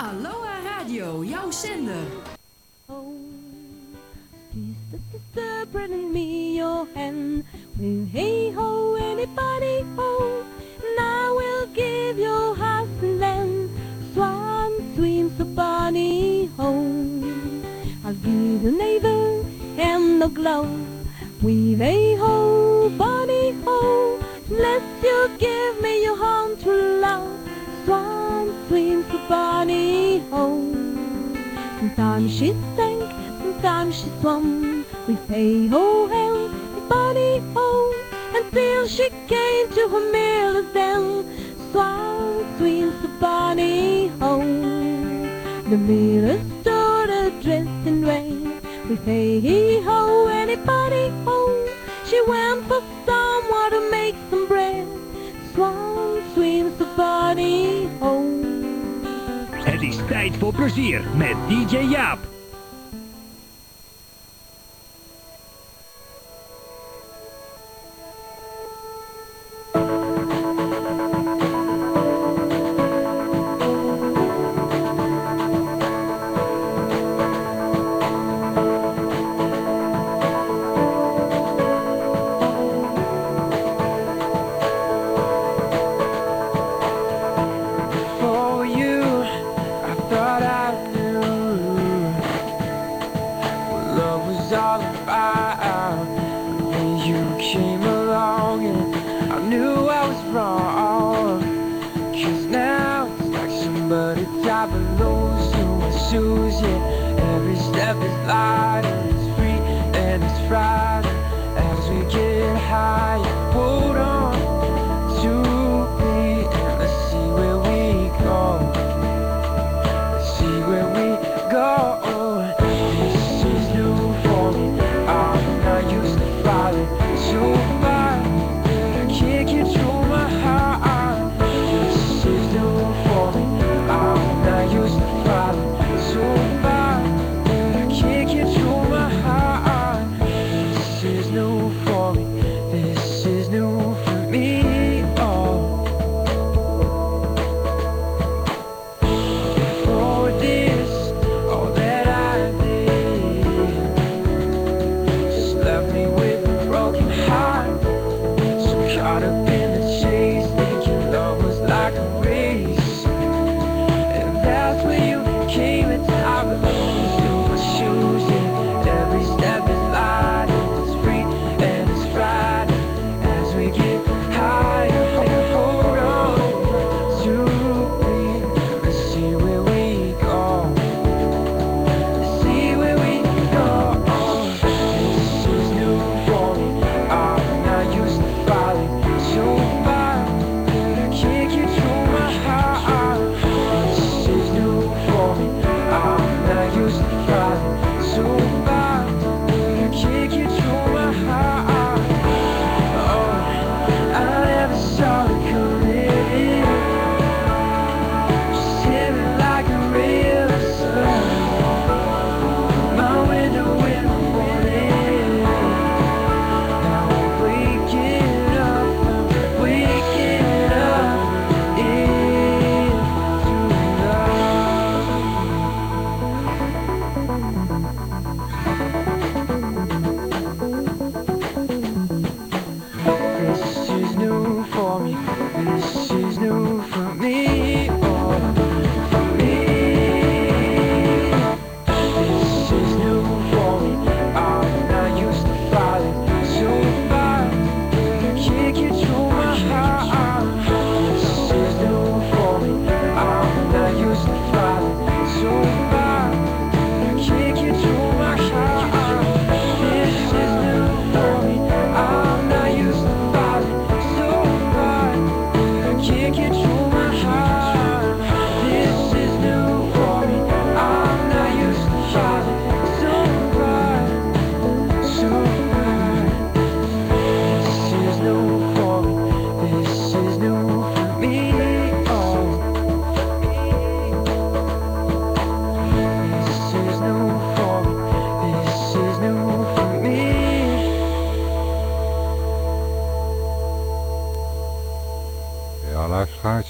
Aloha Radio, jouw zender. Oh, sister, sister, bring me your hand. Hey ho, anybody ho, and I will give your and land. Swan swims the bunny home. I'll give the neighbor and the glove. With a ho, bunny ho, unless you give me your hand to love. Swan swims the bunny home. Sometimes she sank, sometimes she swam. We say ho hen, bunny home. until she came to her miller's den. Swan swims the bunny home. The miller stood dressed in rain. We say hee ho, anybody ho. She went for someone to make some bread. Swan swims the bunny home. Tijd voor plezier met DJ Jaap.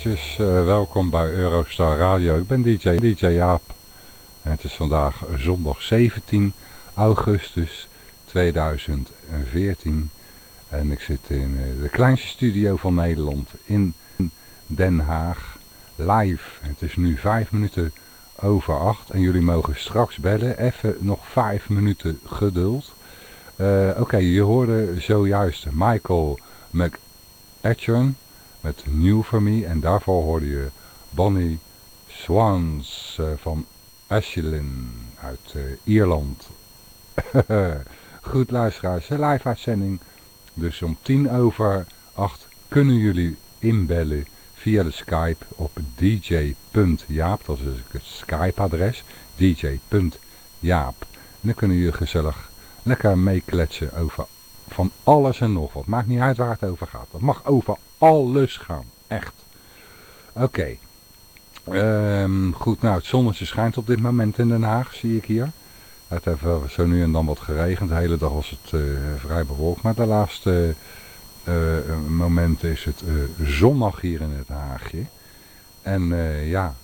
Luisteraartjes, uh, welkom bij Eurostar Radio. Ik ben DJ, DJ Jaap. Het is vandaag zondag 17 augustus 2014. En ik zit in uh, de kleinste studio van Nederland in Den Haag. Live. Het is nu 5 minuten over 8. En jullie mogen straks bellen. Even nog 5 minuten geduld. Uh, Oké, je hoorde zojuist Michael McEachern met New For Me. En daarvoor hoorde je Bonnie Swans uh, van Ashelin uit uh, Ierland. Goed luisteraars, live uitzending. Dus om tien over acht kunnen jullie inbellen via de Skype op dj.jaap. Dat is dus het Skype adres, dj.jaap. En dan kunnen jullie gezellig lekker meekletsen over van alles en nog wat. Maakt niet uit waar het over gaat. Het mag over alles gaan. Echt. Oké. Um, goed, nou het zonnetje schijnt op dit moment in Den Haag, zie ik hier. Het heeft zo nu en dan wat geregend. De hele dag was het uh, vrij bewolkt. Maar de laatste uh, momenten is het uh, zonnig hier in het Haagje. En ja,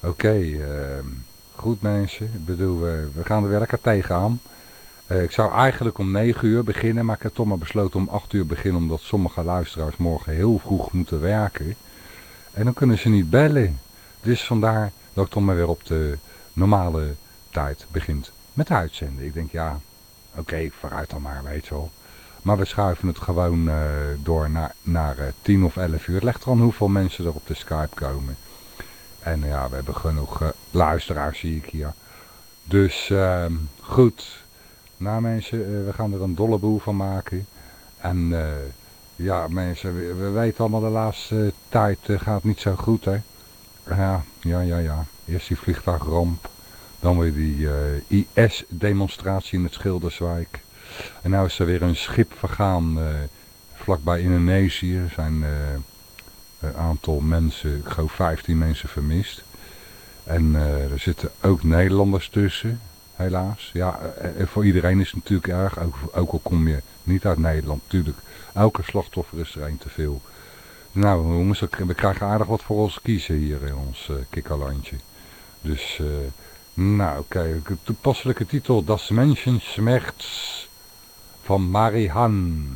oké. Ehm, goed mensen. Ik bedoel, we gaan weer lekker tegenaan. Uh, ik zou eigenlijk om 9 uur beginnen, maar ik heb toch maar besloten om 8 uur beginnen, omdat sommige luisteraars morgen heel vroeg moeten werken. En dan kunnen ze niet bellen. Dus vandaar dat ik toch maar weer op de normale tijd begint met uitzenden. Ik denk, ja, oké, vooruit dan maar, weet je wel. Maar we schuiven het gewoon uh, door naar, naar uh, 10 of 11 uur. Het legt er aan hoeveel mensen er op de Skype komen. En ja, we hebben genoeg luisteraars, zie ik hier. Dus ehm, goed, nou mensen, uh, we gaan er een dolle boel van maken. En uh, ja mensen, we, we, weten allemaal de laatste tijd uh, gaat niet zo goed hè. Ja, ja, ja, ja. Eerst die vliegtuigramp. Dan weer die IS-demonstratie in het Schilderswijk. En nu is er weer een schip vergaan vlakbij Indonesië. Er zijn een aantal mensen, ik geloof 15 mensen vermist. En er zitten ook Nederlanders tussen helaas. Ja, eh, eh, voor iedereen is het natuurlijk erg, ook, ook al kom je niet uit Nederland, natuurlijk. Elke slachtoffer is er één te veel. Nou jongens, we krijgen aardig wat voor ons kiezen hier in ons uh, kikkerlandje. Dus, uh, nou oké, okay. toepasselijke titel, Das Menschen Schmerz van Marihan.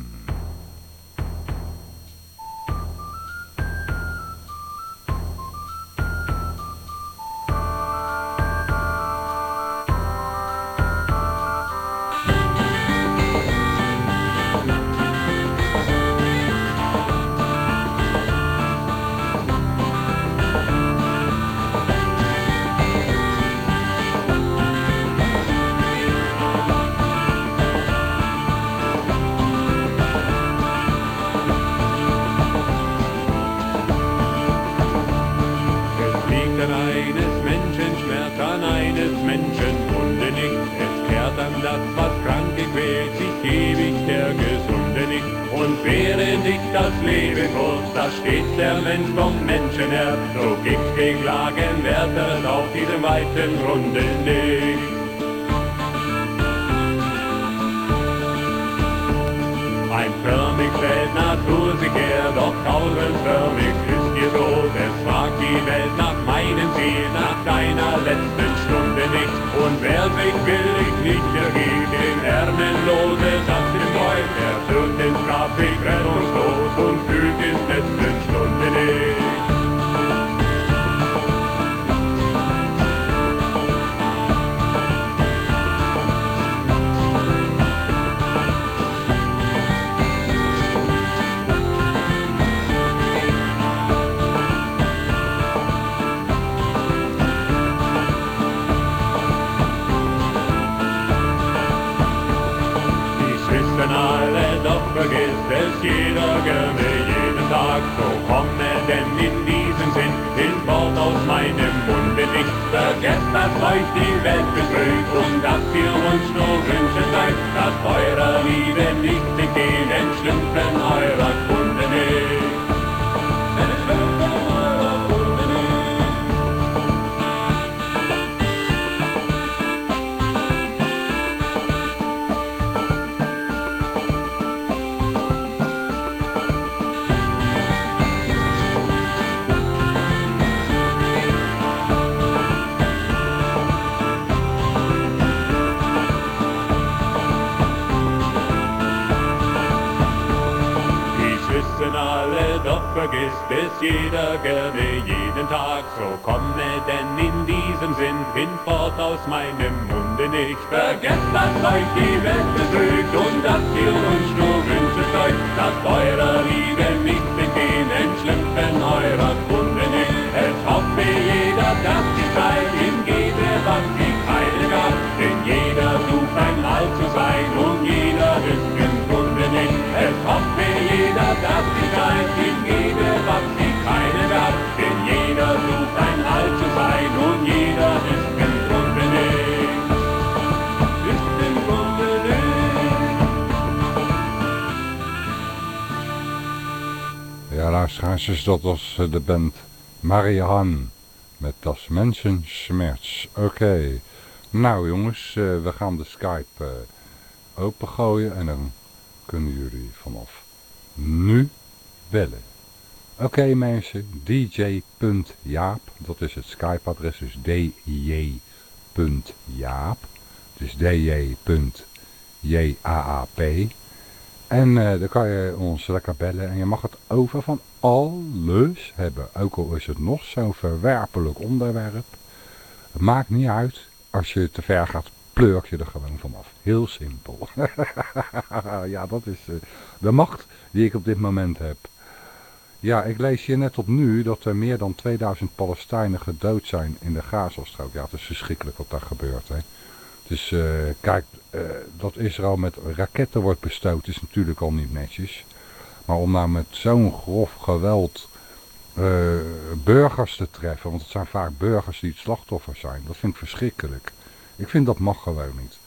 Marianne met Das Mensen Schmerz. Oké, nou jongens, eh, we gaan de Skype eh, opengooien en dan kunnen jullie vanaf nu bellen. Oké mensen, dj.jaap, dat is het Skype-adres, dus dj.jaap. Dus dj.jaap. En eh, dan kan je ons lekker bellen en je mag het over van alles hebben. Ook al is het nog zo'n verwerpelijk onderwerp. Het maakt niet uit. Als je te ver gaat, pleur je er gewoon vanaf. Heel simpel. ja, dat is eh, de macht die ik op dit moment heb. Ja, ik lees hier net op nu dat er meer dan 2000 Palestijnen gedood zijn in de Gazastrook. Ja, het is verschrikkelijk wat daar gebeurt. Hè. Dus eh, kijk, eh, dat Israël met raketten wordt bestoot is natuurlijk al niet netjes. Maar om nou met zo'n grof geweld eh, burgers te treffen, want het zijn vaak burgers die het slachtoffer zijn, dat vind ik verschrikkelijk. Ik vind dat mag gewoon niet.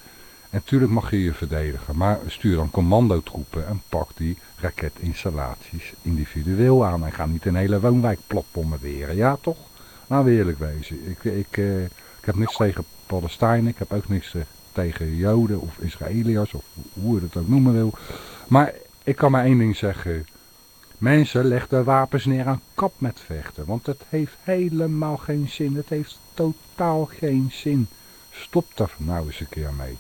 En natuurlijk mag je je verdedigen, maar stuur dan commandotroepen en pak die raketinstallaties individueel aan. En ga niet een hele woonwijk plat bombarderen, ja toch? Nou, eerlijk wezen. Ik, ik, ik heb niks tegen Palestijnen, ik heb ook niks te- tegen Joden of Israëliërs, of hoe je het ook noemen wil. Maar ik kan maar één ding zeggen. Mensen, leg de wapens neer aan kap met vechten, want het heeft helemaal geen zin. Het heeft totaal geen zin. Stop daar nou eens een keer mee.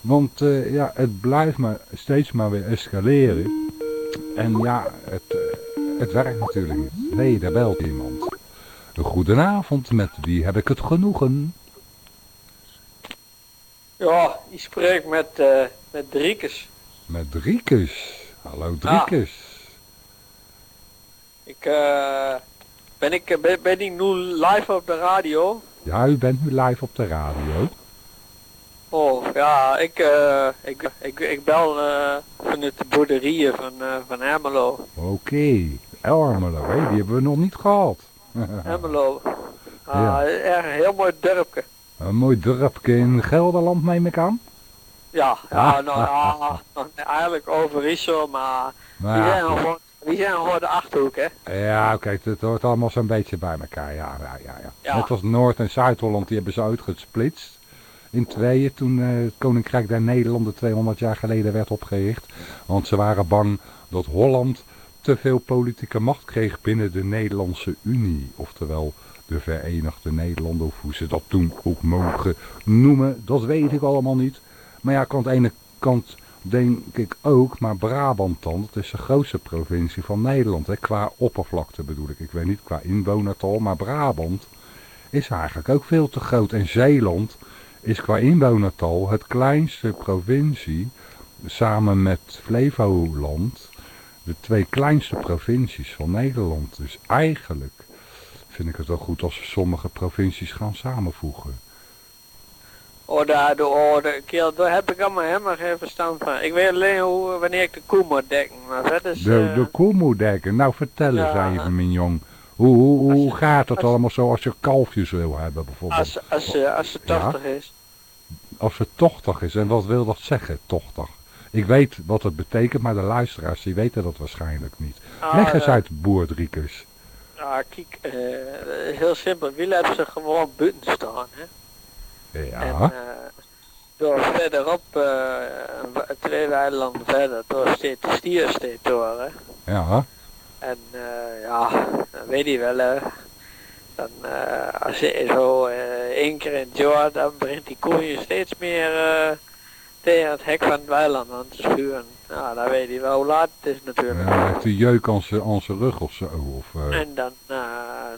Want eh, ja, het blijft maar steeds maar weer escaleren. En ja, het, eh, het werkt natuurlijk niet. Nee, daar belt iemand. Goedenavond, met wie heb ik het genoegen? Ja, je spreekt met, eh met Driekes. Met Driekus. Hallo Driekus. Ik, eh ben ik, eh, ben, ben ik nu live op de radio? Ja, u bent nu live op de radio. Oh, ja, ik, ik, ik, ik bel vanuit de boerderijen van, van Ermelo. Oké, Elmelo, hè, die hebben we nog niet gehad. Ermelo. Ah, Ja. erg een heel mooi dorpje. Een mooi dorpje in Gelderland, neem ik aan. Ja, ja, Ah. nou ja, eigenlijk Overijssel, maar Maar die ja, zijn gewoon, die zijn gewoon de Achterhoek, hè. Ja, oké, het hoort allemaal zo'n beetje bij elkaar. Ja, ja, ja, ja. Ja. Net als Noord- en Zuid-Holland, die hebben ze uitgesplitst. In tweeën, toen eh, het Koninkrijk der Nederlanden 200 jaar geleden werd opgericht. Want ze waren bang dat Holland te veel politieke macht kreeg binnen de Nederlandse Unie. Oftewel de Verenigde Nederlanden, of hoe ze dat toen ook mogen noemen. Dat weet ik allemaal niet. Maar ja, aan de ene kant denk ik ook, maar Brabant dan, dat is de grootste provincie van Nederland. Hè, qua oppervlakte bedoel ik. Ik weet niet qua inwonertal, maar Brabant is eigenlijk ook veel te groot. En Zeeland is qua inwonertal het kleinste provincie, samen met Flevoland, de twee kleinste provincies van Nederland. Dus eigenlijk vind ik het wel goed als we sommige provincies gaan samenvoegen. Oh, daar, de, de, kerel, daar heb ik allemaal helemaal geen verstand van. Ik weet alleen hoe, wanneer ik de koe moet dekken, maar dat is... De, eh, de koelmoedekken. Nou, vertel eens Ja. even, mijn jong. Hoe, hoe, hoe Als je- gaat het als- allemaal zo als je kalfjes wil hebben, bijvoorbeeld? als, als, ze- als ze Ja. 80 is. Als het tochtig is. En wat wil dat zeggen, tochtig? Ik weet wat het betekent, maar de luisteraars die weten dat waarschijnlijk niet. Ah, Leg eens uit, boerdriekers. Ja, kijk, eh, heel simpel. Wiel hebben ze gewoon buiten staan, hè. En Ja, eh, door verderop, wa- twee weilanden verder, door steeds de hè. ja, En eh, ja, dan weet je wel, hè. Dan, als je zo één keer in het jaar, dan begint die koeien steeds meer, tegen het hek van het weiland aan te schuren. Nou, dan weet hij wel hoe laat het is natuurlijk. Ja, heeft hij jeuk aan zijn aan rug of zo? Of, eh, En dan, eh,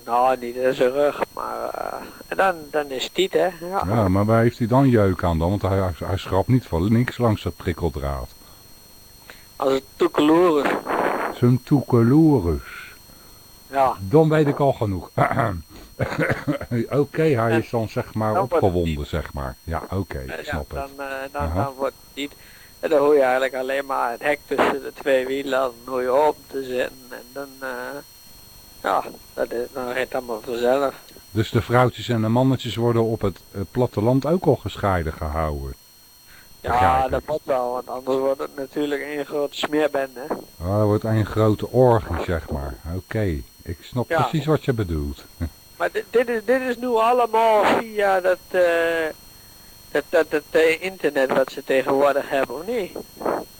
nou niet in zijn rug, maar eh, en dan, dan is het niet, hè. Ja. ja, maar waar heeft hij dan jeuk aan dan? Want hij, hij, hij schrapt niet van niks langs dat prikkeldraad. Als het toekeloer is. Zijn toekeloerus. Ja, Dan weet ik al genoeg. oké, hij is dan zeg maar Dan opgewonden, zeg maar. Ja, oké, ik snap dan, het. eh, dan, dan wordt het niet. En dan hoor je eigenlijk alleen maar het hek tussen de twee wielen, dan hoor je open te zetten. En dan, eh, ja, dat is, dan rijdt allemaal vanzelf. Dus de vrouwtjes en de mannetjes worden op het eh, platteland ook al gescheiden gehouden. Ja, dat moet wel, want anders wordt het natuurlijk een grote smeerbende. Ah, dat wordt een grote orgie, zeg maar. Oké, ik snap Ja. precies wat je bedoelt. Maar dit, dit, is, dit is nu allemaal via dat, eh, dat, dat, dat eh, internet wat ze tegenwoordig hebben, of niet?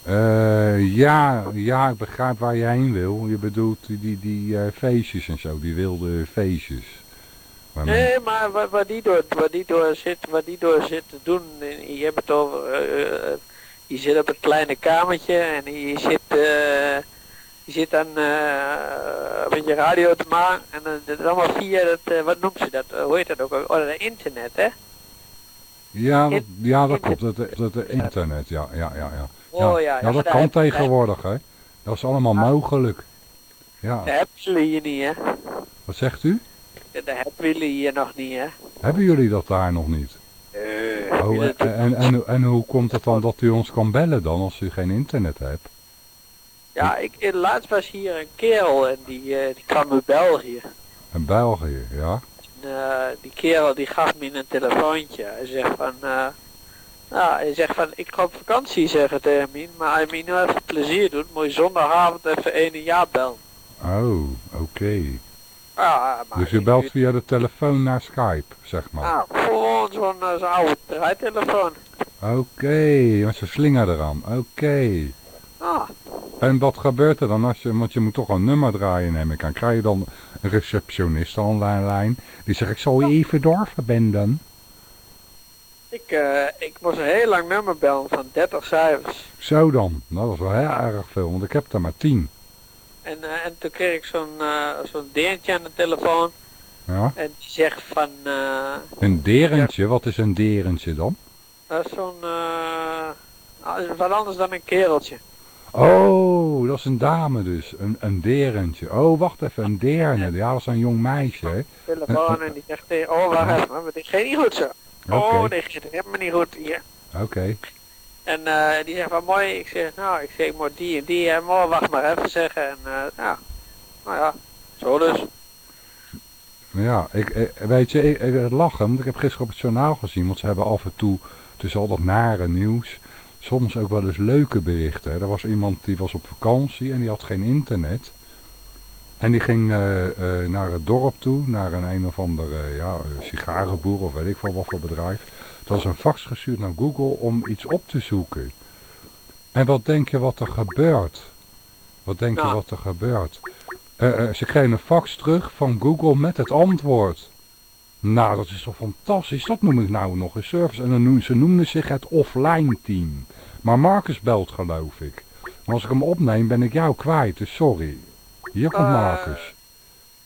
Eh, ja, ja, ik begrijp waar je heen wil. Je bedoelt die, die, eh, feestjes en zo, die wilde feestjes. Men- Nee, maar wat, wat, die door, wat, die door zit, wat die door zit te doen, en je hebt het over, je zit op een kleine kamertje en je zit, eh, je zit dan een beetje radio te maken en dan dat is allemaal via dat, eh, wat noemt ze dat, Eh, hoe heet dat ook, oh, dat internet hè? Ja, dat, ja, dat klopt. Dat, dat, dat internet, ja, ja, ja. ja. Oh ja, ja dat kan tegenwoordig, hè. Dat is allemaal mogelijk. Ja, Dat hebben jullie hier niet hè? wat zegt u? Dat hebben jullie hier nog niet hè? Hebben jullie dat daar nog niet? Oh, dat- en, en, en, en hoe komt het dan dat u ons kan bellen dan als u geen internet hebt? Ja, ik, eh, laatst was hier een kerel en die, eh, die kwam uit België. In België, ja? En, eh, die kerel die gaf me een telefoontje. Hij zegt van, eh, nou, hij zegt van, ik ga op vakantie zeggen tegen me, maar als je me nou even plezier doet, moet je zondagavond even ene jaar bellen. Oh, oké. Ja, Dus ik- belt via de telefoon naar Skype, zeg maar. Nou, gewoon zo'n zo'n oude draaitelefoon. Oké, met zijn slinger eraan. Oké. Ah, En wat gebeurt er dan als je, want je moet toch een nummer draaien neem ik aan. Krijg je dan een receptionist lijn die zegt ik zal je even doorverbinden. ik, eh, ik moest een heel lang nummer bellen van 30 cijfers. Zo dan, Nou, dat is wel heel erg veel, want ik heb er maar tien. En, eh, en toen kreeg ik zo'n eh, zo'n deentje aan de telefoon Ja. en die zegt van, eh, Een derentje, wat is een derentje dan? dat is zo'n, eh, ah, wat anders dan een kereltje. Oh, dat is een dame dus, een, een derentje. Oh, wacht even, een derne, ja dat is een jong meisje hè. telefoon en die zegt tegen, oh wacht even, maar dit gaat niet goed zo. Oh, dit gaat helemaal niet goed hier. Oké, En eh, die zegt van mooi, ik zeg, nou, ik zeg, ik moet die en die en mooi, wacht maar even zeggen. En eh, ja, nou ja, zo dus. ja, ik, eh, weet je, ik, ik lachen, want ik heb gisteren op het journaal gezien, want ze hebben af en toe, tussen al dat nare nieuws, soms ook wel eens leuke berichten. Er was iemand die was op vakantie en die had geen internet. En die ging eh, eh, naar het dorp toe, naar een een of ander eh, ja, sigarenboer of weet ik veel wat voor bedrijf. Er was een fax gestuurd naar Google om iets op te zoeken. En wat denk je wat er gebeurt? Wat denk je wat er gebeurt? Ze kregen een fax terug van Google met het antwoord. Nou, dat is toch fantastisch. Dat noem ik nou nog een service. En dan noemen, ze noemden zich het offline team. Maar Marcus belt geloof ik. Maar als ik hem opneem ben ik jou kwijt, dus sorry. Hier komt Eh, Marcus.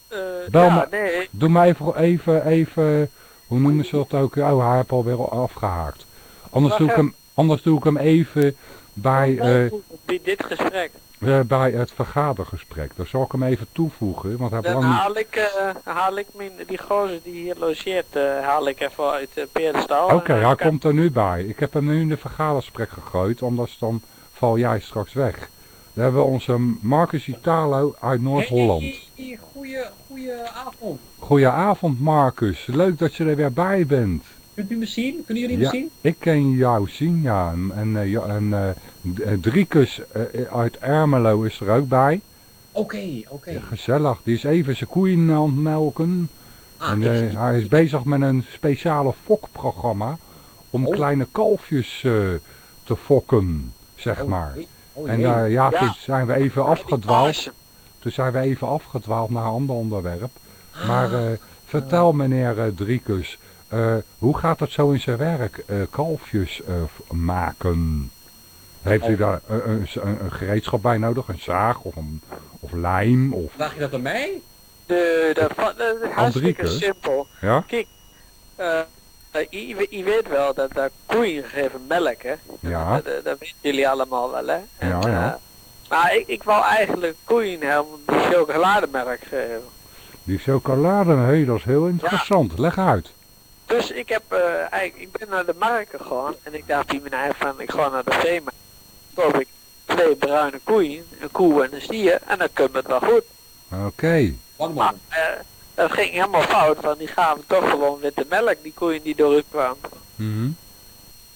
Eh, Bel ja, me- nee, Doe mij even, even, even, hoe noemen ze dat ook? Oh, hij heeft alweer afgehaakt. Anders doe ik hem, anders doe ik hem even bij, eh, bij dit gesprek. Eh, bij het vergadergesprek. Dan zal ik hem even toevoegen, want hij Dan lang haal ik, eh, haal ik mijn, die gozer die hier logeert, eh, haal ik even uit uh, Peerdestal. Oké, hij kan- komt er nu bij. Ik heb hem nu in de vergadergesprek gegooid, anders dan val jij straks weg. Dan hebben we onze Marcus Italo uit Noord-Holland. Hey, goeie, goeie avond. Goedenavond Marcus, leuk dat je er weer bij bent. Kunt u me zien? Kunnen jullie Ja, me zien? ik ken jou zien, ja. En, en, eh, ja, en eh, eh, Driekus uit Ermelo is er ook bij. Oké, oké. Ja, gezellig, die is even zijn koeien aan het melken. Ah, en ik hij is bezig met een speciale fokprogramma om Oh. kleine kalfjes eh, te fokken, zeg oh, maar. oh, En eh, ja, Ja. toen zijn we even afgedwaald. Toen zijn we even afgedwaald naar een ander onderwerp. Ah, Maar eh, vertel meneer Driekus, Eh, hoe gaat dat zo in zijn werk? Eh, kalfjes eh, maken. Heeft u daar een, een, een gereedschap bij nodig? Een zaag of, een, of lijm? Of, Vraag je dat aan mij? De, dat is hartstikke Andrieke? simpel. ja? Eh, eh, je, je- je weet wel dat daar koeien geven melk, hè? Ja. Dat, dat, dat weten jullie allemaal wel, hè? En, Ja, ja. maar ik, ik wou eigenlijk koeien hebben die chocolademelk geven. Die chocolade, hé, dat is heel interessant. Leg uit. Dus ik heb eh, eigenlijk, ik ben naar de markt gegaan en ik dacht bij mijn eigen van, ik ga naar de veemarkt. koop ik twee bruine koeien, een koe en een stier en dan komt het wel goed. Oké. Maar eh, dat ging helemaal fout, want die gaven toch gewoon witte melk, die koeien die door u kwamen. Mhm.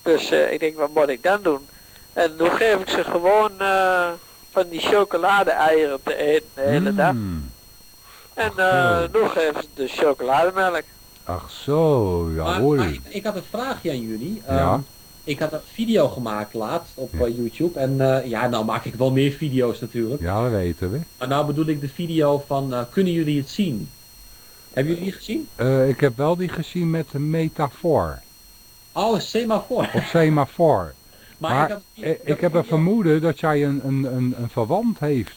Dus eh, ik denk, wat moet ik dan doen? En toen geef ik ze gewoon eh, van die chocolade-eieren te eten de hele dag. Mm. En Oh. eh toen geven ze de chocolademelk. Ach zo, jawohl. maar ik, ik had een vraagje aan jullie. Ja. Ehm, ik had een video gemaakt laatst op Ja. eh, YouTube. En eh, ja, nou maak ik wel meer video's natuurlijk. Ja, dat weten we. Maar nou bedoel ik de video van, eh, kunnen jullie het zien? Hebben jullie die gezien? Ik heb wel die gezien met een metafoor. Oh, semafoor. Of semafoor. Maar, Maar ik, had, ik, ik heb een vermoeden dat jij een, een, een, een verwant heeft.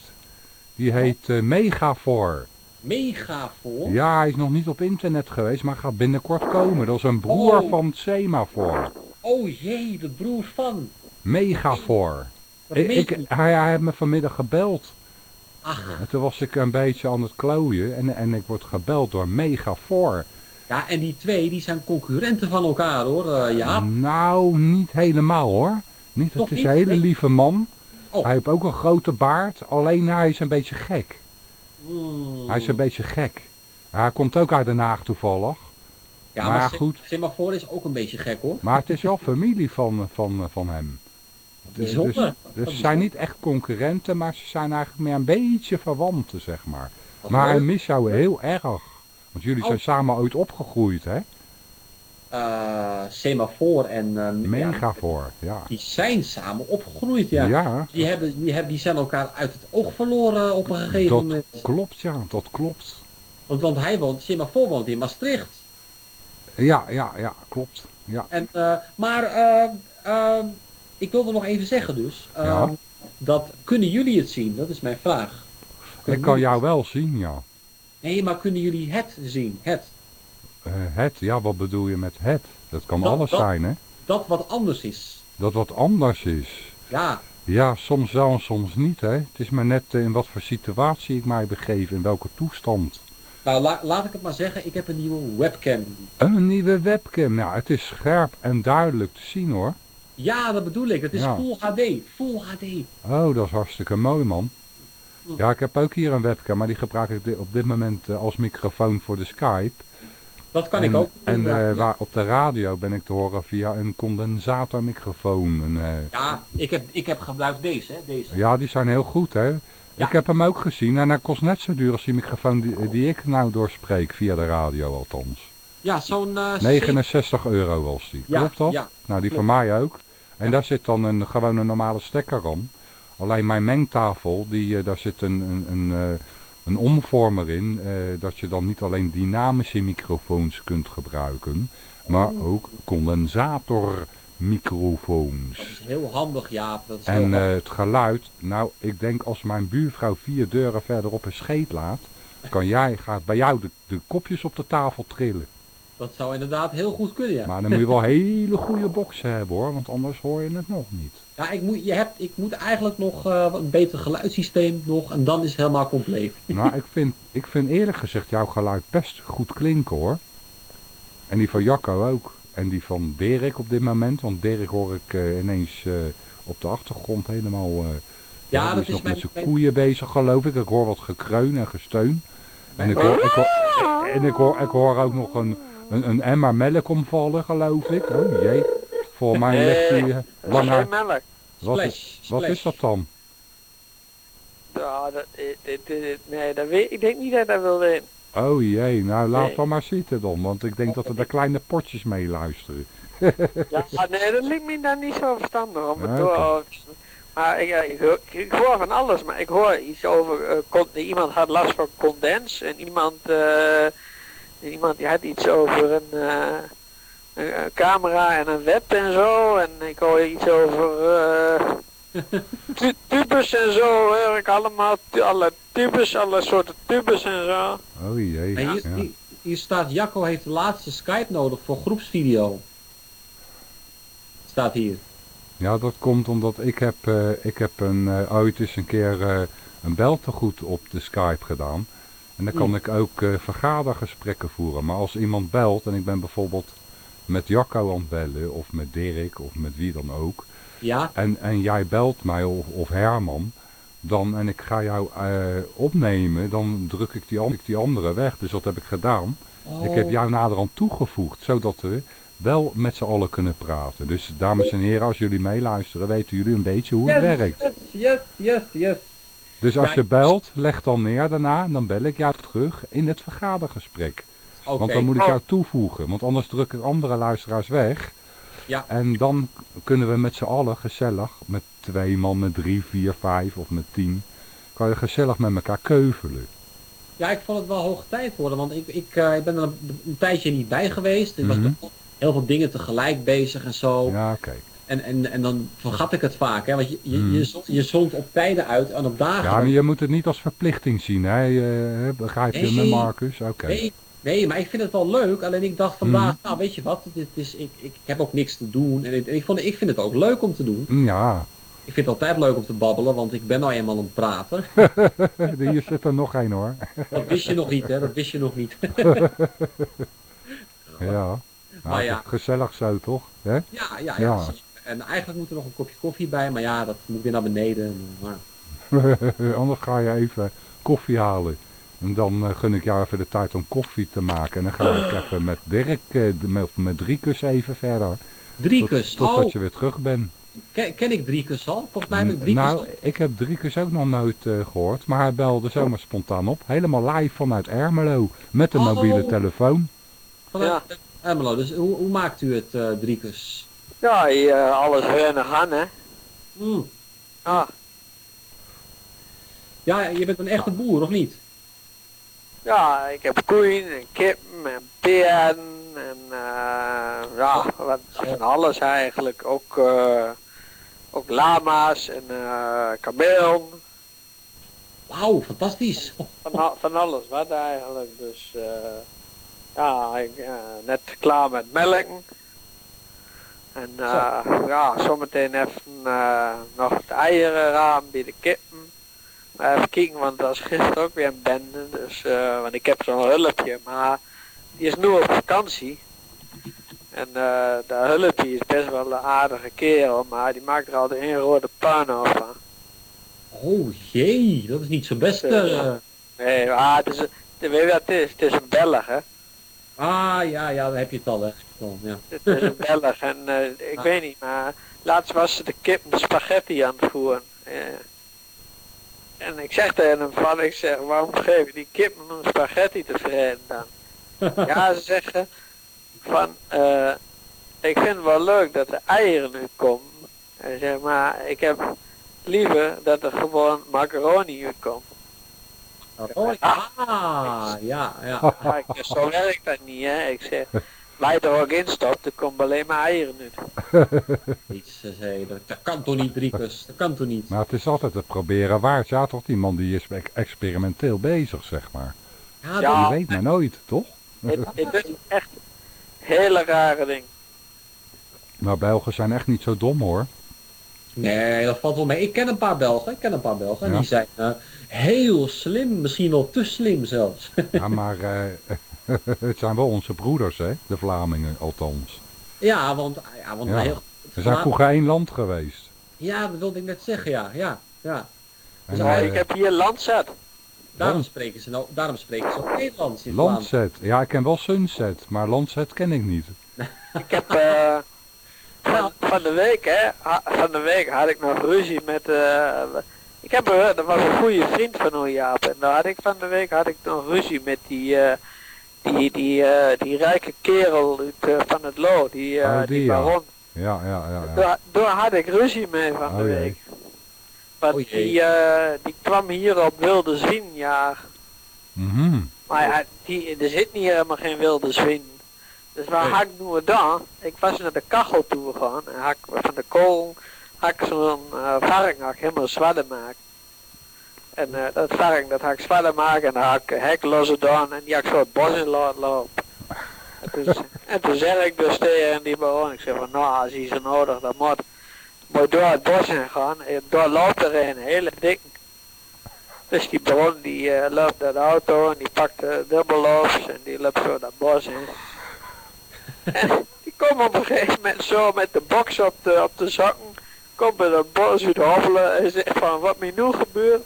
Die heet eh, Megafor. Mega voor. Ja, hij is nog niet op internet geweest, maar gaat binnenkort komen. Dat is een broer Oh. van Semafor. Oh jee, de broer van. Megafor. Ik, ik, hij, hij heeft me vanmiddag gebeld. Ach, En toen was ik een beetje aan het klooien en, en ik word gebeld door Megafor. ja, en die twee, die zijn concurrenten van elkaar hoor, eh Jaap. Nou, niet helemaal hoor. Niet, Toch het is niet? een hele lieve man. Oh. Hij heeft ook een grote baard, alleen hij is een beetje gek. Hij is een beetje gek. Hij komt ook uit Den Haag toevallig. ja, maar goed. Semafoor is ook een beetje gek hoor. Maar het is wel familie van, van, van hem. Dus, dus, dus ze zijn niet echt concurrenten, maar ze zijn eigenlijk meer een beetje verwanten, zeg maar. Wat Maar hij mist jou heel erg. Want jullie Oh. zijn samen ooit opgegroeid, hè? Eh, Semafoor en eh, ja, Mega voor, ja. die zijn samen opgegroeid, ja. Ja, Die, hebben, die, hebben, die zijn elkaar uit het oog verloren op een gegeven dat moment. klopt, ja, dat klopt. Want, want hij woont, Semafoor woont in Maastricht. Ja, ja, ja, klopt. Ja, En, eh, maar eh, eh, ik wilde nog even zeggen dus, eh, Ja. dat kunnen jullie het zien? Dat is mijn vraag. ik Kunnen kan jullie jou wel zien, ja. Nee, maar kunnen jullie het zien? Het. Eh, het, ja, wat bedoel je met het? Dat kan Dat- alles dat- zijn, hè? Dat wat anders is. Dat wat anders is. Ja, Ja, soms wel en soms niet, hè. Het is maar net eh, in wat voor situatie ik mij begeef, in welke toestand. nou la- laat ik het maar zeggen, ik heb een nieuwe webcam. Een nieuwe webcam, nou, het is scherp en duidelijk te zien, hoor. Ja, dat bedoel ik. Het is Ja. Full HD. Full HD. Oh, dat is hartstikke mooi, man. Hm. Ja, ik heb ook hier een webcam, maar die gebruik ik op dit moment eh, als microfoon voor de Skype. Dat kan en, ik ook. En eh, waar, op de radio ben ik te horen via een condensatormicrofoon. Een, eh, Ja, ik heb, ik heb gebruikt deze, hè, deze. ja, die zijn heel goed, hè. Ja. Ik heb hem ook gezien en hij kost net zo duur als die microfoon die, die ik nou doorspreek, via de radio althans. Ja, zo'n... eh, 69 euro was die, Ja, klopt dat? ja, nou, die klopt. van mij ook. En daar zit dan een, gewoon een normale stekker aan. Alleen mijn mengtafel, die, eh, daar zit een, een, een, eh, een omvormer in, eh, dat je dan niet alleen dynamische microfoons kunt gebruiken, maar Oh. ook condensatormicrofoons. Dat is heel handig, Jaap. Dat is En handig. eh, het geluid, nou, ik denk als mijn buurvrouw vier deuren verderop een scheet laat, kan jij, gaat bij jou de, de kopjes op de tafel trillen. dat zou inderdaad heel goed kunnen, ja. Maar dan moet je wel hele goede boxen hebben hoor, want anders hoor je het nog niet. Ja, ik moet, je hebt, ik moet eigenlijk nog eh, een beter geluidssysteem nog en dan is het helemaal compleet. Nou, ik vind, ik vind eerlijk gezegd jouw geluid best goed klinken hoor. En die van Jacco ook. En die van Dirk op dit moment, want Dirk hoor ik eh, ineens eh, op de achtergrond helemaal... Ja, dat is is nog mijn- met zijn koeien bezig geloof ik. Ik hoor wat gekreun en gesteun. En ik hoor, ik hoor, en ik hoor, ik hoor ook nog een, een, een emmer melk omvallen geloof ik. Oh jee, voor mij ligt die eh, is uit. melk. Wat, Splash, wat is dat dan? Ja, dat, eh, dit, dit, dit- nee, dat weet, ik denk niet dat hij dat wil weten. Oh jee, nou laat Nee. dan maar zitten dan, want ik denk dat er de kleine potjes mee luisteren. Ja, nee, dat lijkt me dan niet zo verstandig om het door... oké. Maar ik, ik, hoor, ik hoor van alles, maar ik hoor iets over... eh, iemand had last van condens en iemand, eh, iemand die had iets over een... eh, een, een camera en een web en zo. En ik hoor iets over eh tubes en zo. Hoor ik allemaal, alle tubes, alle soorten tubes en zo. Oh jee. En hier, Ja. hier, hier staat Jacco heeft de laatste Skype nodig voor groepsvideo. Staat hier. Ja, dat komt omdat ik heb, eh, ik heb een, eh, ooit eens een keer eh, een beltegoed op de Skype gedaan. En dan kan Mm. ik ook eh, vergadergesprekken voeren. Maar als iemand belt en ik ben bijvoorbeeld met Jacco aan het bellen of met Dirk of met wie dan ook. Ja, En, en jij belt mij of, of Herman. Dan, en ik ga jou eh, opnemen, dan druk ik die, an- die andere weg. Dus dat heb ik gedaan. Ik heb Oh. jou naderhand toegevoegd, zodat we wel met z'n allen kunnen praten. Dus dames en heren, als jullie meeluisteren, weten jullie een beetje hoe het Yes, werkt. Yes, yes, yes, yes. Dus als je belt, leg dan neer daarna en dan bel ik jou terug in het vergadergesprek. Want dan moet ik Oh. jou toevoegen, want anders druk ik andere luisteraars weg. Ja. En dan kunnen we met z'n allen gezellig, met twee man, met drie, vier, vijf of met tien, kan je gezellig met elkaar keuvelen. Ja, ik vond het wel hoog tijd worden, want ik, ik, eh, ik ben er een, een tijdje niet bij geweest. Ik was Mhm. toch heel veel dingen tegelijk bezig en zo. Ja, oké. En, en, en dan vergat ik het vaak, hè? want je, je, Mhm. je, zond, je zond op tijden uit en op dagen. Ja, maar je moet het niet als verplichting zien, hè? Je, begrijp je Nee. met Marcus? Oké. Nee, nee, maar ik vind het wel leuk. Alleen ik dacht vandaag, Mhm. nou weet je wat, dit is, ik, ik heb ook niks te doen. En ik, en ik, vond, ik vind het ook leuk om te doen. Ja, Ik vind het altijd leuk om te babbelen, want ik ben nou eenmaal aan het praten. hier zit er nog een hoor. Dat wist je nog niet, hè? Dat wist je nog niet. Ja. Nou, Maar ja. Gezellig zo toch? Hè? Ja, ja, ja. En eigenlijk moet er nog een kopje koffie bij, maar ja, dat moet weer naar beneden. Maar, Anders ga je even koffie halen. En dan eh, gun ik jou even de tijd om koffie te maken. En dan ga ik even met Dirk, eh, de- met, met Driekus even verder. Driekus, Tot, totdat oh, je weer terug bent. ken, ken ik Driekus al? Volgens mij heb ik Driekus nou, al. ik heb Driekus ook nog nooit eh, gehoord. Maar hij belde zomaar spontaan op. Helemaal live vanuit Ermelo. Met een Oh. mobiele telefoon. Vanuit Ermelo. Dus hoe, hoe maakt u het, eh Driekus? Ja, hier, eh, alles weinig aan, hè. Hmm. Ah, Ja, je bent een echte boer, of niet? Ja, ik heb koeien en kippen en peren en eh, ja, wat, van alles eigenlijk. Ook, eh, ook lama's en eh kameel. Wauw, fantastisch. Van, van alles wat eigenlijk. Dus eh, ja, ik, net klaar met melken. En ja, zometeen even nog het eieren raam bij de kippen. Maar even kijken, want dat is gisteren ook weer een bende. Dus, eh, want ik heb zo'n hulpje, maar die is nu op vakantie. En eh de hulpje is best wel een aardige kerel, maar die maakt er altijd een rode puinhoop van. Oh jee, dat is niet zo best. eh. Nee, ah, het is, een- weet je wat het is? Het is een Belg, hè. Ah ja, ja, dan heb je het al, hè. Ja. Het is een Belg en eh, ik Ah. weet niet, maar laatst was ze de kip de spaghetti aan het voeren. Eh, en ik zeg tegen hem van, ik zeg, waarom geef je die kip een spaghetti tevreden dan? ja, ze zeggen van, eh, ik vind het wel leuk dat de eieren nu komen. En zeg maar, ik heb liever dat er gewoon macaroni uitkomt. Oh, ah, ja, ja. Ja, ik zo werkt dat niet, hè. Ik zeg, wij er ook in stopt, er komt alleen maar eieren uit. Iets, eh, dat, dat kan toch niet, Driekus? Dat kan toch niet? Maar het is altijd het proberen waard. Ja, toch die man die is ex- experimenteel bezig, zeg maar. Ja, Ja. Je weet maar nooit, toch? Het, het is echt hele rare ding. Maar Belgen zijn echt niet zo dom hoor. Nee, dat valt wel mee. Ik ken een paar Belgen, ik ken een paar Belgen. En die zijn eh, heel slim, misschien wel te slim zelfs. Ja, maar eh, het zijn wel onze broeders, hè? De Vlamingen, althans. ja, want, ja, want Ja. heel- We zijn vroeger één land geweest. ja, dat wilde ik net zeggen, ja, ja, ja. En, Ja, eh, ik heb hier Landzet. Daarom spreken ze nou, daarom spreken ze ook Nederlands in Vlaanderen. Landset. Ja, ik ken wel Sunset, maar Landset ken ik niet. Ik heb eh, van, van de week, hè, van de week had ik nog ruzie met, eh, ik heb, dat was een goede vriend van hoe Jaap. En daar had ik van de week had ik nog ruzie met die, eh, die, die, eh, die rijke kerel uit, eh, van het Lo, die, eh, Oh, die, die, ja. baron. Ja, ja, ja. ja. Daar, daar had ik ruzie mee van de Oh, week. Want Oh, die, eh, die kwam hier op wilde zwinjaar. Mhm. Maar ja, die, er zit niet helemaal geen wilde zwin. Dus waar Nee. had ik nu gedaan? Ik was naar de kachel toe gegaan en had ik van de kool had ik zo'n eh vark had ik helemaal zwart gemaakt. En eh, dat vark dat had ik zwart gemaakt en dan had ik hek los gedaan en die ik zo het bos in laten lopen. En toen, en toen zei ik dus tegen die baron, ik zei van nou als hij zo nodig dan moet, moet door het bos heen gaan en door loopt er een hele dikke. Dus die baron die eh, loopt naar de auto en die pakt de dubbelloops en die loopt zo dat bos in. En die komt op een gegeven moment zo met de box op de, op de zakken. Komt bij dat bos uit hobbelen en zegt van wat me nu gebeurt.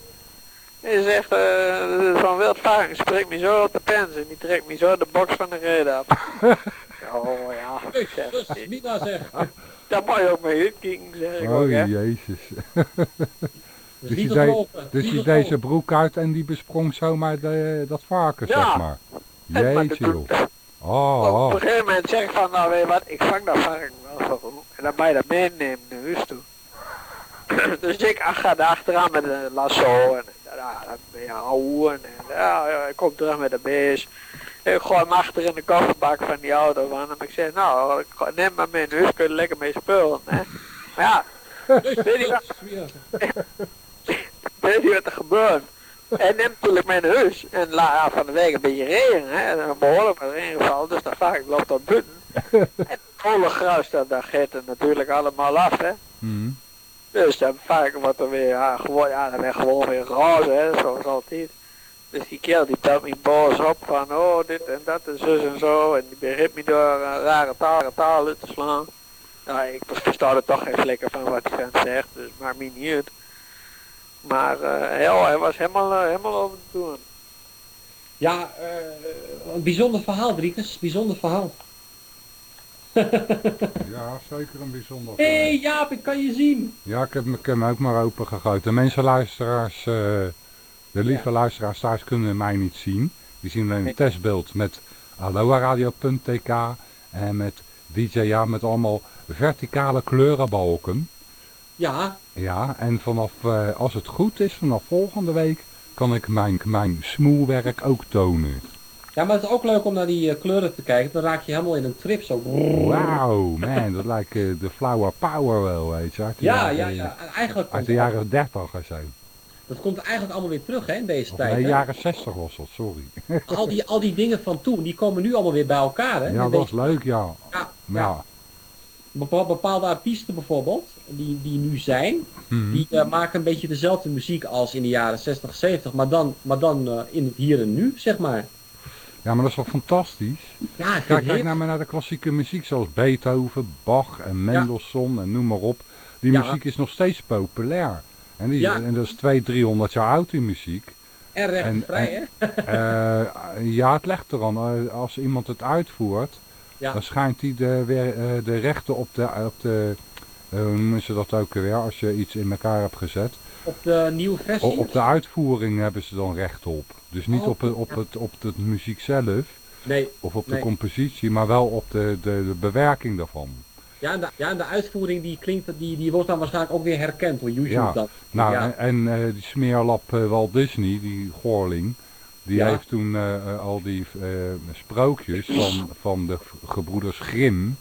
Hij zegt eh, van wild spreekt me zo op de pens en die trekt me zo de box van de reden af. oh ja, zeg, Dus, niet nou zeg. daar moet je ook mee uitkijken zeg ik ook Oh hè. jezus. Dus Dus niet je te deed-. Dus die geloven. broek uit en die besprong zomaar de, dat varken, Ja. zeg maar. Jeetje joh. Oh, Op oh. een gegeven moment zeg ik van, nou weet je wat, ik vang dat varken wel voor u. En dan ben je dat meenemen naar huis toe. dus ik ga daar achteraan met een lasso en ja, dan ben je en ja, ja, ik kom terug met de beest. Ik gooi hem achter in de kofferbak van die auto van hem. Ik zeg, nou, ik neem maar mee naar huis, kun je er lekker mee spelen. Hè? Maar ja, weet je wat, weet je wat er gebeurt? Hij neemt natuurlijk mijn huis en la, ja, van de week een beetje regen, hè, en een behoorlijk wat regen gevallen, dus dan vaak loopt dat buiten. en koolengruis, dat, dat geeft het natuurlijk allemaal af, hè. Mhm. Dus dan vaak wordt er weer, ja, gewoon, ja, dan je gewoon weer roze, hè, zoals altijd. Dus die kerel die belt me boos op van, oh, dit en dat en zus en zo, en die begint me door een rare rare taal te slaan. Nou, ik versta er toch geen flikker van wat die vent zegt, dus niet uit. Maar eh, ja, hij was helemaal, eh, helemaal over de toeren. Ja, eh, een bijzonder verhaal, Driekes. Bijzonder verhaal. Ja, zeker een bijzonder Hé hey, Jaap, ik kan je zien. Ja, ik heb, me- ik heb hem ook maar open gegooid. De mensen luisteraars, eh, de lieve luisteraars thuis kunnen mij niet zien. Die zien alleen een testbeeld met aloaradio.tk en met DJ Ja met allemaal verticale kleurenbalken. Ja, Ja, en vanaf, eh, als het goed is, vanaf volgende week kan ik mijn, mijn smoelwerk ook tonen. Ja, maar het is ook leuk om naar die eh, kleuren te kijken. Dan raak je helemaal in een trip zo. Wauw, man, dat lijkt eh, de Flower Power wel, weet je. De Ja, ja, ja. En Eigenlijk Uit de jaren 30 of zo. dat komt eigenlijk allemaal weer terug hè, in deze Of tijd. nee, hè. jaren 60 was dat, sorry. Al, die, al die dingen van toen, die komen nu allemaal weer bij elkaar. Hè? Ja, dat was leuk, ja. ja, Bepaalde artiesten bijvoorbeeld, die, die nu zijn, mhm. die eh, maken een beetje dezelfde muziek als in de jaren 60, 70, maar dan, maar dan in het hier en nu, zeg maar. Ja, maar dat is wel fantastisch. Ja, Kijk, kijk nou maar naar de klassieke muziek zoals Beethoven, Bach en Mendelssohn en noem maar op. Die Ja. muziek is nog steeds populair. En, die, Ja. en dat is 200, 300 jaar oud, die muziek. En En- vrij, hè? Eh, ja, het legt eraan. eh, als iemand het uitvoert, Ja. dan schijnt hij de, weer, eh, de rechten op de, op de hoe noemen ze dat ook weer, als je iets in elkaar hebt gezet. Op de nieuwe versie. Op de uitvoering hebben ze dan recht op. Dus niet Oh, op, het, op, het, op de muziek zelf, Nee, of op de compositie, maar wel op de, de, de bewerking daarvan. ja, en de, ja, en de uitvoering die klinkt, die, die wordt dan waarschijnlijk ook weer herkend door YouTube Ja. dan. Nou, ja. en, en eh, die smeerlap eh, Walt Disney, die Gorling, die Ja. heeft toen eh, al die sprookjes van, van de gebroeders Grimm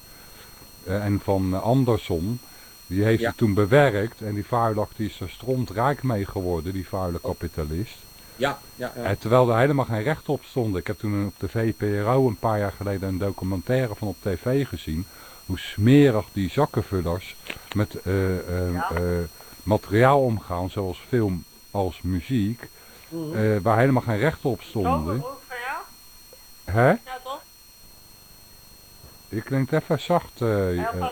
en van Anderson, die heeft Ja. hij toen bewerkt en die vuilak die is er strontrijk mee geworden, die vuile kapitalist. ja, ja, ja. En terwijl er helemaal geen recht op stond. Ik heb toen op de VPRO een paar jaar geleden een documentaire van op tv gezien. Hoe smerig die zakkenvullers met eh, eh, eh, materiaal omgaan, zoals film als muziek. Mhm. eh, waar helemaal geen recht op stonden. jou? Hè? Ja toch? Je klinkt even zacht. eh, eh. een...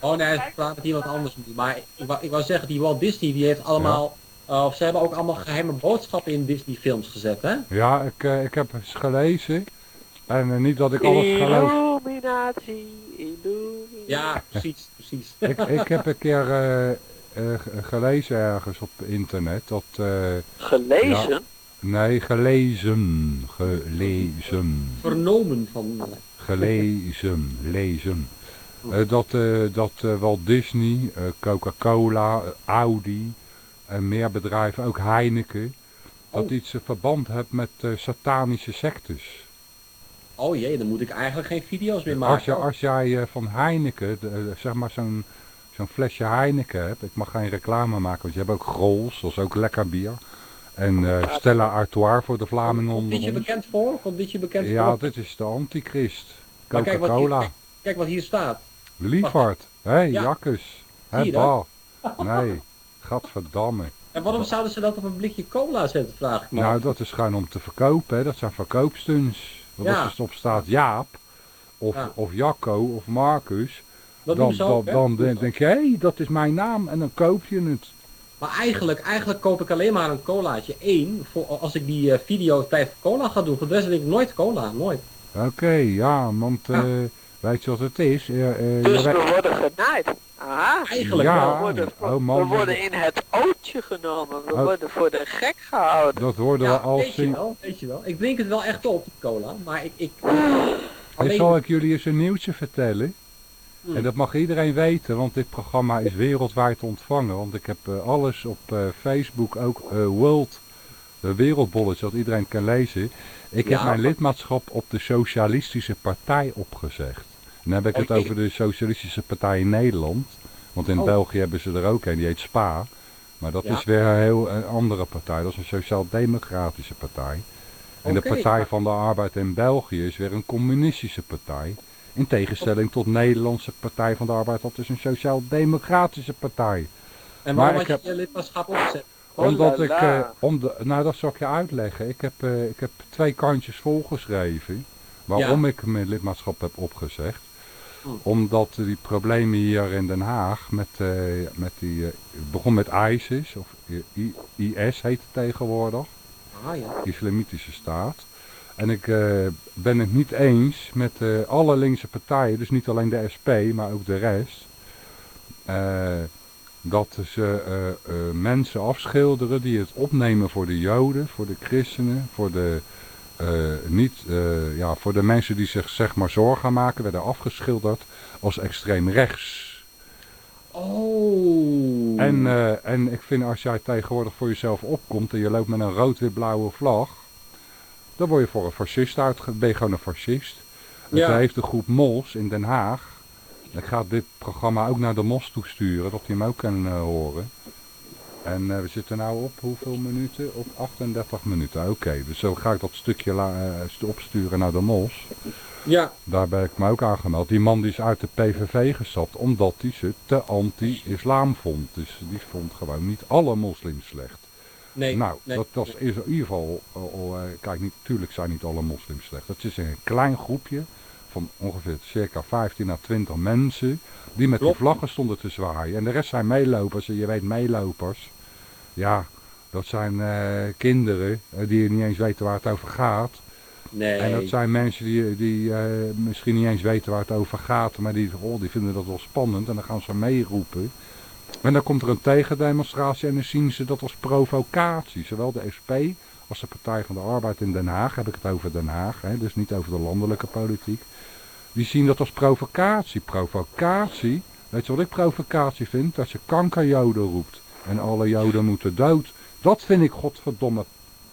Oh nee, hij praat met iemand anders nu. Maar ik wou, ik wou zeggen, die Walt Disney die heeft allemaal, eh, of ze hebben ook allemaal geheime boodschappen in Disney films gezet, hè? ja, ik, eh, ik heb eens gelezen. En eh, niet dat ik alles geloof. Illuminatie, illuminatie. Ja, precies, precies. ik, ik heb een keer eh, eh, gelezen ergens op internet dat... eh, Gelezen? Nee, gelezen. Gelezen. Vernomen van... Gelezen. Lezen. Eh, dat eh, dat eh, Walt Disney, Coca-Cola, Audi en meer bedrijven, ook Heineken, dat Oh. iets verband hebt met satanische sectes. Oh jee, dan moet ik eigenlijk geen video's meer Als, je, maken. als jij eh, van Heineken, de, zeg maar zo'n zo'n flesje Heineken hebt, ik mag geen reclame maken, want je hebt ook Grols, dat is ook lekker bier. En eh, Stella Artois voor de Vlamingen Komt onder dit je bekend voor? Komt dit je bekend Ja, voor? dit is de antichrist. Coca-Cola. Kijk- wat hier staat. Liefhard. Hé, hey, Ja. Jakkes. Hé, bah. Nee, gadverdamme. En waarom zouden ze dat op een blikje cola zetten, vraag ik me Nou, dat is gewoon om te verkopen, hè. dat zijn verkoopstunts. Want Ja. als er op staat Jaap, of, Ja. of Jacco, of Marcus, Dat dan, ook, dan, denk, denk je, hé, dat is mijn naam, en dan koop je het. Maar eigenlijk, eigenlijk koop ik alleen maar een colaatje. één voor als ik die eh, video tijd cola ga doen. Voor de rest drink ik nooit cola, nooit. Oké, ja, want eh, weet je wat het is? Eh, Dus we worden genaaid. Aha. Eigenlijk Ja. wel. We worden, oh we man, worden in het ootje genomen. We Oh. worden voor de gek gehouden. dat worden we al weet je zien. wel, weet je wel. Ik drink het wel echt op, cola. Maar ik... ik alleen- zal ik jullie eens een nieuwtje vertellen? Hmm. En dat mag iedereen weten, want dit programma is wereldwijd te ontvangen. Want ik heb eh, alles op eh, Facebook, ook eh, World, de wereldbolletje, dat iedereen kan lezen. Ik Ja. heb mijn lidmaatschap op de Socialistische Partij opgezegd. Dan heb ik het Oké. over de Socialistische Partij in Nederland. Want in Oh. België hebben ze er ook een, die heet SPA. Maar dat Ja. is weer een heel een andere partij, dat is een sociaal-democratische partij. En de Partij van de Arbeid in België is weer een communistische partij. In tegenstelling tot Nederlandse Partij van de Arbeid, dat is een sociaal-democratische partij. En maar waarom ik had je heb- je lidmaatschap opgezet? Oh Omdat ik, eh, om de, nou dat zal ik je uitleggen. Ik heb, eh, ik heb twee kantjes volgeschreven waarom ik mijn lidmaatschap heb opgezegd. Hm. Omdat die problemen hier in Den Haag met, eh, met die, het begon met ISIS, of I- IS heet het tegenwoordig. Ah ja. islamitische staat. En ik eh, ben het niet eens met alle linkse partijen, dus niet alleen de SP, maar ook de rest. dat ze mensen afschilderen die het opnemen voor de joden, voor de christenen, voor de, niet, eh, ja, voor de mensen die zich zeg maar zorgen maken, werden afgeschilderd als extreem rechts. Oh. En, eh, en ik vind als jij tegenwoordig voor jezelf opkomt en je loopt met een rood-wit-blauwe vlag, dan word je voor een fascist uitge... ben je gewoon een fascist. Ja. ze heeft een groep mols in Den Haag. Ik ga dit programma ook naar de mos toesturen, dat hij hem ook kan eh, horen. En eh, we zitten nou op hoeveel minuten? Op 38 minuten, oké. Dus zo ga ik dat stukje eh, stu- opsturen naar de mos. Ja. Daar ben ik me ook aangemeld. Die man die is uit de PVV gestapt omdat hij ze te anti-islam vond. Dus die vond gewoon niet alle moslims slecht. Nee. nou, nee, dat, dat is in ieder geval, eh, kijk, niet, tuurlijk zijn niet alle moslims slecht. Dat is een klein groepje van ongeveer circa 15 à 20 mensen die met Klopt. die vlaggen stonden te zwaaien. En de rest zijn meelopers, en je weet meelopers. Ja, dat zijn eh, kinderen eh, die niet eens weten waar het over gaat. Nee. En dat zijn mensen die, die eh, misschien niet eens weten waar het over gaat, maar die, oh, die vinden dat wel spannend en dan gaan ze meeroepen. En dan komt er een tegendemonstratie en dan zien ze dat als provocatie. Zowel de SP als de Partij van de Arbeid in Den Haag, heb ik het over Den Haag, hè, dus niet over de landelijke politiek. Die zien dat als provocatie. Provocatie, weet je wat ik provocatie vind? Dat je kankerjoden roept en alle joden moeten dood. Dat vind ik godverdomme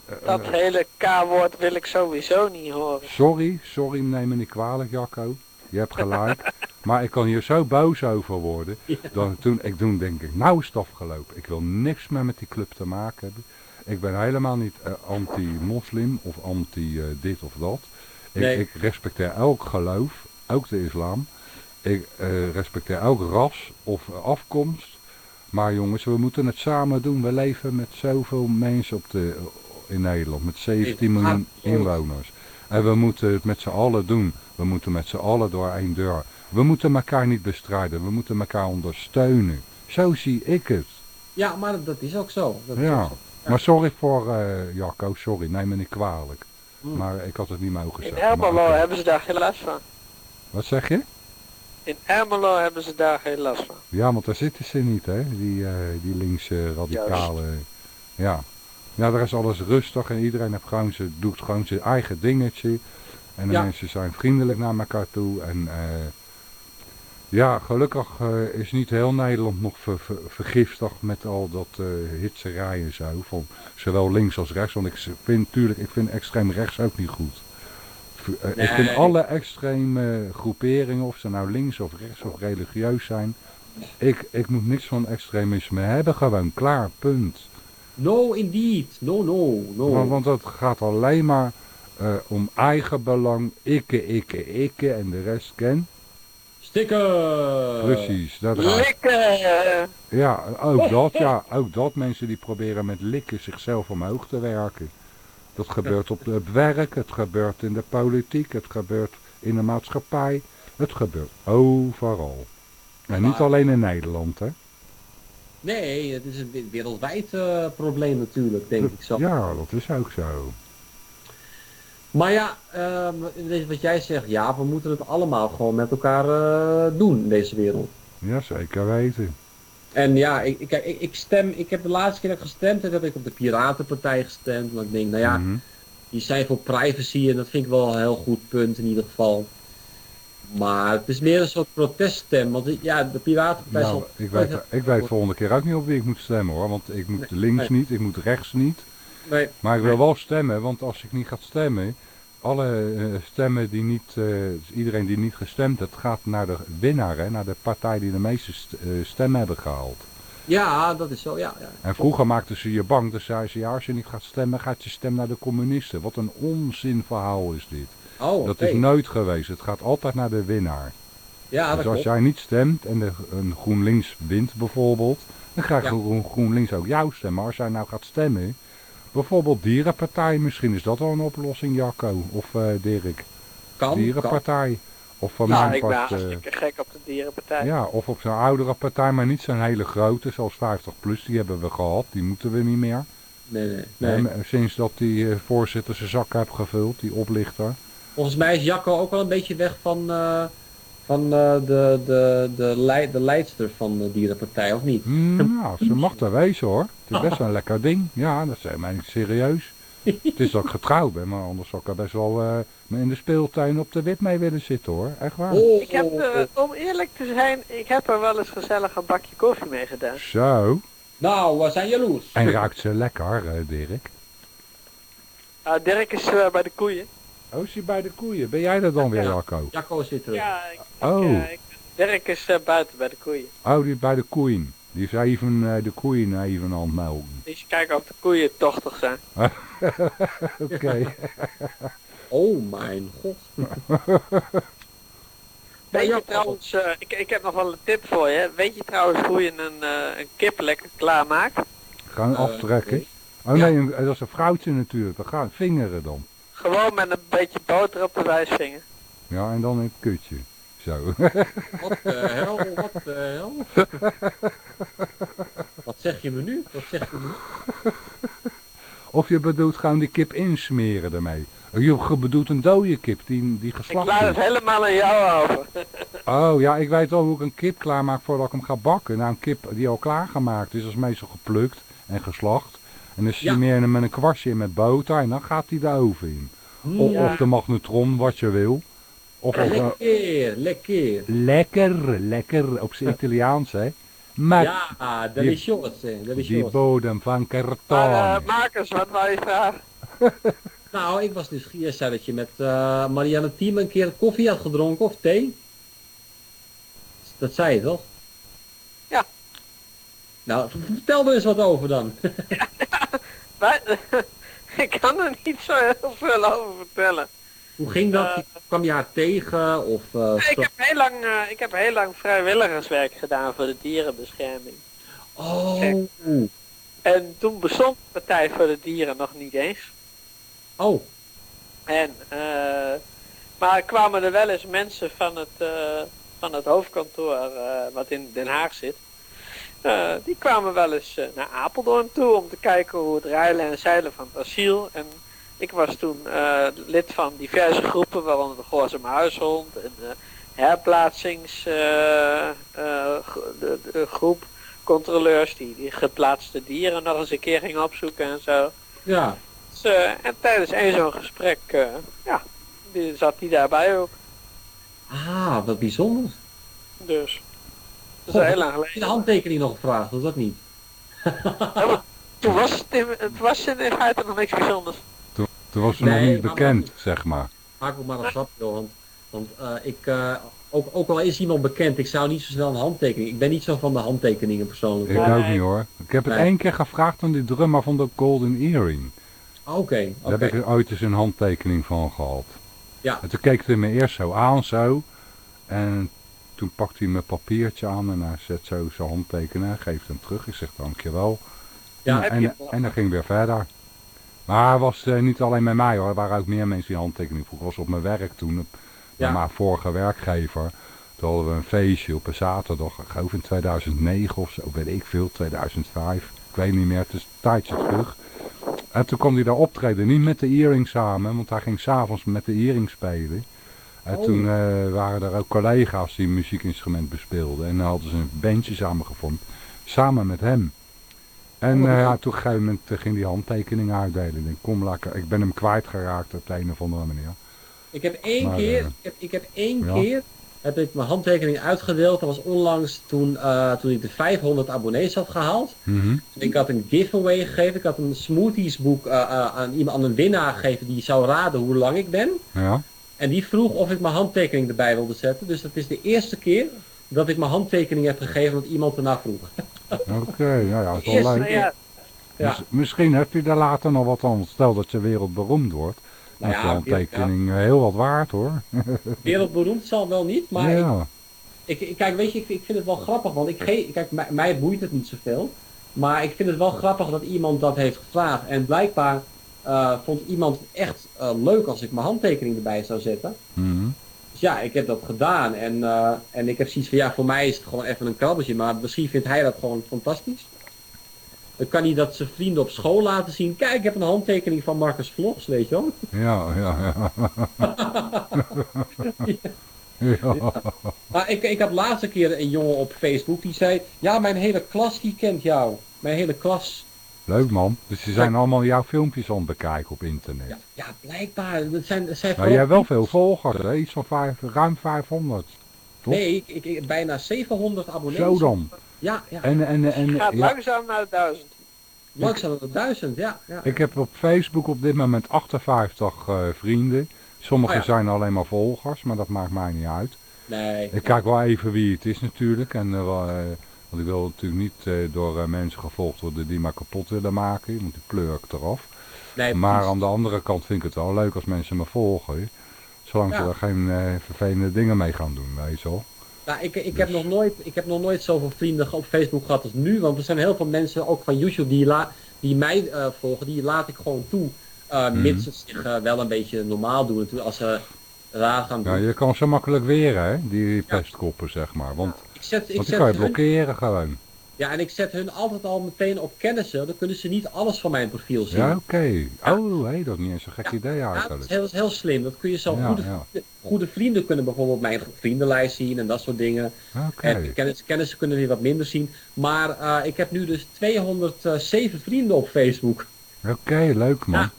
eh, Dat eh, hele K-woord wil ik sowieso niet horen. Sorry, sorry, neem me niet kwalijk, Jacco. Je hebt gelijk. maar ik kan hier zo boos over worden. Dat toen, ik toen denk ik, nou is het afgelopen. Ik wil niks meer met die club te maken hebben. Ik ben helemaal niet eh, anti-moslim of anti eh, dit of dat. Ik, Nee. ik respecteer elk geloof, ook de islam. Ik respecteer elk ras of afkomst. Maar jongens, we moeten het samen doen. We leven met zoveel mensen op de, in Nederland. Met 17 miljoen inwoners. En we moeten het met z'n allen doen. We moeten met z'n allen door één deur. We moeten elkaar niet bestrijden. We moeten elkaar ondersteunen. Zo zie ik het. Ja, maar dat, is ook zo. Dat is Ja. ook zo. Maar sorry voor eh Jacco, sorry. Neem me niet kwalijk. Hmm. Maar ik had het niet mogen In zeggen. maar Ermelo oké. hebben ze daar geen last van. Wat zeg je? In Ermelo hebben ze daar geen last van. Ja, want daar zitten ze niet, hè? Die, eh, die linkse radicale. Ja. Ja, daar is alles rustig en iedereen heeft gewoon ze, doet gewoon zijn eigen dingetje. En de Ja. mensen zijn vriendelijk naar elkaar toe. En eh, ja, gelukkig eh, is niet heel Nederland nog ver, ver- vergiftigd met al dat eh hitserij en zo. Van zowel links als rechts. Want ik vind, tuurlijk, ik vind extreem rechts ook niet goed. Eh, Ik Nee. vind alle extreme groeperingen, of ze nou links of rechts of religieus zijn, ik, ik moet niks van extremisme hebben, gewoon klaar, punt. No, indeed. No, no, no. Want, want dat gaat alleen maar eh, om eigen belang, ikke, ikke, ikke en de rest ken. Stikken! Precies, dat gaat. Likken! Ja, ook dat, ja, ook dat mensen die proberen met likken zichzelf omhoog te werken. Dat gebeurt op het werk, het gebeurt in de politiek, het gebeurt in de maatschappij, het gebeurt overal. En niet alleen in Nederland, hè. Nee, het is een we- wereldwijd eh, probleem natuurlijk, denk ik zo. Ja, dat is ook zo. Maar ja, ehm, wat jij zegt, ja, we moeten het allemaal gewoon met elkaar eh, doen in deze wereld. Ja, zeker weten. En ja, ik, ik, ik, stem, ik heb de laatste keer dat ik gestemd heb, heb ik op de Piratenpartij gestemd. Want ik denk, nou ja, Mhm. die zijn voor privacy en dat vind ik wel een heel goed punt in ieder geval. Maar het is meer een soort proteststem, want ja, de Piratenpartij Nou, zal... ik weet, ik weet volgende keer ook niet op wie ik moet stemmen hoor, want ik moet Nee, links nee. niet, ik moet rechts niet. Nee, Maar ik wil wel stemmen, want als ik niet ga stemmen, alle eh, stemmen die niet, eh, iedereen die niet gestemd heeft, gaat naar de winnaar, hè, naar de partij die de meeste st- eh, stemmen hebben gehaald. ja, dat is zo, ja. ja. En vroeger maakten ze je bang, dus zeiden ze, ja, als je niet gaat stemmen, gaat je stem naar de communisten. Wat een onzinverhaal is dit. Oh, Dat is nooit geweest, het gaat altijd naar de winnaar. Ja, dat dus als klopt. jij niet stemt en de, een GroenLinks wint bijvoorbeeld, dan krijgt Ja. Groen- GroenLinks ook jouw stem. Maar als jij nou gaat stemmen, bijvoorbeeld Dierenpartij, misschien is dat wel een oplossing, Jacco of eh, Dirk. Kan, kan. Dierenpartij. Of van Nou, mijn ik ben part, eh, hartstikke gek op de dierenpartij. ja, of op zo'n oudere partij, maar niet zo'n hele grote, zoals 50 plus, die hebben we gehad, die moeten we niet meer. Nee, nee, nee. En, sinds dat die eh, voorzitter zijn zak heeft gevuld, die oplichter. Volgens mij is Jacco ook wel een beetje weg van, eh, van eh, de, de, de, lei- de leidster van de dierenpartij, of niet? Hmm, nou, ze mag er wezen hoor. Het is best wel een lekker ding. Ja, dat is mij niet serieus. Het is dat ik getrouwd ben, maar anders zou ik er best wel eh, in de speeltuin op de wit mee willen zitten hoor. Echt waar. Oh, Ik heb, eh, om eerlijk te zijn, ik heb er wel eens gezellig een bakje koffie mee gedaan. Zo. Nou, we zijn jaloers. En ruikt ze lekker, eh, Dirk? Ah, Dirk is bij de koeien. Oh, is hij bij de koeien? Ben jij er dan weer, Ja. Jacco? Jacco zit er. Ja, ik, ik, Oh. eh, ik- Dirk is eh, buiten bij de koeien. Oh, die is bij de koeien. Die is even eh, de koeien even aan het melken. Dus kijken of de koeien tochtig zijn. Oké. Oh mijn god. Weet je trouwens, eh, ik, ik heb nog wel een tip voor je. Weet je trouwens hoe je een, eh, een kip lekker klaarmaakt? Gaan aftrekken. Oh Ja. nee, een- dat is een vrouwtje natuurlijk. Dat gaat vingeren dan. Gewoon met een beetje boter op de wijsvinger. Ja, en dan in het kutje. Zo. Wat de hel, wat de hel. Wat zeg je me nu? Wat zeg je me nu? Of je bedoelt gewoon die kip insmeren ermee. Je bedoelt een dode kip die, die Ik geslacht laat het is. helemaal aan jou over. Oh ja, ik weet wel hoe ik een kip klaarmaak voordat ik hem ga bakken. Nou, een kip die al klaargemaakt is, is meestal geplukt en geslacht. En dan zie je hem met een kwastje in met boter en dan gaat hij de oven in. Of, Ja. of de magnetron, wat je wil. Of, of een- Lekker, lekker. lekker, lekker op zijn Italiaans, hè. Maar Ja, delicioso, die delicioso. bodem van karton. Maar uh, Marcus, wat wou je vragen? Nou, ik was dus je zei dat je met eh, Marianne Thiem een keer koffie had gedronken of thee. Dat zei je toch? Ja. Nou, vertel er eens wat over dan. Wij- ik kan er niet zo heel veel over vertellen. Hoe ging dat? Eh. Kwam je haar tegen? Of, eh, ik, heb heel lang, eh, ik heb heel lang vrijwilligerswerk gedaan voor de dierenbescherming. Oh, En toen bestond de Partij voor de Dieren nog niet eens. oh, En, eh, maar er kwamen er wel eens mensen van het, eh, van het hoofdkantoor, eh, wat in Den Haag zit. Eh, die kwamen wel eens eh, naar Apeldoorn toe om te kijken hoe het rijlen en zeilen van het asiel. En ik was toen eh, lid van diverse groepen, waaronder de Goorseme Huishond en de herplaatsings eh, eh, gro- de, de groep controleurs die, die geplaatste dieren nog eens een keer gingen opzoeken en zo. ja. Dus, en tijdens één zo'n gesprek, ja, die, zat die daarbij ook. Ah, wat bijzonder. Dus, dat is heel lang Heb je de geleden. handtekening nog gevraagd, of dat niet? Toen was het, in, het was in feite nog niks bijzonders. Toen was ze Nee, nog niet maar- bekend, zeg maar. maak ook maar een grap, joh. Want, want eh, ik, eh, ook, ook al is iemand bekend, ik zou niet zo snel een handtekening. Ik ben niet zo van de handtekeningen persoonlijk. Ik Nee. ook niet hoor. Ik heb het Nee. één keer gevraagd aan die drummer van de Golden Earring. Oké, Daar heb ik ooit eens een handtekening van gehad. Ja. En toen keek hij me eerst zo aan zo. En toen pakte hij mijn papiertje aan en hij zet zo zijn handtekening en geeft hem terug. Ik zeg dankjewel. Ja, en, en, en dan ging weer verder. Maar hij was eh, niet alleen met mij hoor. Er waren ook meer mensen die handtekening vroegen. was op mijn werk toen. Op, bij Ja. mijn vorige werkgever. Toen hadden we een feestje op een zaterdag. Ik geloof in 2009 of zo. Weet ik veel. 2005. Ik weet niet meer. Het is een tijdje terug. En toen kwam hij daar optreden. Niet met de earring samen. Want hij ging s'avonds met de earring spelen. En toen eh, waren er ook collega's die een muziekinstrument bespeelden. En dan hadden ze een bandje samengevormd. Samen met hem. En eh, ja, toen op een gegeven moment eh, ging die handtekening uitdelen. Ik denk, kom lekker. Ik ben hem kwijtgeraakt op de een of andere manier. Ik heb één Maar, keer, ik heb, ik heb één ja. keer, heb ik mijn handtekening uitgedeeld. Dat was onlangs toen, toen ik de 500 abonnees had gehaald. Mhm. Ik had een giveaway gegeven. Ik had een smoothiesboek aan iemand, aan een winnaar gegeven die zou raden hoe lang ik ben. Ja. En die vroeg of ik mijn handtekening erbij wilde zetten. Dus dat is de eerste keer dat ik mijn handtekening heb gegeven dat iemand ernaar vroeg. Oké, ja, ja, dat is wel leuk. Nou ja, Ja. Mis- misschien heb je daar later nog wat aan. Stel dat je wereldberoemd wordt. Dan Nou is de ja, handtekening eh, heel wat waard hoor. Wereldberoemd zal wel niet, maar ja. ik, ik, kijk, weet je, ik, ik vind het wel grappig, want ik ge, kijk, mij, mij boeit het niet zoveel. Maar ik vind het wel grappig dat iemand dat heeft gevraagd. En blijkbaar eh, vond iemand het echt eh, leuk als ik mijn handtekening erbij zou zetten. Mhm. Dus ja, ik heb dat gedaan. En, eh, en ik heb zoiets van, ja, voor mij is het gewoon even een krabbeltje. Maar misschien vindt hij dat gewoon fantastisch. Dan kan hij dat zijn vrienden op school laten zien. Kijk, ik heb een handtekening van Marcus Vlogs, weet je wel. Ja, ja, ja. ja. Maar ik, ik had laatste keer een jongen op Facebook die zei... Ja, mijn hele klas die kent jou. Mijn hele klas. Leuk man. Dus ze zijn allemaal jouw filmpjes aan het bekijken op internet. Ja, ja blijkbaar. Dat zijn, dat zijn Nou, jij hebt wel veel volgers, hè? Iets van vijf, ruim 500. toch? Nee, ik, ik, ik- bijna 700 abonnees. Zo dan. Ja, ja. En, en, en, gaat ja, langzaam naar de duizend. Langzaam naar de duizend, ja. ja. ik heb op Facebook op dit moment 58 eh, vrienden. Sommige Oh ja. zijn alleen maar volgers, maar dat maakt mij niet uit. Nee. Ik kijk wel even wie het is natuurlijk. En, eh, eh, want ik wil natuurlijk niet eh, door eh, mensen gevolgd worden die mij kapot willen maken. Want die pleur ik eraf. nee maar aan de andere kant vind ik het wel leuk als mensen me volgen. Zolang ze er geen eh, vervelende dingen mee gaan doen, weet je wel. Nou, ik, ik, heb Dus- nog nooit, ik heb nog nooit zoveel vrienden op Facebook gehad als nu. Want er zijn heel veel mensen, ook van YouTube, die, la, die mij volgen. Die laat ik gewoon toe. Mhm. Mits ze zich wel een beetje normaal doen. Als ze raar gaan doen. Ja, je kan ze makkelijk weren, hè, die pestkoppen, zeg maar. Want, zet, ik want kan je hun, blokkeren gewoon. ja, en ik zet hun altijd al meteen op kennissen. Dan kunnen ze niet alles van mijn profiel zien. Ja, oké. Oh, hé, dat is niet eens een gek idee Ja, eigenlijk. heel, dat is heel slim. Dat kun je Ja, goede, ja. goede vrienden kunnen bijvoorbeeld mijn vriendenlijst zien en dat soort dingen. Oké. En kennis, kennissen kunnen weer wat minder zien. Maar eh, ik heb nu dus 207 vrienden op Facebook. Oké, leuk man. Ja.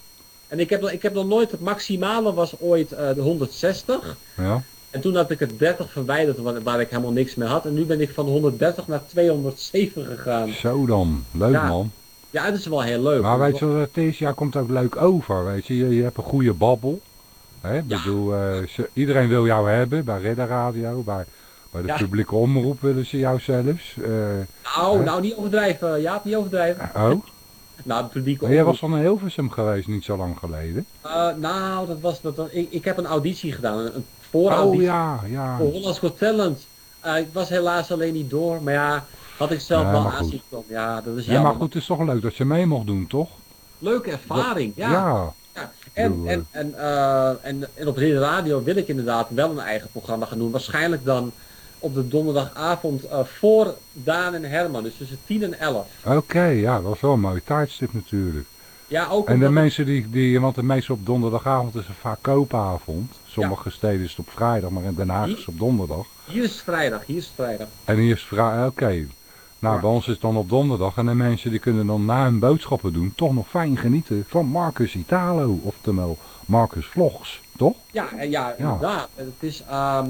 En ik heb, ik heb nog nooit, het maximale was ooit eh, de 160. Ja. En toen had ik het 30 verwijderd waar, waar ik helemaal niks meer had. En nu ben ik van 130 naar 207 gegaan. Zo dan. Leuk Ja, man. Ja, dat is wel heel leuk. Maar weet je wat het is? Ja, komt ook leuk over, weet je. Je, je hebt een goede babbel. Hè? Ja. bedoel, eh, ze- iedereen wil jou hebben, bij Ridder Radio, bij, bij de Ja. publieke omroep willen ze jou zelfs. eh, Nou, nou niet overdrijven. Ja, niet overdrijven. oh, Nou, het publiek jij was van Hilversum geweest niet zo lang geleden. Eh, nou, dat was dat. dat- Ik, ik heb een auditie gedaan, een, een Oh ja, ja. voor Hollands Got Talent. Eh, ik was helaas alleen niet door, maar ja, had ik zelf Nee, wel aanzien komen. Ja, dat is Ja, jammer. maar goed, het is toch leuk dat je mee mocht doen, toch? Leuke ervaring, ja. ja. ja. En, en, en, eh, en, en op Ridder Radio wil ik inderdaad wel een eigen programma gaan doen. Waarschijnlijk dan op de donderdagavond eh, voor Daan en Herman, dus tussen 10 en 11. Oké, ja, dat was wel een mooi tijdstip natuurlijk. Ja, ook En de mensen die, die, want de meeste op donderdagavond is een vaak koopavond. Sommige steden is het op vrijdag, maar in Den Haag is het op donderdag. hier is het vrijdag, hier is het vrijdag. En hier is vrijdag, oké. Nou, Ja. bij ons is het dan op donderdag en de mensen die kunnen dan na hun boodschappen doen toch nog fijn genieten van Marcus Italo, oftewel Marcus Vlogs, toch? Ja, ja, inderdaad. Het is, ehm,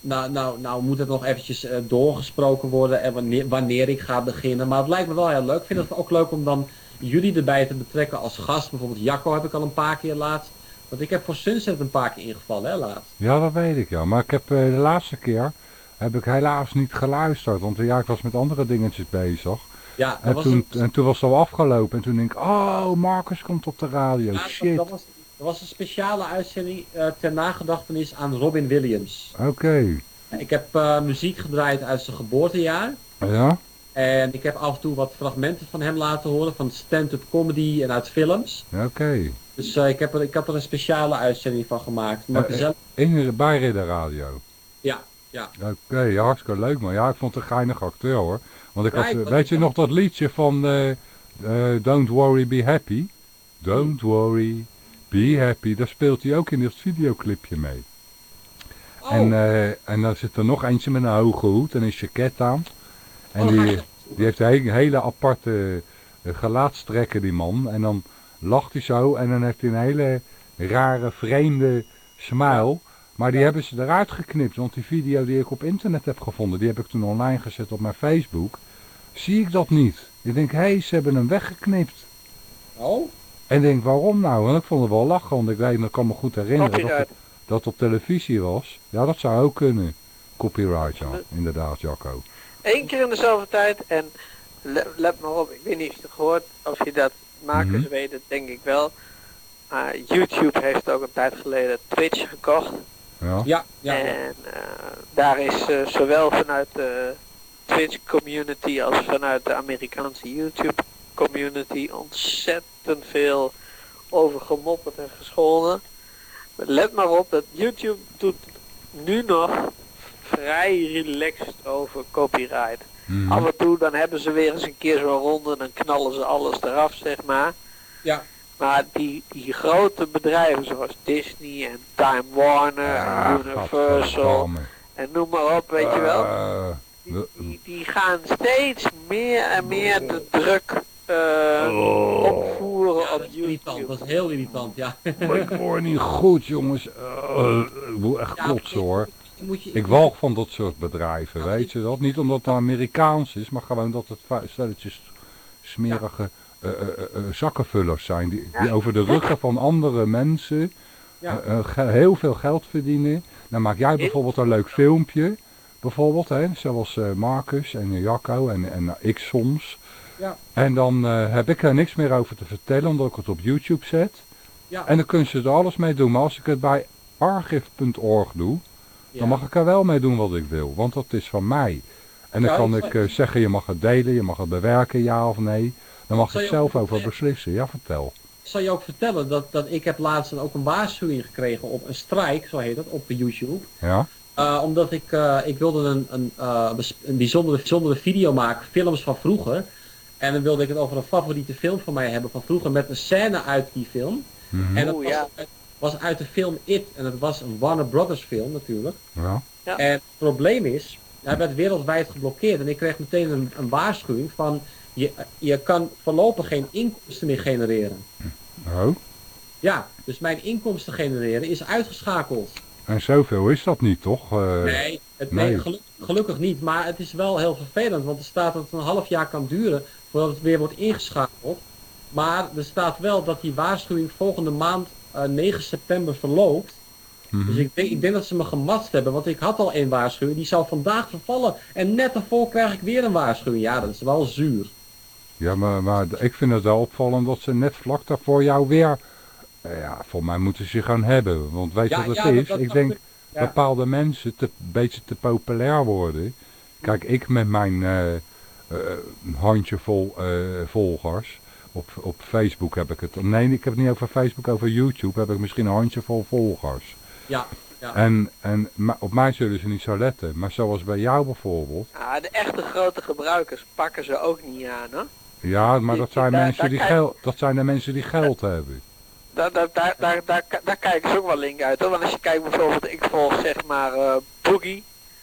nou, nou, nou moet het nog eventjes eh, doorgesproken worden en wanneer, wanneer ik ga beginnen. Maar het lijkt me wel heel leuk. Ik vind het ook leuk om dan jullie erbij te betrekken als gast. Bijvoorbeeld Jacco heb ik al een paar keer laatst Want ik heb voor Sunset een paar keer ingevallen, hè, laatst. Ja, dat weet ik ja. Maar ik heb eh, de laatste keer heb ik helaas niet geluisterd. Want ja, ik was met andere dingetjes bezig. Ja, En toen, een- en toen was het al afgelopen. En toen denk ik, oh, Marcus komt op de radio. Ja, Shit. Dat was, dat was een speciale uitzending eh, ter nagedachtenis aan Robin Williams. Oké. Ik heb eh, muziek gedraaid uit zijn geboortejaar. Ja? En ik heb af en toe wat fragmenten van hem laten horen, van stand-up comedy en uit films. Oké. Dus eh, ik, heb er, ik heb er een speciale uitzending van gemaakt. Maar Eh, eh. zelf, In bij Ridder Radio. ja, ja. Oké, ja, hartstikke leuk man. Ja, ik vond het een geinig acteur hoor. Want ik Ja, had, ik weet je nog dat liedje van Don't Worry Be Happy? Don't worry, be happy. Daar speelt hij ook in dat videoclipje mee. Oh, En, en dan zit er nog eentje met een hoge hoed en een jacket aan. En Oh, die, hij- die heeft een hele, aparte eh, gelaatstrekken die man. En dan lacht hij zo en dan heeft hij een hele rare, vreemde smile. Maar die Ja. hebben ze eruit geknipt, want die video die ik op internet heb gevonden, die heb ik toen online gezet op mijn Facebook. Zie ik dat niet. Ik denk, hé, hey, ze hebben hem weggeknipt. oh, En ik denk, waarom nou? En ik vond het wel lachen, want ik weet, ik kan me goed herinneren dat, dat op televisie was. Ja, dat zou ook kunnen. Copyright, ja, inderdaad, Jacco. Eén keer in dezelfde tijd en let, let maar op, ik weet niet of je het gehoord, of je dat makers Mhm. weten, denk ik wel. Maar YouTube heeft ook een tijd geleden Twitch gekocht. Ja, ja, ja. En eh, daar is eh, zowel vanuit de Twitch community als vanuit de Amerikaanse YouTube community ontzettend veel over gemopperd en gescholden. Let maar op dat YouTube doet nu nog vrij relaxed over copyright. Mhm. Af en toe dan hebben ze weer eens een keer zo'n ronde, dan knallen ze alles eraf, zeg maar. Ja. Maar die, die grote bedrijven zoals Disney en Time Warner Ja, en Universal en noem maar op, weet je wel. Eh, Die, die, die gaan steeds meer en meer de druk eh, Oh. opvoeren Ja, op dat is irritant, YouTube. dat is heel irritant, ja. maar ik word niet goed, jongens. Eh, ik word echt Ja, klotsen, hoor. Moet je, Ik walg van dat soort bedrijven, Ja, weet je dat? Niet omdat het Amerikaans is, maar gewoon dat het stelletjes smerige eh, eh, eh, zakkenvullers zijn. Die, die over de ruggen van andere mensen Ja. heel veel geld verdienen. Dan maak jij bijvoorbeeld een leuk filmpje, bijvoorbeeld, hè, zoals Marcus en Jacco en, en ik soms. Ja. En dan heb ik er niks meer over te vertellen, omdat ik het op YouTube zet. Ja. En dan kunnen ze er alles mee doen. Maar als ik het bij archive.org doe, ja. dan mag ik er wel mee doen wat ik wil, want dat is van mij. En dan kan ik- eh, zeggen, je mag het delen, je mag het bewerken, ja of nee. Dan mag je zelf ook- over beslissen. Ja, vertel. Ik zal je ook vertellen dat, dat ik heb laatst dan ook een waarschuwing gekregen op een strike, zo heet dat, op YouTube. Ja? Eh, omdat ik, eh, ik wilde een, een, eh, een bijzondere, bijzondere video maken, films van vroeger. En dan wilde ik het over een favoriete film van mij hebben van vroeger met een scène uit die film. Mhm. En dat Oeh, ja. Was uit de film It. En het was een Warner Brothers film natuurlijk. ja. Ja. En het probleem is, hij werd wereldwijd geblokkeerd. En ik kreeg meteen een, een waarschuwing van, je, je kan voorlopig geen inkomsten meer genereren. Oh. Ja, dus mijn inkomsten genereren is uitgeschakeld. En zoveel is dat niet, toch? Eh, Nee, het, nee nee. geluk- gelukkig niet. Maar het is wel heel vervelend, want er staat dat het een half jaar kan duren voordat het weer wordt ingeschakeld. Maar er staat wel dat die waarschuwing volgende maand 9 september verloopt. mhm. Dus ik denk, ik denk dat ze me gematst hebben, want ik had al één waarschuwing. Die zou vandaag vervallen. En net daarvoor krijg ik weer een waarschuwing. Ja, dat is wel zuur. Ja, maar, maar ik vind het wel opvallend dat ze net vlak daarvoor jou weer... eh, ja, voor mij moeten ze gaan hebben. Want weet je Ja, wat het is? dat- ik dat- denk ja. bepaalde mensen te, een beetje te populair worden. Kijk, ik met mijn eh, eh, handjevol eh, volgers... Op, op Facebook heb ik het. Nee, ik heb het niet over Facebook, over YouTube heb ik misschien een handjevol volgers. Ja, ja. En, en op mij zullen ze niet zo letten. Maar zoals bij jou bijvoorbeeld. Ja, de echte grote gebruikers pakken ze ook niet aan, hoor. Ja, maar dat zijn, mensen die geld, dat zijn de mensen die geld hebben. Daar, daar, daar, daar, daar, kijken ze ook wel link uit, hoor. Want als je kijkt bijvoorbeeld, ik volg zeg maar eh,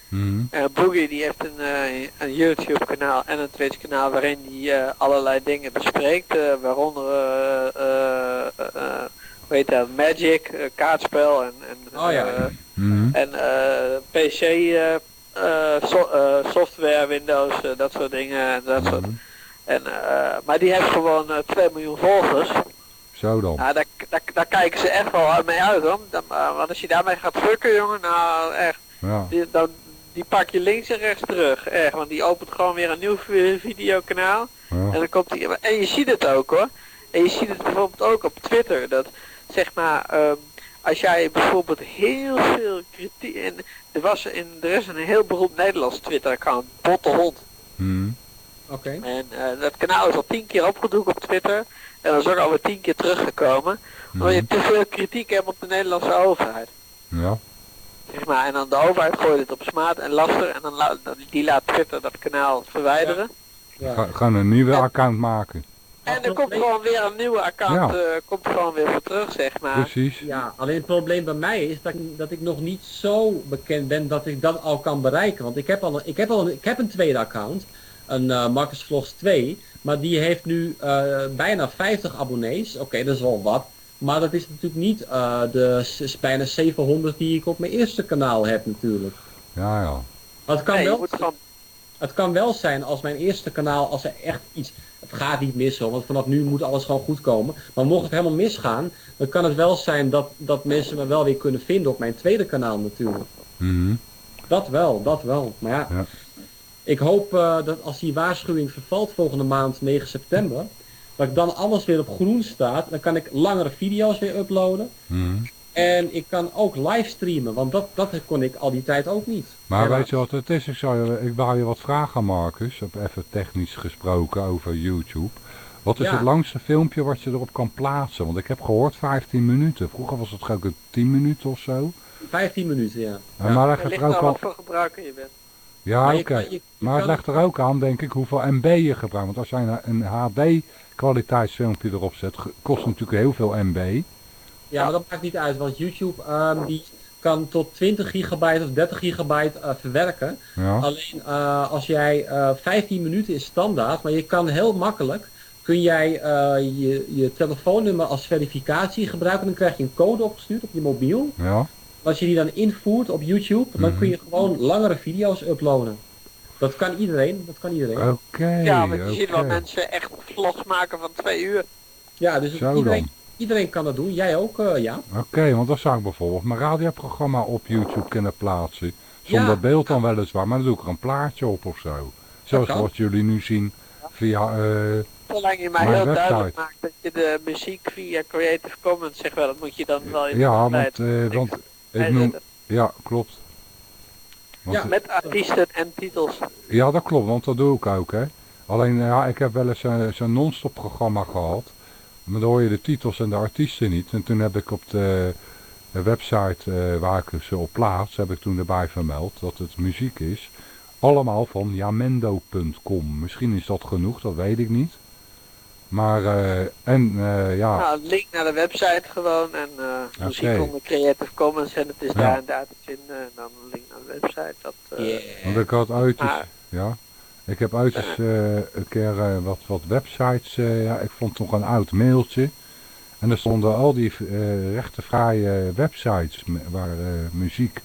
Mhm. En Boogie die heeft een, eh, een YouTube kanaal en een Twitch kanaal waarin hij eh, allerlei dingen bespreekt. eh, waaronder, eh eh, eh, eh, hoe heet dat, Magic, eh, kaartspel en, en, Oh ja. eh, Mhm. en eh, PC eh, eh, so- eh, software, Windows, eh, dat soort dingen. En dat soort. Mhm. En, eh, maar die heeft gewoon eh 2 miljoen volgers. Zo dan. Ja, daar, daar, daar kijken ze echt wel mee uit hoor. Dan, eh, want als je daarmee gaat fucken jongen, nou echt, Ja. die, dan, die pak je links en rechts terug. Echt, want die opent gewoon weer een nieuw vi- videokanaal. En dan komt die, en je ziet het ook hoor. En je ziet het bijvoorbeeld ook op Twitter. Dat zeg maar, ehm, als jij bijvoorbeeld heel veel kritiek. En er was in, er is een heel beroemd Nederlands Twitter account, Botte Hond. Hm. Oké. En eh, dat kanaal is al tien keer opgedoekt op Twitter. En dat is ook alweer tien keer teruggekomen. Omdat je te veel kritiek hebt op de Nederlandse overheid. Ja. Zeg maar, en dan de overheid gooit het op smaad en laster. En dan la- die laat Twitter dat kanaal verwijderen. Ja. Ga, gaan een nieuwe account maken. En er komt gewoon weer een nieuwe account, Ja. eh, komt gewoon weer voor terug, zeg maar. Precies. Ja, alleen het probleem bij mij is dat, ik- dat ik nog niet zo bekend ben dat ik dat al kan bereiken. Want ik heb al een, ik heb al een, ik heb een tweede account, een eh Marcus Vlogs 2, maar die heeft nu eh, bijna 50 abonnees. Oké, dat is wel wat. Maar dat is natuurlijk niet eh, de bijna 700 die ik op mijn eerste kanaal heb natuurlijk. Ja, ja. Maar het kan, Nee, wel, het kan wel zijn als mijn eerste kanaal, als er echt iets... Het gaat niet mis hoor, want vanaf nu moet alles gewoon goed komen. Maar mocht het helemaal misgaan, dan kan het wel zijn dat, dat mensen me wel weer kunnen vinden op mijn tweede kanaal natuurlijk. Mhm. Dat wel, dat wel. Maar ja, Ja. ik hoop eh, dat als die waarschuwing vervalt volgende maand 9 september, dat ik dan alles weer op groen staat. Dan kan ik langere video's weer uploaden. Mhm. En ik kan ook livestreamen, want dat, dat kon ik al die tijd ook niet. Maar Helaas. weet je wat het is? Ik, zou je, ik wou je wat vragen, Marcus. Op even technisch gesproken over YouTube. Wat is Ja. het langste filmpje wat je erop kan plaatsen? Want ik heb gehoord 15 minuten. Vroeger was het ook een 10 minuten of zo. 15 minuten, ja. En Ja. Maar ligt nou wat voor gebruiker je bent. Ja, Maar oké. Maar het legt er ook aan, denk ik, hoeveel MB je gebruikt. Want als jij een- een HD kwaliteitsfilmpje erop zet, kost natuurlijk heel veel MB. Ja, maar dat maakt niet uit, want YouTube ehm, die kan tot 20 gigabyte of 30 gigabyte eh, verwerken. Ja. Alleen eh, als jij eh 15 minuten is standaard, maar je kan heel makkelijk, kun jij eh, je, je telefoonnummer als verificatie gebruiken. Dan krijg je een code opgestuurd op je mobiel. Ja. Als je die dan invoert op YouTube, dan Mhm. kun je gewoon langere video's uploaden. Dat kan iedereen, dat kan iedereen. Oké, ja, want je ziet wel mensen echt vlogs maken van twee uur. Ja, dus Zo iedereen, dan. iedereen kan dat doen. Jij ook, eh, ja. Oké, want dan zou ik bijvoorbeeld mijn radioprogramma op YouTube kunnen plaatsen. Zonder Ja. beeld dan weliswaar, maar dan doe ik er een plaatje op of zo. Zoals wat jullie nu zien via... eh, Zolang je maar Mijn heel website. duidelijk maakt dat je de muziek via Creative Commons, zeg wel, dat moet je dan wel in de ja, want, eh, want ik noem... Ja, klopt. Want, Ja. Met artiesten en titels. Ja, dat klopt, want dat doe ik ook, hè. Alleen, eh, ja, ik heb wel eens een- zo'n non-stop programma gehad. Maar dan hoor je de titels en de artiesten niet. En toen heb ik op de, de website eh, waar ik ze op plaats, heb ik toen erbij vermeld dat het muziek is. Allemaal van jamendo.com. Misschien is dat genoeg, dat weet ik niet. Maar, eh, en eh, ja, Nou, een link naar de website gewoon en eh muziek Oké. onder Creative Commons en het is Ja. daar en daar te vinden. En dan een link naar de website. Dat, eh, Yeah. want ik had maar- ja, ik heb ooit eens eh, een keer wat, wat websites, eh, ja, ik vond nog een oud mailtje. En er stonden al die eh rechtenvrije websites waar eh, muziek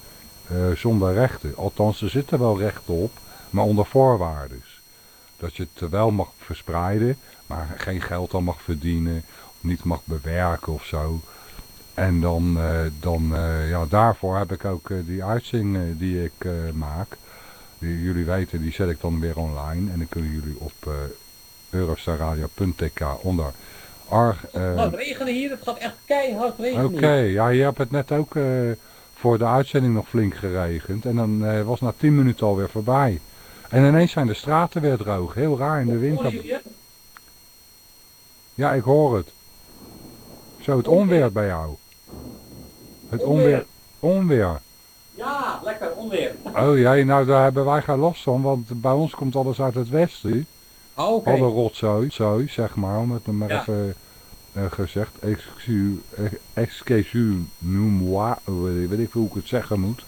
eh, zonder rechten. Althans, er zitten wel rechten op, maar onder voorwaarden. Dat je het wel mag verspreiden, maar geen geld aan mag verdienen, of niet mag bewerken of zo. En dan, eh, dan eh, ja, daarvoor heb ik ook eh, die uitzendingen die ik maak. Die jullie weten, die zet ik dan weer online. En dan kunnen jullie op eurostarradio.tk onder arg... eh, Oh, het regenen hier, het gaat echt keihard regenen. Oké, ja, je hebt het net ook voor de uitzending nog flink geregend. En dan was na 10 minuten alweer voorbij. En ineens zijn de straten weer droog. Heel raar in de winter. Ja, ik hoor het. Zo, het onweer bij jou. Het onweer. Onweer. Ja, lekker, onweer. Oh jee, nou daar hebben wij geen last van, want bij ons komt alles uit het westen. Oh, oké. Alle rotzooi, zooi, zeg maar, om het maar Ja. even eh, gezegd. Excuse, eh, excuse moi, weet weet ik veel hoe ik het zeggen moet.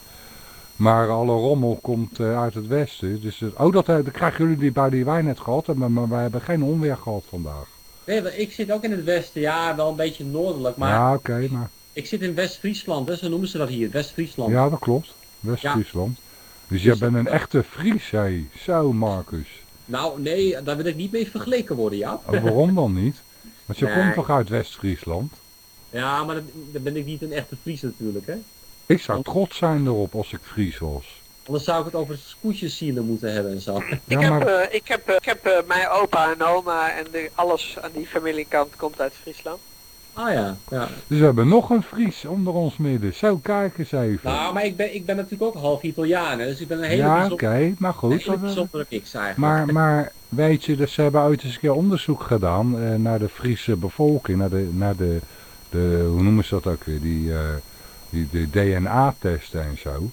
Maar alle rommel komt eh, uit het westen. Dus oh, dat, eh, dat krijgen jullie die bij die wij net gehad hebben, maar wij hebben geen onweer gehad vandaag. Nee, ik zit ook in het westen, ja, wel een beetje noordelijk, maar ja, oké, maar... ik zit in West-Friesland, hè, zo noemen ze dat hier, West-Friesland. Ja, dat klopt. West-Friesland. Dus jij bent een echte Fries, hé. Zo, Marcus. Nou, nee, daar wil ik niet mee vergeleken worden, ja. Oh, waarom dan niet? Want je Nee. komt toch uit West-Friesland? Ja, maar dan, dan ben ik niet een echte Fries natuurlijk, hè. Ik zou trots zijn erop als ik Fries was. Anders zou ik het over scootjesielen moeten hebben en zo. Ik Ja, heb, eh, ik heb, eh, ik heb eh, mijn opa en oma en de, alles aan die familiekant komt uit Friesland. Ah ja, ja. dus we hebben nog een Fries onder ons midden. Zo, kijk eens even. Nou, maar ik ben, ik ben natuurlijk ook half Italiaan, dus ik ben een hele, ja, oké, maar een goed. eh, bijzondere mix eigenlijk. Maar, maar weet je, dus ze hebben ooit eens een keer onderzoek gedaan eh, naar de Friese bevolking, naar de, naar de, de hoe noemen ze dat ook weer, die, die de DNA-testen en zo. Dan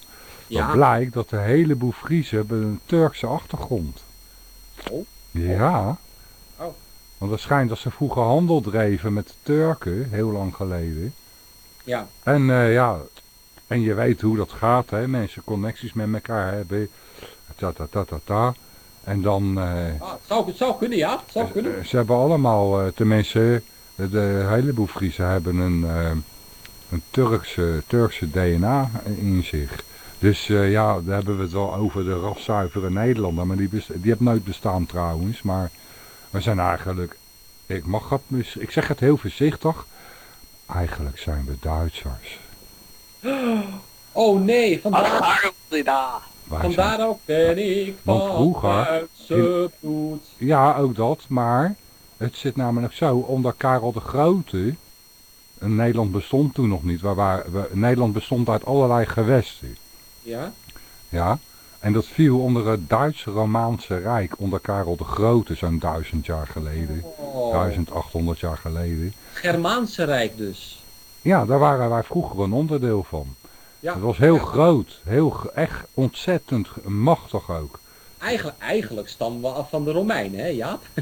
ja, blijkt dat een heleboel Friesen hebben een Turkse achtergrond. Oh. Ja. Oh. Want het schijnt dat ze vroeger handel dreven met de Turken, heel lang geleden. ja. En eh, ja, en je weet hoe dat gaat, hè. Mensen connecties met elkaar hebben. Ta ta ta ta ta. En dan, eh, Ah, het, zou, het zou kunnen, ja. Het zou kunnen. eh, ze hebben allemaal, eh, tenminste, de, de heleboel Friesen hebben een, een Turkse, Turkse DNA in zich. Dus eh, ja, daar hebben we het wel over de raszuivere Nederlander. Maar die, die heeft nooit bestaan trouwens. Maar we zijn eigenlijk, ik mag het, ik zeg het heel voorzichtig. Eigenlijk zijn we Duitsers. Oh nee, vandaar. Wij zijn- vandaar ook ben ik Want van vroeger- Duitse bloed. Ja, ook dat. Maar het zit namelijk zo, onder Karel de Grote, Nederland bestond toen nog niet. Waar, waar, we- Nederland bestond uit allerlei gewesten. Ja? Ja. En dat viel onder het Duitse Romaanse Rijk, onder Karel de Grote, zo'n duizend jaar geleden. Oh, 1800 jaar geleden. Germaanse Rijk dus. Ja, daar waren wij vroeger een onderdeel van. Ja. Het was heel ja. groot, heel, echt ontzettend machtig ook. Eigenlijk, eigenlijk stammen we af van de Romeinen, hè Jaap?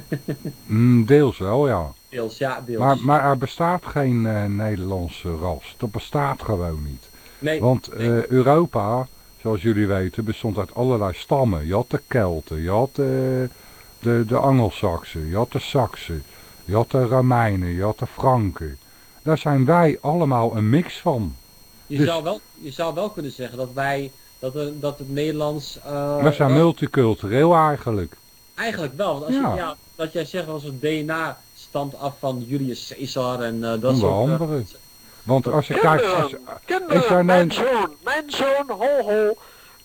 Mm, deels wel, ja. Deels, ja, deels. Maar, maar er bestaat geen eh, Nederlandse ras. Dat bestaat gewoon niet. nee, Want eh, Europa, zoals jullie weten, bestond uit allerlei stammen. Je had de Kelten, je had eh, de, de Angelsaksen, je had de Saksen, je had de Romeinen, je had de Franken. Daar zijn wij allemaal een mix van. je, dus- zou wel, je zou wel kunnen zeggen dat wij, dat, er, dat het Nederlands... eh, We zijn multicultureel eigenlijk. Eigenlijk wel, want als Ja. je, ja, dat jij zegt als het DNA stamt af van Julius Caesar en eh, dat soort... eh, andere. Want als je kijkt... Als, Kinderen, is er kinderen, mijn zoon, mijn zoon, ho ho.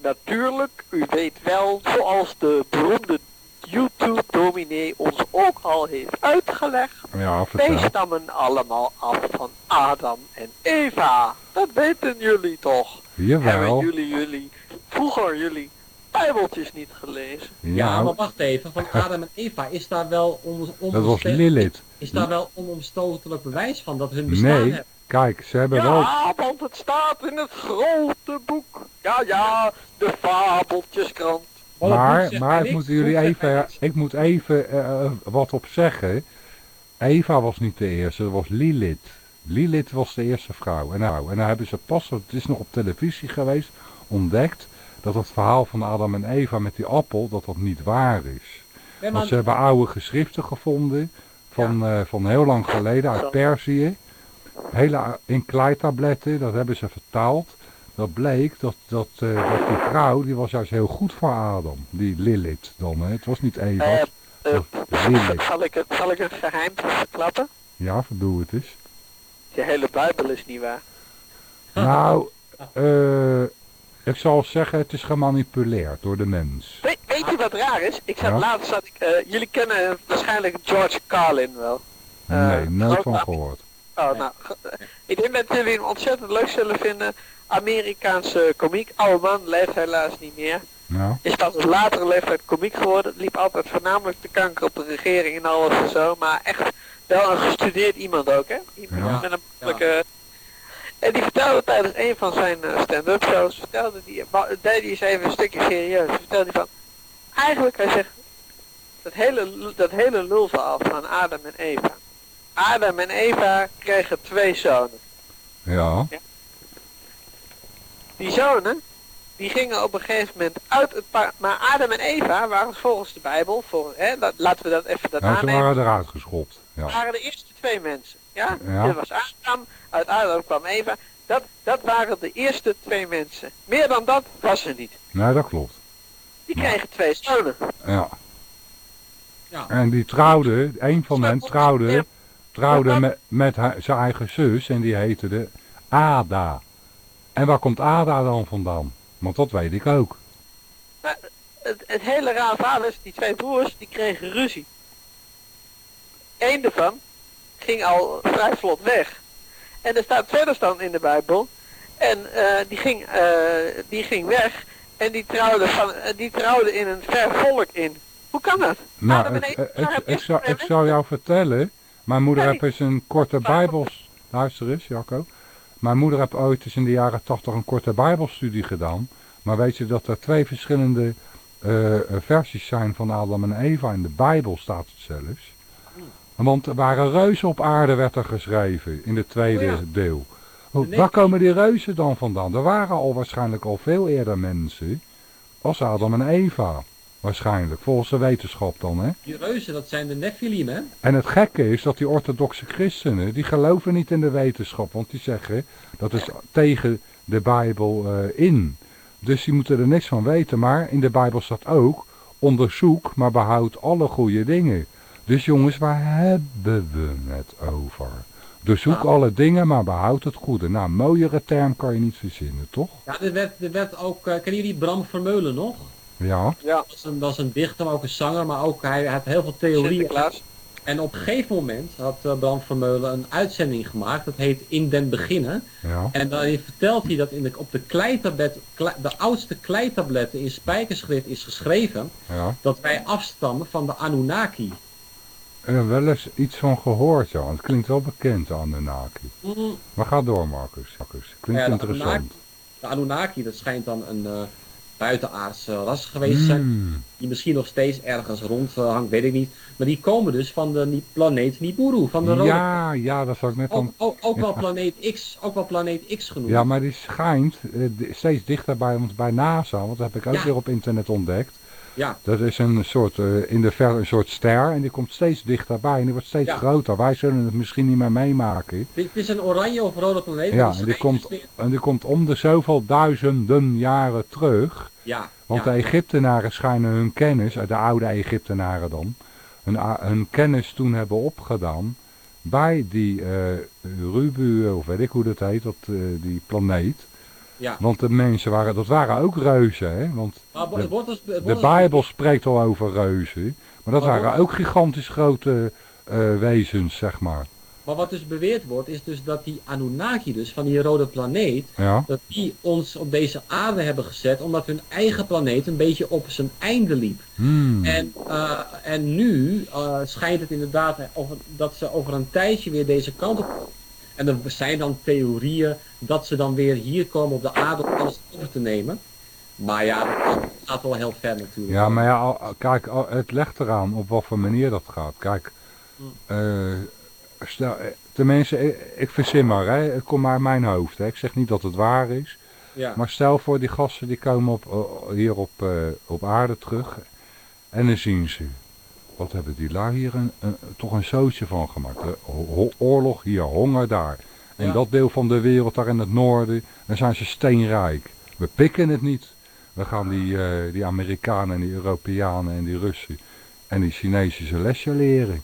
Natuurlijk, u weet wel, zoals de beroemde YouTube-dominee ons ook al heeft uitgelegd. ja, Wij stammen allemaal af van Adam en Eva. Dat weten jullie toch? Hebben Jawel. jullie, jullie, vroeger jullie bijbeltjes niet gelezen? ja, Ja, maar wacht even, van Adam en Eva, is daar wel on, dat was Lilith. Is daar wel onomstotelijk bewijs van dat hun bestaan Nee, hebben? kijk, ze hebben wel... Ja, want het staat in het grote boek. Ja, ja, de fabeltjeskrant. Maar, maar ik niks, moet het jullie even, ik moet even eh, wat op zeggen. Eva was niet de eerste, dat was Lilith. Lilith was de eerste vrouw. En nou, en dan hebben ze pas, het is nog op televisie geweest, ontdekt dat het verhaal van Adam en Eva met die appel, dat dat niet waar is. Nee, Want ze hebben oude geschriften gevonden van, eh, van heel lang geleden uit Perzië. Hele in kleitabletten, dat hebben ze vertaald. Dat bleek dat, dat, eh, dat die vrouw, die was juist heel goed voor Adam. Die Lilith dan, hè. Het was niet Eva. Het Lilith. zal, ik het, zal ik een geheim verklappen? Ja, verdoe het eens. De hele Bijbel is niet waar. Nou, eh, ik zal zeggen, het is gemanipuleerd door de mens. Weet, weet je wat raar is? Ik zat Ja? laatst, zat ik, eh, jullie kennen waarschijnlijk George Carlin wel. Eh, Nee, nooit van gehoord. Oh, nou, ik denk dat jullie hem ontzettend leuk zullen vinden. Amerikaanse komiek, oude man, leeft helaas niet meer. Ja, Is pas op latere leeftijd komiek geworden. Liep altijd voornamelijk de kanker op de regering en alles en zo. Maar echt wel een gestudeerd iemand ook, hè? Iemand met een behoorlijke... En die vertelde tijdens een van zijn eh, stand-up shows, vertelde die, deed hij eens even een stukje serieus. Vertelde hij van, eigenlijk, hij zegt, dat hele, dat hele lulverhaal van Adam en Eva. Adam en Eva kregen twee zonen. ja, Die zonen, die gingen op een gegeven moment uit het pa Maar Adam en Eva waren volgens de Bijbel, voor, hè, la- laten we dat even dat ja ze waren eruit geschopt. Ja, waren de eerste twee mensen. Ja? Ja. Dit was Adam, uit Adam kwam Eva. Dat, dat waren de eerste twee mensen. Meer dan dat was er niet. nee, dat klopt. Die Ja. kregen twee zonen. Ja. Ja. En die trouwde, een van hen trouwde trouwde met, met haar- zijn eigen zus en die heette de Ada. En waar komt Ada dan vandaan? Want dat weet ik ook. Het, het hele raar verhaal is, die twee broers, die kregen ruzie. Eén daarvan ging al vrij vlot weg. En er staat verder staan in de Bijbel. En eh, die, ging, eh, die ging weg. En die trouwde, van, eh, die trouwde in een ver volk in. Hoe kan dat? Nou, ik, ik, zou, ik zou jou vertellen. Mijn moeder Nee. heeft eens een korte bijbels... Luister eens, Jacco. Mijn moeder heeft ooit eens in de jaren tachtig een korte bijbelstudie gedaan. Maar weet je dat er twee verschillende versies zijn van Adam en Eva. In de Bijbel staat het zelfs. Want er waren reuzen op aarde, werd er geschreven. In het tweede Oh ja. deel. Hoe- Nee. Waar komen die reuzen dan vandaan? Er waren al waarschijnlijk al veel eerder mensen. Als Adam en Eva. Waarschijnlijk, volgens de wetenschap dan, hè? Die reuzen, dat zijn de Nephilim, hè? En het gekke is dat die orthodoxe christenen, die geloven niet in de wetenschap, want die zeggen dat is tegen de Bijbel eh, in. Dus die moeten er niks van weten, maar in de Bijbel staat ook, onderzoek, maar behoud alle goede dingen. Dus jongens, waar hebben we het over? Doorzoek Nou. alle dingen, maar behoud het goede. Nou, een mooiere term kan je niet verzinnen, toch? Ja, er werd, er werd ook, eh, kennen jullie Bram Vermeulen nog? Ja, Ja, Dat is, een, dat is een dichter, maar ook een zanger, maar ook hij had heel veel theorieën. En op een gegeven moment had eh, Bram Vermeulen een uitzending gemaakt, dat heet In den Beginnen. ja. En dan vertelt hij dat in de, op de kleitablet, klei- de oudste kleitabletten in spijkerschrift is geschreven ja. dat wij afstammen van de Anunnaki. Heb wel eens iets van gehoord, ja. Het klinkt wel bekend, Anunnaki. Mm, Maar ga door, Marcus. Marcus. Klinkt Ja, interessant. Anunnaki, de Anunnaki, dat schijnt dan een eh buitenaardse ras geweest te zijn. Hmm. Die misschien nog steeds ergens rondhangt, weet ik niet. Maar die komen dus van de planeet Nibiru, van de rode. Ja, ja, dat zou ik net Ook, van... ook, ook wel planeet X, ook wel planeet X genoemd. Ja, maar die schijnt eh, steeds dichter bij ons, bij NASA, want dat heb ik ook Ja. weer op internet ontdekt. Ja. Dat is een soort, eh, in de ver een soort ster en die komt steeds dichterbij en die wordt steeds Ja. groter. Wij zullen het misschien niet meer meemaken. Dit is een oranje of rode planeet. Ja, en die komt, en die komt om de zoveel duizenden jaren terug. Ja, Want ja, de Egyptenaren schijnen hun kennis, de oude Egyptenaren dan, hun, hun kennis toen hebben opgedaan bij die eh Rubu, of weet ik hoe dat heet, dat, eh, die planeet. Ja. Want de mensen waren, dat waren ook reuzen, hè? Want Maar de- het wordt dus, het wordt de Bijbel spreekt al over reuzen. Maar dat Maar waren ook gigantisch grote eh, wezens, zeg maar. Maar wat dus beweerd wordt, is dus dat die Anunnaki dus, van die rode planeet, Ja, dat die ons op deze aarde hebben gezet, omdat hun eigen planeet een beetje op zijn einde liep. Hmm. En, eh, en nu eh, schijnt het inderdaad dat ze over een tijdje weer deze kant op. En er zijn dan theorieën dat ze dan weer hier komen op de aarde om alles over te nemen. Maar ja, dat gaat wel heel ver natuurlijk. Ja, maar ja, kijk, het legt eraan op wat voor manier dat gaat. Kijk, Hmm. eh, stel, eh, tenminste, ik, verzin maar, hè. het komt maar uit mijn hoofd. Hè. Ik zeg niet dat het waar is, Ja. maar stel voor die gasten die komen op, eh, hier op, op aarde terug en dan zien ze, wat hebben die lui hier een, een- toch een zootje van gemaakt. oorlog hier, honger daar. En Ja. dat deel van de wereld daar in het noorden, dan zijn ze steenrijk. We pikken het niet. We gaan die, eh, die Amerikanen en die Europeanen en die Russen en die Chinezen lesje leren.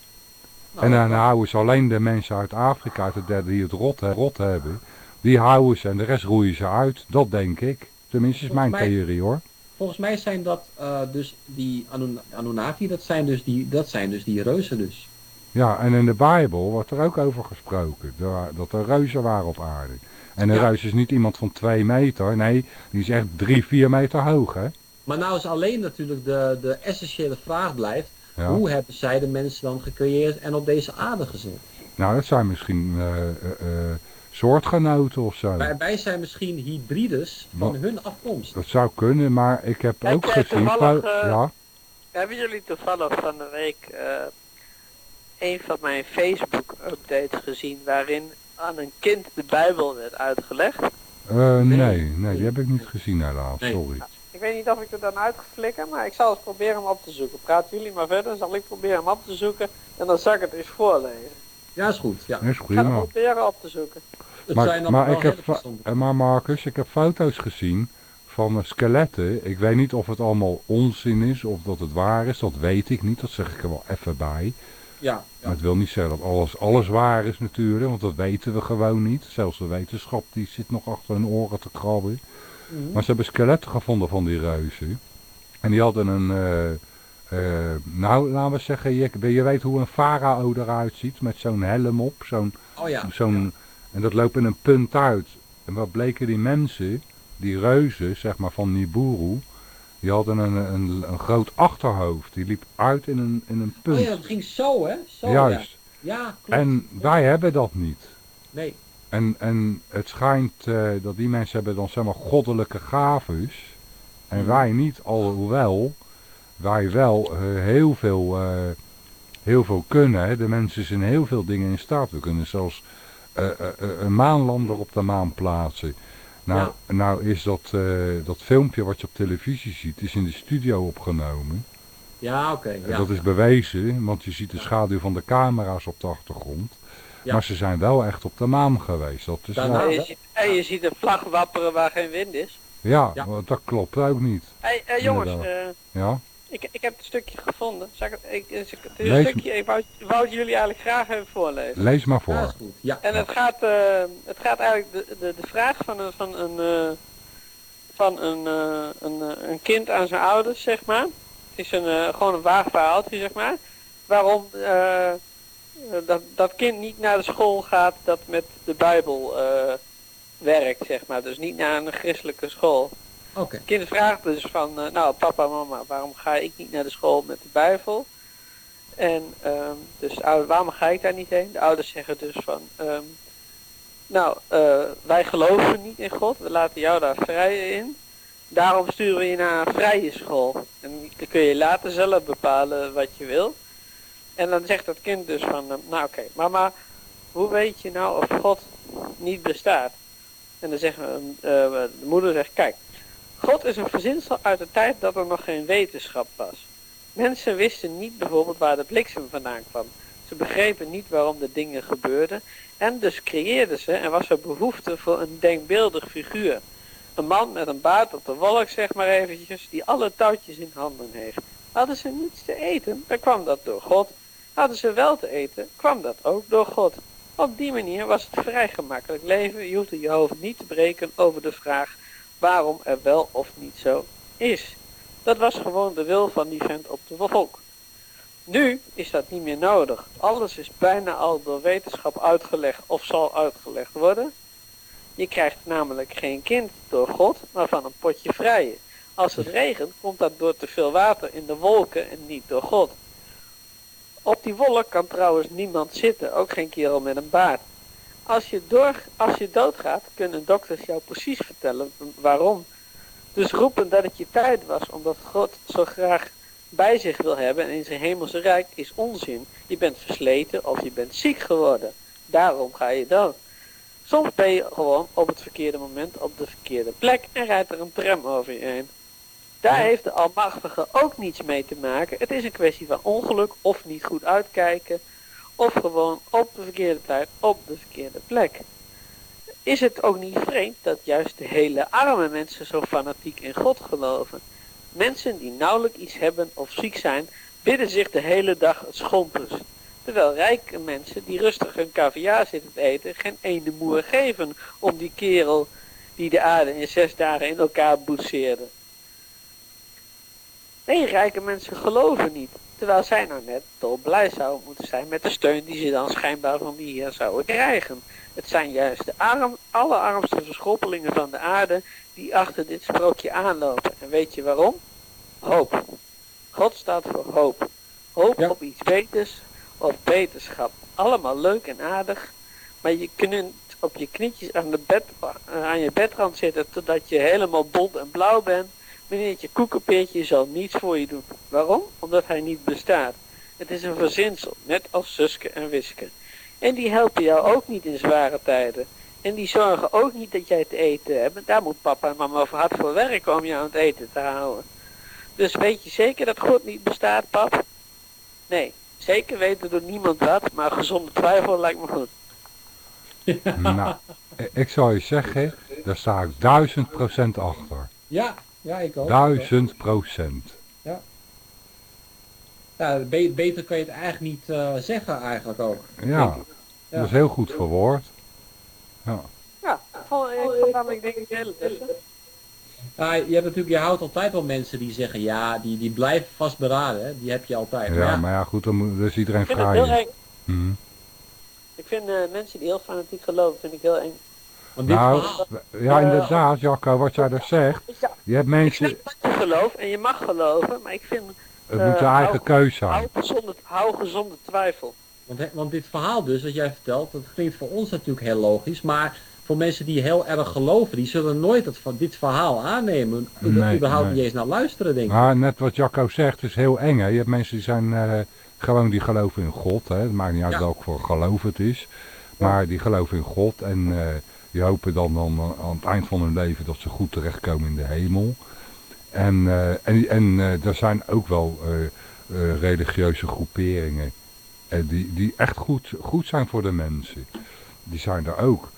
Nou, en dan houden ze alleen de mensen uit Afrika, uit de derde die het rot, he- rot hebben. Die houden ze en de rest roeien ze uit. Dat denk ik. Tenminste is mijn mij- theorie hoor. Volgens mij zijn dat eh, dus die Anun- Anunnaki, dat zijn dus die, dat zijn dus die reuzen dus. Ja, en in de Bijbel wordt er ook over gesproken. da- Dat er reuzen waren op aarde. En een Ja. reus is niet iemand van twee meter. Nee, die is echt drie, vier meter hoog hè. Maar nou is alleen natuurlijk de, de essentiële vraag blijft, Ja. hoe hebben zij de mensen dan gecreëerd en op deze aarde gezet? Nou, dat zijn misschien eh, eh, soortgenoten of zo. Wij, wij zijn misschien hybrides van hun afkomst. Dat zou kunnen, maar ik heb Heb ook gezien... eh, ja, Hebben jullie toevallig van de week eh, een van mijn Facebook-updates gezien waarin aan een kind de Bijbel werd uitgelegd? Eh, nee, nee, die heb ik niet gezien helaas, Nee. sorry. Ik weet niet of ik er dan uit ga flikken, maar ik zal eens proberen hem op te zoeken. Praten jullie maar verder, zal ik proberen hem op te zoeken en dan zal ik het eens voorlezen. Ja, is goed. Ja. Dat is Ik ga proberen op te zoeken. Het Maar, zijn dan maar, ik heb, maar Marcus, ik heb foto's gezien van skeletten. Ik weet niet of het allemaal onzin is of dat het waar is, dat weet ik niet, dat zeg ik er wel even bij. Ja, Maar het wil niet zeggen dat alles, alles waar is natuurlijk, want dat weten we gewoon niet. Zelfs de wetenschap die zit nog achter hun oren te krabben. Mhm. Maar ze hebben skeletten gevonden van die reuzen. En die hadden een, eh, eh, nou laten we zeggen, je, je weet hoe een farao eruit ziet met zo'n helm op. Zo'n, Oh ja. zo'n, En dat loopt in een punt uit. En wat bleken die mensen, die reuzen zeg maar van Nibiru, die hadden een, een, een groot achterhoofd. Die liep uit in een, in een punt. Oh ja, dat ging zo hè? Zo, Juist. Ja, ja klopt. En wij hebben dat niet. Nee. En, en het schijnt eh, dat die mensen hebben dan zeg maar goddelijke gaves. En Mhm. wij niet, alhoewel wij wel eh, heel, veel, eh, heel veel kunnen. Hè. De mensen zijn heel veel dingen in staat. We kunnen zelfs eh, eh, eh, een maanlander op de maan plaatsen. Nou, nou is dat, eh, dat filmpje wat je op televisie ziet, is in de studio opgenomen. Ja, oké. Ja. dat is bewezen, want je ziet de schaduw van de camera's op de achtergrond. Ja. Maar ze zijn wel echt op de maan geweest. Dat is Daarna- wel- En je, ziet, en je ziet een vlag wapperen waar geen wind is. ja, dat klopt ook niet. Hey, eh, jongens, eh, Ja, ik, ik heb het stukje gevonden. Zal ik, het- ik, het is een Lees- stukje, ik wou, wou het jullie eigenlijk graag even voorlezen. lees maar voor. is goed. Ja. En het gaat, eh, het gaat eigenlijk de, de, de vraag van een, van een, eh, van een, eh, een, een kind aan zijn ouders, zeg maar. Het is een, eh, gewoon een waar verhaaltje, zeg maar. Waarom dat, dat kind niet naar de school gaat dat met de Bijbel eh, werkt, zeg maar. Dus niet naar een christelijke school. Het kind vraagt dus van, eh, nou papa, mama, waarom ga ik niet naar de school met de Bijbel? En ehm, dus waarom ga ik daar niet heen? De ouders zeggen dus van, ehm, nou, eh, wij geloven niet in God, we laten jou daar vrij in. Daarom sturen we je naar een vrije school. En dan kun je later zelf bepalen wat je wil. En dan zegt dat kind dus van, eh, nou oké, mama, hoe weet je nou of God niet bestaat? En dan zeggen eh, de moeder zegt, kijk, God is een verzinsel uit de tijd dat er nog geen wetenschap was. Mensen wisten niet bijvoorbeeld waar de bliksem vandaan kwam. Ze begrepen niet waarom de dingen gebeurden. En dus creëerden ze en was er behoefte voor een denkbeeldig figuur. Een man met een baard op de wolk, zeg maar eventjes, die alle touwtjes in handen heeft. Hadden ze niets te eten, dan kwam dat door God. Hadden ze wel te eten, kwam dat ook door God. Op die manier was het vrij gemakkelijk leven. Je hoefde je hoofd niet te breken over de vraag waarom er wel of niet zo is. Dat was gewoon de wil van die vent op de volk. Nu is dat niet meer nodig. Alles is bijna al door wetenschap uitgelegd of zal uitgelegd worden. Je krijgt namelijk geen kind door God, maar van een potje vrije. Als het regent, komt dat door te veel water in de wolken en niet door God. Op die wolk kan trouwens niemand zitten, ook geen kerel met een baard. Als je, door, als je doodgaat, kunnen dokters jou precies vertellen waarom. Dus roepen dat het je tijd was omdat God zo graag bij zich wil hebben en in zijn hemelse rijk is onzin. Je bent versleten of je bent ziek geworden. Daarom ga je dood. Soms ben je gewoon op het verkeerde moment op de verkeerde plek en rijdt er een tram over je heen. Daar heeft de Almachtige ook niets mee te maken. Het is een kwestie van ongeluk of niet goed uitkijken. Of gewoon op de verkeerde tijd op de verkeerde plek. Is het ook niet vreemd dat juist de hele arme mensen zo fanatiek in God geloven? Mensen die nauwelijks iets hebben of ziek zijn, bidden zich de hele dag het schompers. Terwijl rijke mensen die rustig hun caviar zitten te eten, geen ene moer geven om die kerel die de aarde in zes dagen in elkaar boetseerde. Nee, rijke mensen geloven niet. Terwijl zij nou net dolblij zouden moeten zijn met de steun die ze dan schijnbaar van die heer zouden krijgen. Het zijn juist de arm, allerarmste verschoppelingen van de aarde die achter dit sprookje aanlopen. En weet je waarom? Hoop. God staat voor hoop. Hoop Ja. op iets beters, op beterschap. Allemaal leuk en aardig, maar je kunt op je knietjes aan, de bed, aan je bedrand zitten totdat je helemaal bont en blauw bent. Meneertje Koekenpeertje zal niets voor je doen. Waarom? Omdat hij niet bestaat. Het is een verzinsel, net als Suske en Wiske. En die helpen jou ook niet in zware tijden. En die zorgen ook niet dat jij te eten hebt. Daar moet papa en mama voor hard voor werken om jou aan het eten te houden. Dus weet je zeker dat God niet bestaat, pap? Nee, zeker weten door niemand wat, maar gezonde twijfel lijkt me goed. Nou, ik zou je zeggen, daar sta ik duizend procent achter. Ja, ja, ik ook. Duizend procent. Ja, be- beter kan je het eigenlijk niet eh, zeggen eigenlijk ook. Ja, ik. Ja. dat is heel goed verwoord. Ja. Ja, ik vond namelijk denk ik heel tussen. Ja, je hebt natuurlijk, je houdt altijd wel mensen die zeggen ja, die, die blijven vastberaden, hè. die heb je altijd. Maar ja, ja, maar ja, goed, dan moet, dus iedereen Ik vind het vrij. heel in. eng. Mhm. Ik vind eh, mensen die heel fanatiek geloven, vind ik heel eng. Want dit Nou, verhaal- ja inderdaad, Jacco, wat jij daar zegt. Ja, Je hebt ik mensen, dat je gelooft en je mag geloven, maar ik vind, het eh, moet je eigen hou- keus zijn. hou gezonde, hou gezonde twijfel. Want, want dit verhaal dus, wat jij vertelt, dat klinkt voor ons natuurlijk heel logisch, maar voor mensen die heel erg geloven, die zullen nooit het, van dit verhaal aannemen. Nee, überhaupt nee. niet eens naar luisteren, denk ik. Maar net wat Jacco zegt, is heel eng. Hè? Je hebt mensen die zijn eh, gewoon die geloven in God. Hè? Het maakt niet uit Ja. welk voor geloof het is. Maar die geloven in God en eh, die hopen dan, dan aan het eind van hun leven dat ze goed terechtkomen in de hemel. En, eh, en, en eh, er zijn ook wel religieuze groeperingen die, die echt goed, goed zijn voor de mensen. Die zijn er ook.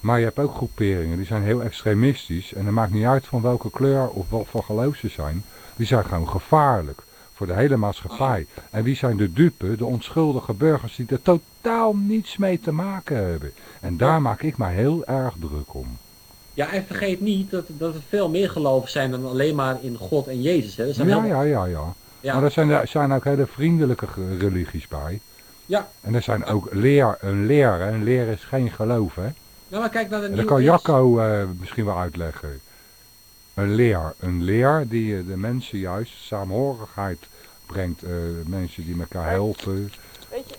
Maar je hebt ook groeperingen die zijn heel extremistisch. En het maakt niet uit van welke kleur of wat voor geloof ze zijn. Die zijn gewoon gevaarlijk voor de hele maatschappij. En wie zijn de dupe? De onschuldige burgers die er totaal niets mee te maken hebben. En daar maak ik mij heel erg druk om. Ja, en vergeet niet dat, dat er veel meer geloven zijn dan alleen maar in God en Jezus. Hè. Zijn Ja, ja, ja, ja. ja. Maar er zijn, er zijn ook hele vriendelijke religies bij. Ja. En er zijn ook leer, een leer. Een leer is geen geloof, hè. Ja, maar kijk naar de En dat kan. Jacco eh, misschien wel uitleggen. Een leer. Een leer die eh, de mensen juist saamhorigheid brengt. eh, mensen die elkaar helpen. Weet je,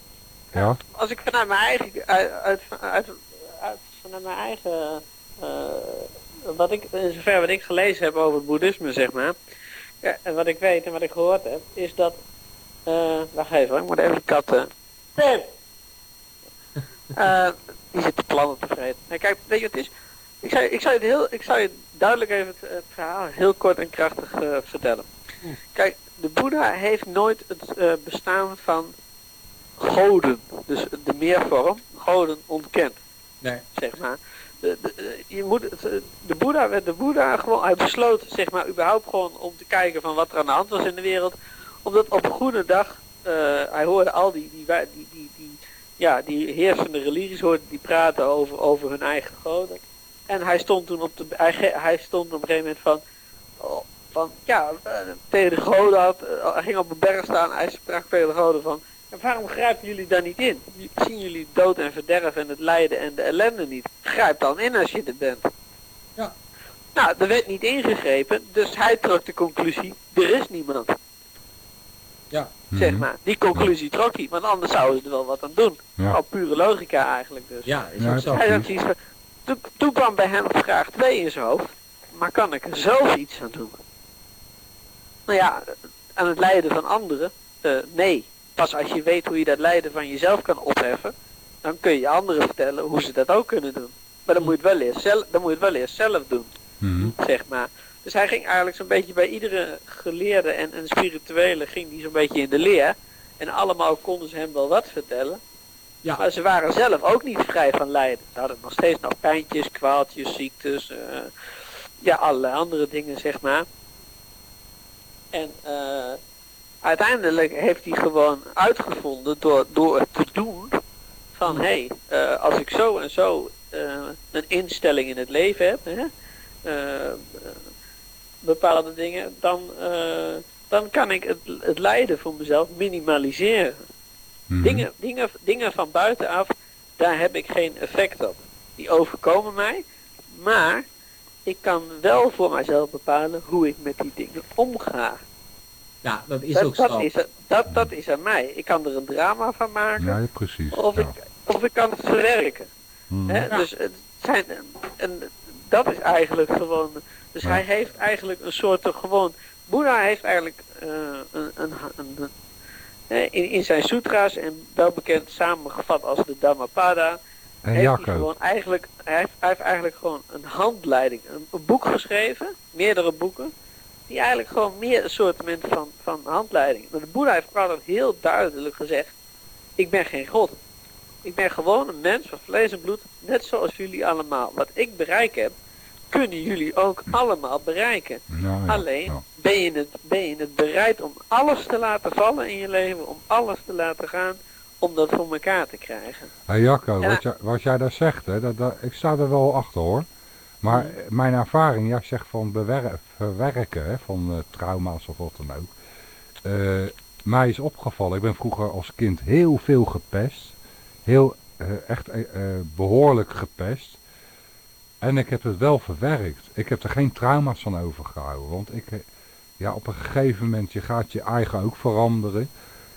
Ja? als ik vanuit mijn eigen, uit, uit, uit, uit- vanuit mijn eigen, eh, wat ik, in zover wat ik gelezen heb over het boeddhisme, zeg maar, ja, en wat ik weet en wat ik gehoord heb, is dat, eh wacht even, hoor, ik moet even de kat, Tim! Eh, die zit de plannen te vreten. Nee, kijk, weet je wat het is? Ik zou, ik zou, je, heel, ik zou je duidelijk even het, het verhaal heel kort en krachtig eh, vertellen. Kijk, de Boeddha heeft nooit het eh, bestaan van goden, dus de meervorm, goden ontkend, Nee. zeg maar. De, de, je moet, eh, de Boeddha werd de Boeddha gewoon, hij besloot zeg maar überhaupt gewoon om te kijken van wat er aan de hand was in de wereld. Omdat op een goede dag, eh, hij hoorde al die, die, die, die, die, ja, die heersende religies hoorde die praten over, over hun eigen goden. En hij stond toen op de, hij, hij stond op een gegeven moment van, oh, van ja, eh, tegen de goden had, eh, hij ging op een berg staan, hij sprak tegen de goden van, en waarom grijpen jullie daar niet in? Zien jullie dood en verderf en het lijden en de ellende niet? Grijp dan in als je er bent. Ja. Nou, er werd niet ingegrepen, dus hij trok de conclusie, er is niemand. Zeg Mhm. maar, die conclusie trok hij, want anders zouden ze er wel wat aan doen. Ja. Al pure logica eigenlijk dus. Ja, is Ja, ook zo. het- Hij had zoiets van, toen, kwam bij hem vraag 2 in zijn hoofd, maar kan ik er zelf iets aan doen? Nou ja, aan het lijden van anderen, eh, nee. Pas als je weet hoe je dat lijden van jezelf kan opheffen, dan kun je anderen vertellen hoe ze dat ook kunnen doen. Maar dan moet je het wel eerst zelf, dan moet je het wel eerst zelf doen Mhm. zeg maar. Dus hij ging eigenlijk zo'n beetje bij iedere geleerde en, en spirituele ging die zo'n beetje in de leer. En allemaal konden ze hem wel wat vertellen. Ja. Maar ze waren zelf ook niet vrij van lijden. Ze hadden nog steeds nog pijntjes, kwaaltjes, ziektes. eh, ja, allerlei andere dingen, zeg maar. En eh, uiteindelijk heeft hij gewoon uitgevonden door, door het te doen. Van hé, hey, eh, als ik zo en zo een instelling in het leven heb. Hè, bepaalde dingen, dan, dan kan ik het, het lijden voor mezelf minimaliseren. Mhm. Dingen, dingen, dingen van buitenaf, daar heb ik geen effect op. Die overkomen mij, maar ik kan wel voor mijzelf bepalen hoe ik met die dingen omga. Ja, dat is Dat, ook dat, zo. is, dat, dat is aan mij. Ik kan er een drama van maken, Ja, precies. of, ja. ik, of ik kan het verwerken. Hè? Dus het zijn, en dat is eigenlijk gewoon. Dus Ja. hij heeft eigenlijk een soort gewoon. Boeddha heeft eigenlijk eh, een, een, een, in, in zijn sutra's en wel bekend samengevat als de Dhammapada. En heeft hij, gewoon eigenlijk, hij, heeft, hij heeft eigenlijk gewoon een handleiding, een, een boek geschreven, meerdere boeken, die eigenlijk gewoon meer een soort van, van handleiding. Maar de Boeddha heeft altijd heel duidelijk gezegd, ik ben geen god. Ik ben gewoon een mens van vlees en bloed, net zoals jullie allemaal. Wat ik bereik heb, kunnen jullie ook allemaal bereiken. Nou, ja, Alleen ben, je het, ben je het bereid om alles te laten vallen in je leven, om alles te laten gaan, om dat voor elkaar te krijgen. Hé Jacco, Ja. wat, jij, wat jij daar zegt, hè, dat, dat, ik sta er wel achter hoor. Maar eh, mijn ervaring, jij zegt van bewer- verwerken hè, van eh, trauma's of wat dan ook. Eh, mij is opgevallen, ik ben vroeger als kind heel veel gepest. Heel, eh, echt eh, eh, behoorlijk gepest. En ik heb het wel verwerkt. Ik heb er geen trauma's van overgehouden. Want ik, eh, ja, op een gegeven moment, je gaat je eigen ook veranderen.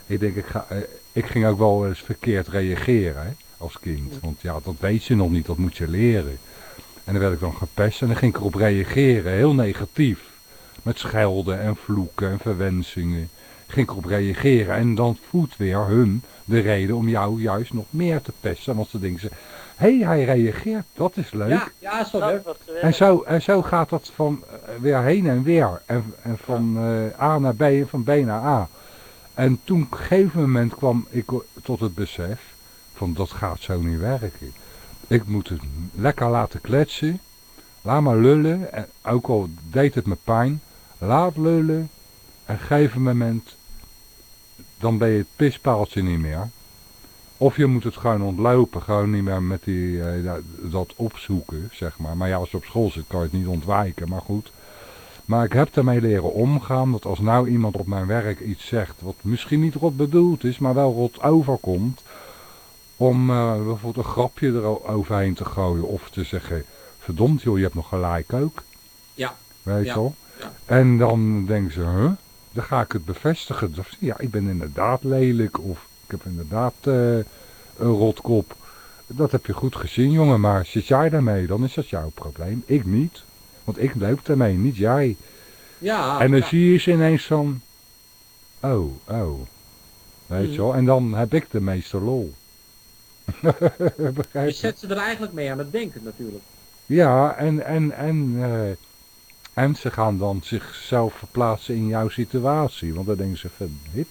Ik denk, ik, ga, eh, ik ging ook wel eens verkeerd reageren hè, als kind. Want ja, dat weet je nog niet, dat moet je leren. En dan werd ik dan gepest en dan ging ik erop reageren, heel negatief. Met schelden en vloeken en verwensingen. Ging ik erop reageren en dan voedt weer hun de reden om jou juist nog meer te pesten. Want ze denken, hey, hij reageert, dat is leuk. Ja, ja, zo leuk. En zo, en zo gaat dat van eh, weer heen en weer. En, en van eh, A naar B en van B naar A. En toen op een gegeven moment kwam ik tot het besef van dat gaat zo niet werken. Ik moet het lekker laten kletsen. Laat maar lullen. En ook al deed het me pijn. Laat lullen. En op een gegeven moment dan ben je het pispaaltje niet meer. Of je moet het gewoon ontlopen, gewoon niet meer met die, eh, dat, opzoeken, zeg maar. Maar ja, als je op school zit kan je het niet ontwijken, maar goed. Maar ik heb ermee leren omgaan dat als nou iemand op mijn werk iets zegt wat misschien niet rot bedoeld is, maar wel rot overkomt, om eh, bijvoorbeeld een grapje eroverheen te gooien of te zeggen, verdomd joh, je hebt nog gelijk ook. Ja. Weet je Ja. wel? Ja. En dan denken ze, huh? Dan ga ik het bevestigen. Ja, ik ben inderdaad lelijk of ik heb inderdaad eh, een rotkop. Dat heb je goed gezien, jongen, maar zit jij daarmee, dan is dat jouw probleem. Ik niet. Want ik loop daarmee, niet jij. Ja, en dan ja. zie je ze ineens van, oh, oh. Weet je wel, en dan heb ik de meeste lol. Je? zet ze er eigenlijk mee aan het denken natuurlijk. Ja, en, en, en, eh, en ze gaan dan zichzelf verplaatsen in jouw situatie. Want dan denken ze van, hip.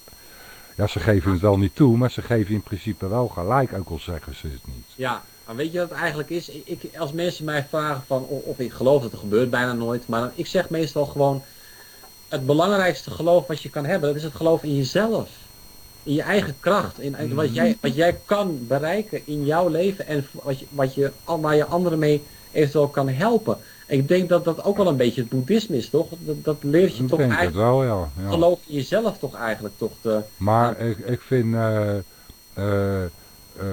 Ja, ze geven het wel niet toe, maar ze geven in principe wel gelijk, ook al zeggen ze het niet. Ja, maar weet je wat het eigenlijk is? Ik, als mensen mij vragen van of, ik geloof dat er gebeurt bijna nooit, maar ik zeg meestal gewoon het belangrijkste geloof wat je kan hebben, dat is het geloof in jezelf. In je eigen kracht, in, wat, jij, wat jij kan bereiken in jouw leven en wat je, wat je, waar je anderen mee eventueel kan helpen. Ik denk dat dat ook wel een beetje het boeddhisme is, toch? Dat, dat leert je Ik toch denk het eigenlijk, wel, ja. ja. geloof in jezelf toch eigenlijk toch te... Maar ik, ik vind, eh,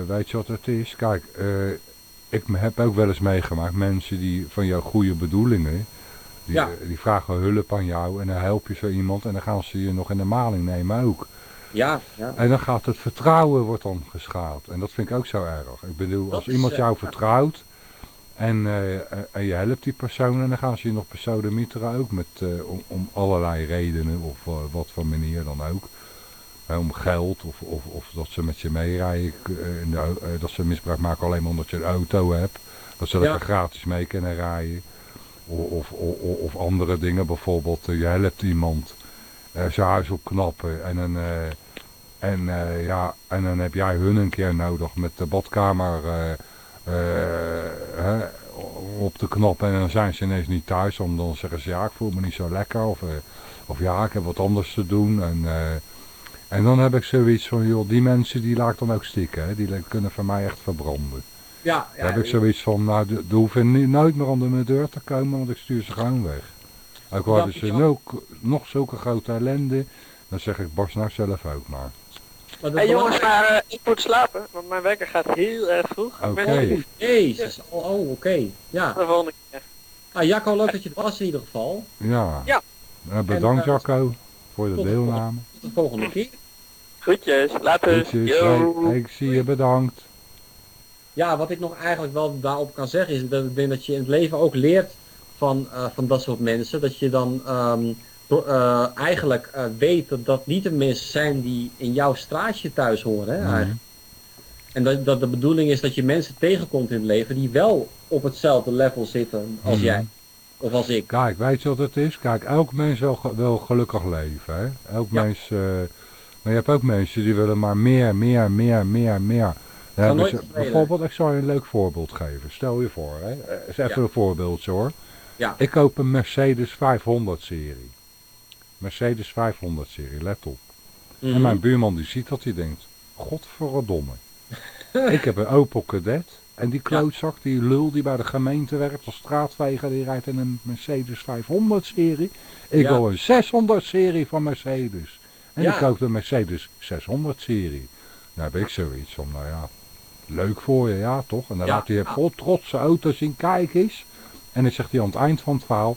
weet je wat het is? Kijk, ik heb ook wel eens meegemaakt mensen die van jouw goede bedoelingen, die, Ja. die vragen hulp aan jou en dan help je zo iemand en dan gaan ze je nog in de maling nemen ook. Ja, ja. En dan gaat het vertrouwen wordt dan geschaad. En dat vind ik ook zo erg. Ik bedoel, Dat als iemand jou vertrouwt en, eh, eh, en je helpt die persoon en dan gaan ze je nog besodemieteren ook met, eh, om, om allerlei redenen of wat voor manier dan ook. Om geld of, of, of dat ze met je meerijden, dat ze misbruik maken alleen maar omdat je een auto hebt. Dat ze Ja. lekker gratis mee kunnen rijden. Of, of, of, of andere dingen, bijvoorbeeld je helpt iemand zijn huis opknappen en een... en, ja, en dan heb jij hun een keer nodig met de badkamer hè, op de knop en dan zijn ze ineens niet thuis. Om dan zeggen ze ja ik voel me niet zo lekker of, eh, of ja ik heb wat anders te doen. En, eh, en dan heb ik zoiets van joh die mensen die laat ik dan ook stikken. Hè, die kunnen van mij echt verbranden. Ja, Dan heb ik zoiets van nou die die hoeven ni- nooit meer onder mijn deur te komen want ik stuur ze gewoon weg. Ook al Ja, hadden ze ja. nog, zulke grote ellende. Dan zeg ik Bas nou zelf ook maar. Maar Hé jongens, maar eh, ik moet slapen, want mijn wekker gaat heel erg vroeg. Ik ben Oké. er Jezus, oh, oh oké. Ja. de volgende keer. Nou, Jacco, leuk dat je het was in ieder geval. Ja. Ja. Eh, bedankt En, eh, Jacco voor de tot deelname. Tot de volgende keer. Groetjes, later. Groetjes. Yo. Hey, ik zie je bedankt. Ja, wat ik nog eigenlijk wel daarop kan zeggen is dat ik denk dat je in het leven ook leert van, eh, van dat soort mensen. Dat je dan ehm, eh, eigenlijk eh, weet dat dat niet de mensen zijn die in jouw straatje thuis horen. Hè, Mhm. En dat, dat de bedoeling is dat je mensen tegenkomt in het leven die wel op hetzelfde level zitten als Mhm. jij. Of als ik. Kijk, weet je wat het is? Kijk, elk mens wil, wil gelukkig leven. Hè? Elk Ja. mens, eh, maar je hebt ook mensen die willen maar meer, meer, meer, meer, meer. Ze- tevreden. bijvoorbeeld, ik zal je een leuk voorbeeld geven. Stel je voor, hè? is even Ja. een voorbeeldje hoor. Ja. Ik koop een Mercedes 500 serie. Mercedes 500 serie, let op. Mhm. En mijn buurman die ziet dat, die denkt, godverdomme. ik heb een Opel Kadett. En die klootzak, die lul die bij de gemeente werkt als straatveger, die rijdt in een Mercedes 500 serie. Ik Ja. wil een 600 serie van Mercedes. En Ja. ik koop de Mercedes 600 serie. Nou heb ik zoiets van, nou ja, leuk voor je, ja toch? En dan Ja. laat hij vol trotse auto zien, kijk eens. En dan zegt hij aan het eind van het verhaal,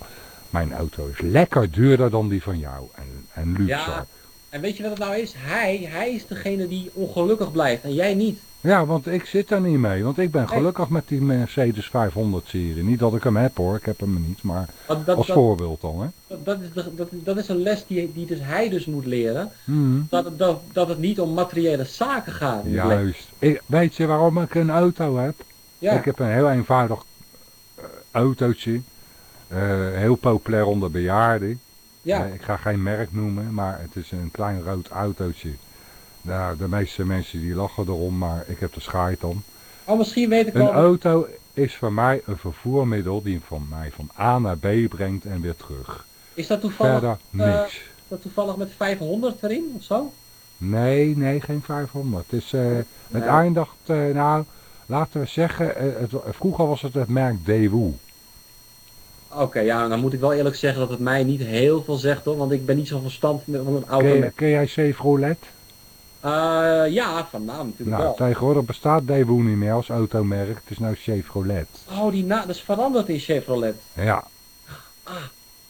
mijn auto is lekker duurder dan die van jou. En, en luxer. Ja. En weet je wat het nou is? Hij, hij is degene die ongelukkig blijft en jij niet. Ja, want ik zit daar niet mee. Want ik ben gelukkig met die Mercedes 500 serie. Niet dat ik hem heb hoor, ik heb hem niet. Maar Dat, dat, als dat, voorbeeld dan hè. dat, is, de- dat, dat is een les die, die dus hij dus moet leren. Mhm. Dat, het- dat, dat het niet om materiële zaken gaat. Juist. Ik, weet je waarom ik een auto heb? Ja. Ik heb een heel eenvoudig eh, autootje. Eh, heel populair onder bejaarden. ja. Eh, ik ga geen merk noemen, maar het is een klein rood autootje. Nou, de meeste mensen die lachen erom, maar ik heb de schaait dan. Oh, misschien weet ik Een wel. auto is voor mij een vervoermiddel die van mij van A naar B brengt en weer terug. Is dat toevallig, Verder eh, niks. is dat toevallig met 500 erin of zo? Nee, nee, geen 500. Het, is, het Nee. eindigt, nou, laten we zeggen, het, vroeger was het het merk Daewoo. Oké, ja, dan moet ik wel eerlijk zeggen dat het mij niet heel veel zegt hoor, want ik ben niet zo verstand van een auto. Ken, ken jij Chevrolet? Eh, ja, van naam natuurlijk Nou, wel. tegenwoordig bestaat Daewoo niet meer als automerk. Het is nou Chevrolet. Oh, die na dat is veranderd in Chevrolet. Ja,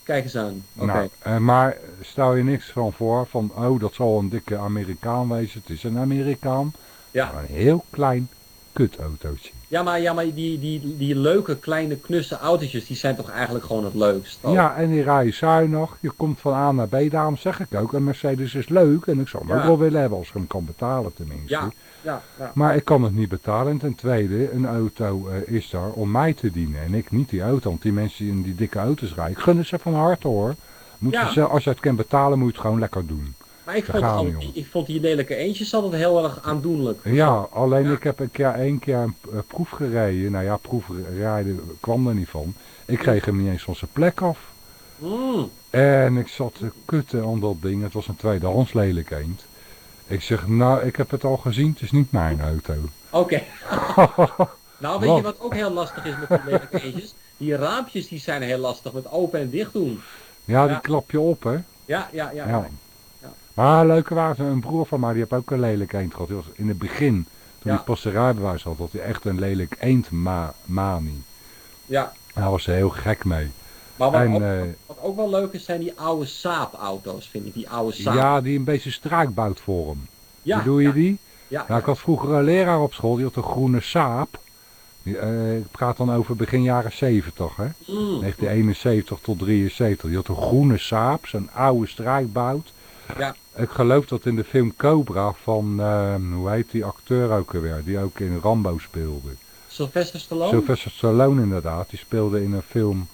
Kijk eens aan. Oké. nou, eh, maar stel je niks van voor van, oh, dat zal een dikke Amerikaan wezen. Het is een Amerikaan. Ja. Maar een heel klein kutautootje. Ja, maar, ja, maar die, die, die leuke kleine knusse autootjes, die zijn toch eigenlijk gewoon het leukst? Ja, en die rijden zuinig. Je komt van A naar B. Daarom zeg ik ook, een Mercedes is leuk. En ik zou hem Ja. ook wel willen hebben als ik hem kan betalen tenminste. Ja, ja, ja. Maar ik kan het niet betalen. En ten tweede, een auto eh, is daar om mij te dienen. En ik niet die auto. Want die mensen die in die dikke auto's rijden, ik gun het ze van harte hoor. Moet Ja. je zelf, als je het kan betalen, moet je het gewoon lekker doen. Maar ik vond, al, ik vond die lelijke eentjes altijd heel erg aandoenlijk. Ja, alleen Ja. ik heb een keer één keer een eh, proef gereden. Nou ja, proefrijden kwam er niet van. Ik kreeg hem niet eens van zijn plek af. Mm. En ik zat te kutten aan dat ding. Het was een tweedehands lelijk eend. Ik zeg, nou, ik heb het al gezien. Het is niet mijn auto. Oké. nou, weet Wat? je wat ook heel lastig is met die lelijke eentjes? Die raampjes die zijn heel lastig met open en dicht doen. Ja, die klap je op, hè. Ja, ja, ja. Ja. Maar leuke was een broer van mij, die heeft ook een lelijk eend gehad. Die was in het begin, toen Ja. hij pas rijbewijs had, had hij echt een lelijk eendmanie. Ja. Daar was hij heel gek mee. Maar wat, En, ook, eh, wat ook wel leuk is, zijn die oude Saab-auto's, vind ik. Die oude Saab. Ja, die een beetje strijkbout voor hem. ja, Bedoel je ja, die? Ja, Nou, ik had vroeger een leraar op school, die had een groene saap. Die, eh, ik praat dan over begin jaren 70, hè. Mm. 1971 tot 73. Die had een groene saap, zo'n oude strijkbout. Ja. Ik geloof dat in de film Cobra van, eh, hoe heet die acteur ook alweer, die ook in Rambo speelde. Sylvester Stallone? Sylvester Stallone inderdaad, die speelde in een film.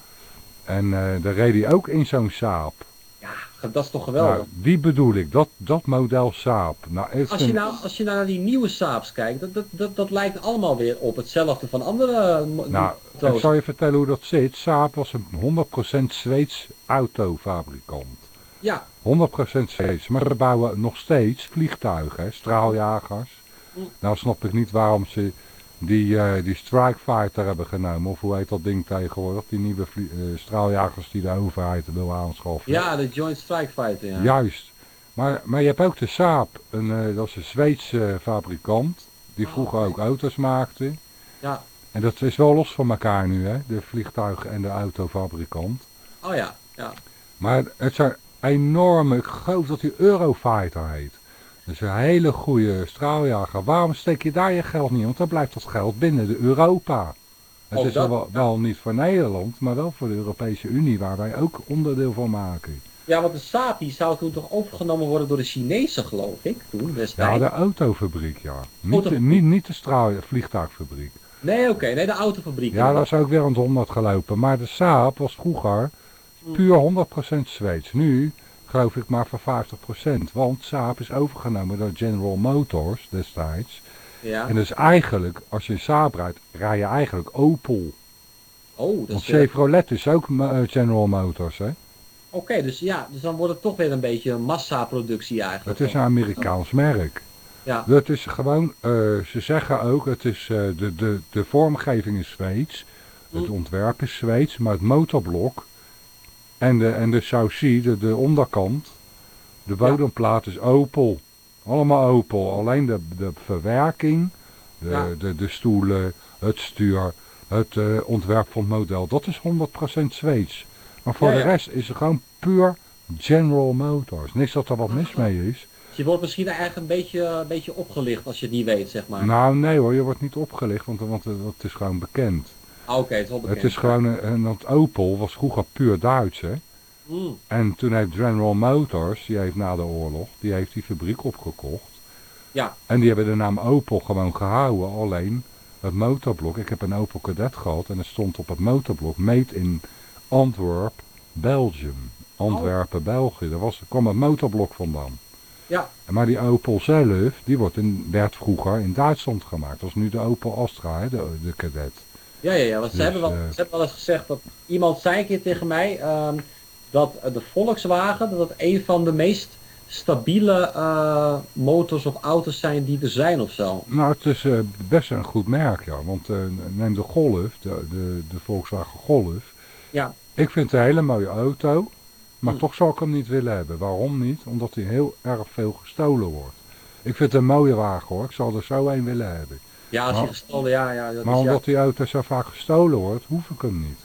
En eh daar reed hij ook in zo'n saap. Ja, dat is toch geweldig. Nou, die bedoel ik, dat, dat model saap. Nou, Als je, nou, als je nou naar die nieuwe Saabs kijkt, dat, dat, dat, dat lijkt allemaal weer op hetzelfde van andere eh, Nou, ik zal je vertellen hoe dat zit. Saab was een 100% Zweeds autofabrikant. Ja, 100% Zweeds. Maar ze bouwen nog steeds vliegtuigen, hè, straaljagers. Hm. Nou snap ik niet waarom ze die, eh, die Strike Fighter hebben genomen. Of hoe heet dat ding tegenwoordig? Die nieuwe eh, straaljagers die de overheid wil aanschaffen. ja, de Joint Strike Fighter, ja. Juist. Maar, maar je hebt ook de Saab. Een, eh, dat is een Zweedse fabrikant. Die Oh, vroeger ook auto's maakte. Ja. En dat is wel los van elkaar nu, hè? De vliegtuig en de autofabrikant. Oh ja, ja. Maar het zijn enorme, ik geloof dat die Eurofighter heet. Is een hele goede straaljager. Waarom steek je daar je geld niet in? Want dan blijft dat geld binnen de Europa. Het Oh, is dat- wel, wel niet voor Nederland, maar wel voor de Europese Unie, waar wij ook onderdeel van maken. Ja, want de Saab die zou toen toch overgenomen worden door de Chinezen, geloof ik, toen Ja, destijds. de autofabriek, ja. Niet, de, niet, niet de straal, vliegtuigfabriek. Nee, oké, nee, de autofabriek. Ja, dat is ook weer aan het 100 gelopen. Maar de Saab was vroeger puur 100% Zweeds. Nu geloof ik maar voor 50%. Want Saab is overgenomen door General Motors destijds. Ja. En dus eigenlijk, als je Saab rijdt, rij je eigenlijk Opel. Oh, dat Want eh, Chevrolet is ook eh, General Motors, hè? Oké, dus ja, dus dan wordt het toch weer een beetje een massaproductie eigenlijk. Het is een Amerikaans merk. Ja. Dat is gewoon, eh, ze zeggen ook, het is, de, de, de vormgeving is Zweeds, het Mm. ontwerp is Zweeds, maar het motorblok en de, en de chassis, de, de onderkant, de bodemplaat is Opel. Allemaal Opel, alleen de, de verwerking, de, Ja. de, de stoelen, het stuur, het eh, ontwerp van het model, dat is 100% Zweeds. Maar voor Ja, de rest is het gewoon puur General Motors. Niks dat er wat mis mee is. Dus je wordt misschien eigenlijk een beetje, een beetje opgelicht als je het niet weet, zeg maar. Nou nee hoor, je wordt niet opgelicht, want, want, want het is gewoon bekend. Ah, Oké, het is wel bekend. Het is gewoon, een, een- want Opel was vroeger puur Duits hè. Mm, En toen heeft General Motors, die heeft na de oorlog, die heeft die fabriek opgekocht. Ja. En die hebben de naam Opel gewoon gehouden, alleen het motorblok. Ik heb een Opel Kadett gehad en er stond op het motorblok Made in Antwerp, Belgium. Antwerpen, België. Daar was, kwam het motorblok vandaan. Ja. Maar die Opel zelf, die wordt in, werd vroeger in Duitsland gemaakt. Dat is nu de Opel Astra, hè, de, de Kadett. Ja, ja, ja. Want ze, Dus, hebben wel, eh, ze hebben wel eens gezegd dat iemand zei een keer tegen mij ehm, dat de Volkswagen dat het een van de meest stabiele eh, motors of auto's zijn die er zijn of zo. Nou, het is eh, best een goed merk, ja. Want neem de Golf, de, de, de Volkswagen Golf. Ja. Ik vind het een hele mooie auto, maar Hm. toch zou ik hem niet willen hebben. Waarom niet? Omdat hij heel erg veel gestolen wordt. Ik vind het een mooie wagen hoor, ik zal er zo een willen hebben. Ja, als Maar- gestolen, ja, ja. Dat maar is, ja. omdat die auto zo vaak gestolen wordt, hoef ik hem niet.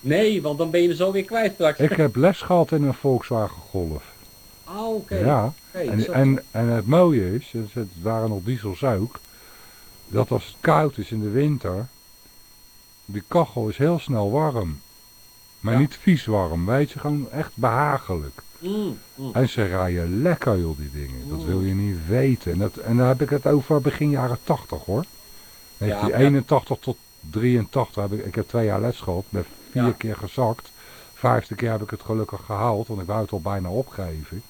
Nee, want dan ben je er zo weer kwijt straks. Ik heb les gehad in een Volkswagen Golf. Ah, oké. Ja, en, en, en het mooie is, het waren nog diesels ook, dat als het koud is in de winter, die kachel is heel snel warm. Maar Ja. niet vies warm, weet je, gewoon echt behagelijk. Mm, mm. En ze rijden lekker joh, die dingen, dat Mm. wil je niet weten. En, dat, en dan heb ik het over begin jaren 80 hoor. Weet Ja, je, ja. 81 tot 83 heb ik, ik heb twee jaar les gehad, ben vier Ja. keer gezakt. Vijfde keer heb ik het gelukkig gehaald, want ik wou het al bijna opgeven.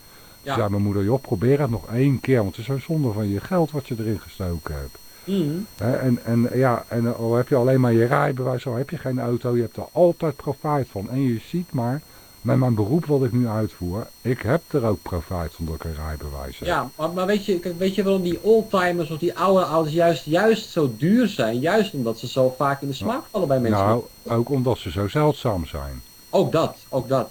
Ja. Ja. mijn moeder, joh, probeer het nog één keer, want het is zo zonde van je geld wat je erin gestoken hebt. Mm. Hè, en, en ja, en al heb je alleen maar je rijbewijs, al heb je geen auto, je hebt er altijd profijt van. En je ziet maar, met mijn beroep wat ik nu uitvoer, ik heb er ook profijt van dat ik een rijbewijs heb. Ja, maar, maar weet, je, weet je waarom die oldtimers of die oude auto's juist, juist zo duur zijn? Juist omdat ze zo vaak in de smaak vallen bij mensen. nou, ook omdat ze zo zeldzaam zijn. Ook dat, ook dat.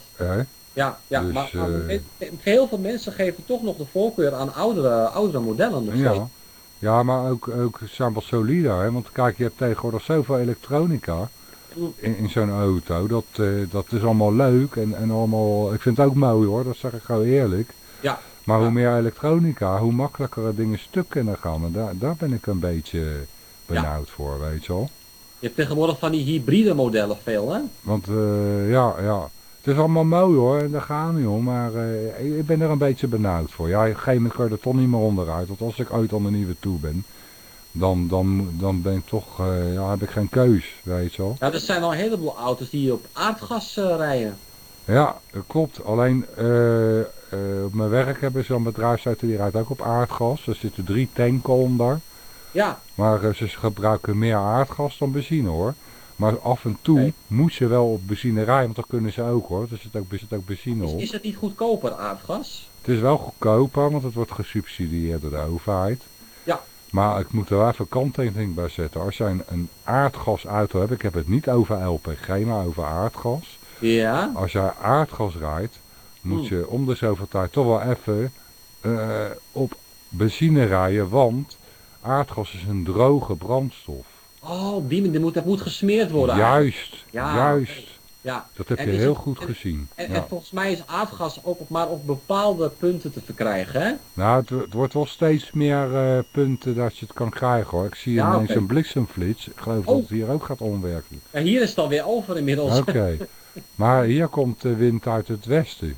Ja, ja Dus, maar, maar eh, heel veel mensen geven toch nog de voorkeur aan oudere, oudere modellen nog. Ja. ja, maar ook, ook zijn wel solide, hè? want kijk, je hebt tegenwoordig zoveel elektronica. In, in zo'n auto, dat, eh, dat is allemaal leuk en, en allemaal, ik vind het ook mooi hoor, dat zeg ik gewoon eerlijk. Ja. Maar hoe meer elektronica, hoe makkelijker er dingen stuk kunnen gaan en daar, daar ben ik een beetje benauwd voor, weet je wel. Je hebt tegenwoordig van die hybride modellen veel, hè? Want eh, ja, ja, het is allemaal mooi hoor, en daar gaan we niet om, maar eh, ik- ik ben er een beetje benauwd voor. Ja, op een gegeven moment kan je er toch niet meer onderuit, want als ik ooit aan de nieuwe toe ben, dan, dan, dan ben ik toch, eh, ja, heb ik geen keus, weet je wel. Ja, er zijn al een heleboel auto's die op aardgas eh, rijden. Ja, dat klopt. Alleen eh, op mijn werk hebben ze een bedrijfsauto die rijdt ook op aardgas. Er zitten drie tanken onder. Ja, Maar ze gebruiken meer aardgas dan benzine hoor. Maar af en toe Oké. moet je wel op benzine rijden, want dat kunnen ze ook hoor. Er zit ook, er zit ook benzine is, op. is het niet goedkoper, aardgas? Het is wel goedkoper, want het wordt gesubsidieerd door de overheid. Maar ik moet er wel even kanttekening bij zetten. Als jij een, een aardgasauto hebt, ik heb het niet over LPG, maar over aardgas. Ja. Als jij aardgas rijdt, moet Hmm. je om de zoveel tijd toch wel even eh, op benzine rijden, want aardgas is een droge brandstof. Oh, die, die moet, dat moet gesmeerd worden. Juist, Ja, juist. Ja. Dat heb En je heel het- goed en- gezien. En, Ja. en volgens mij is aardgas ook op, maar op bepaalde punten te verkrijgen, hè? Nou, het, het wordt wel steeds meer eh, punten dat je het kan krijgen hoor. Ik zie Ja, ineens een bliksemflits. Ik geloof Oh. dat het hier ook gaat omwerken. Ja, hier is het alweer over inmiddels. Oké. Maar hier komt de wind uit het westen.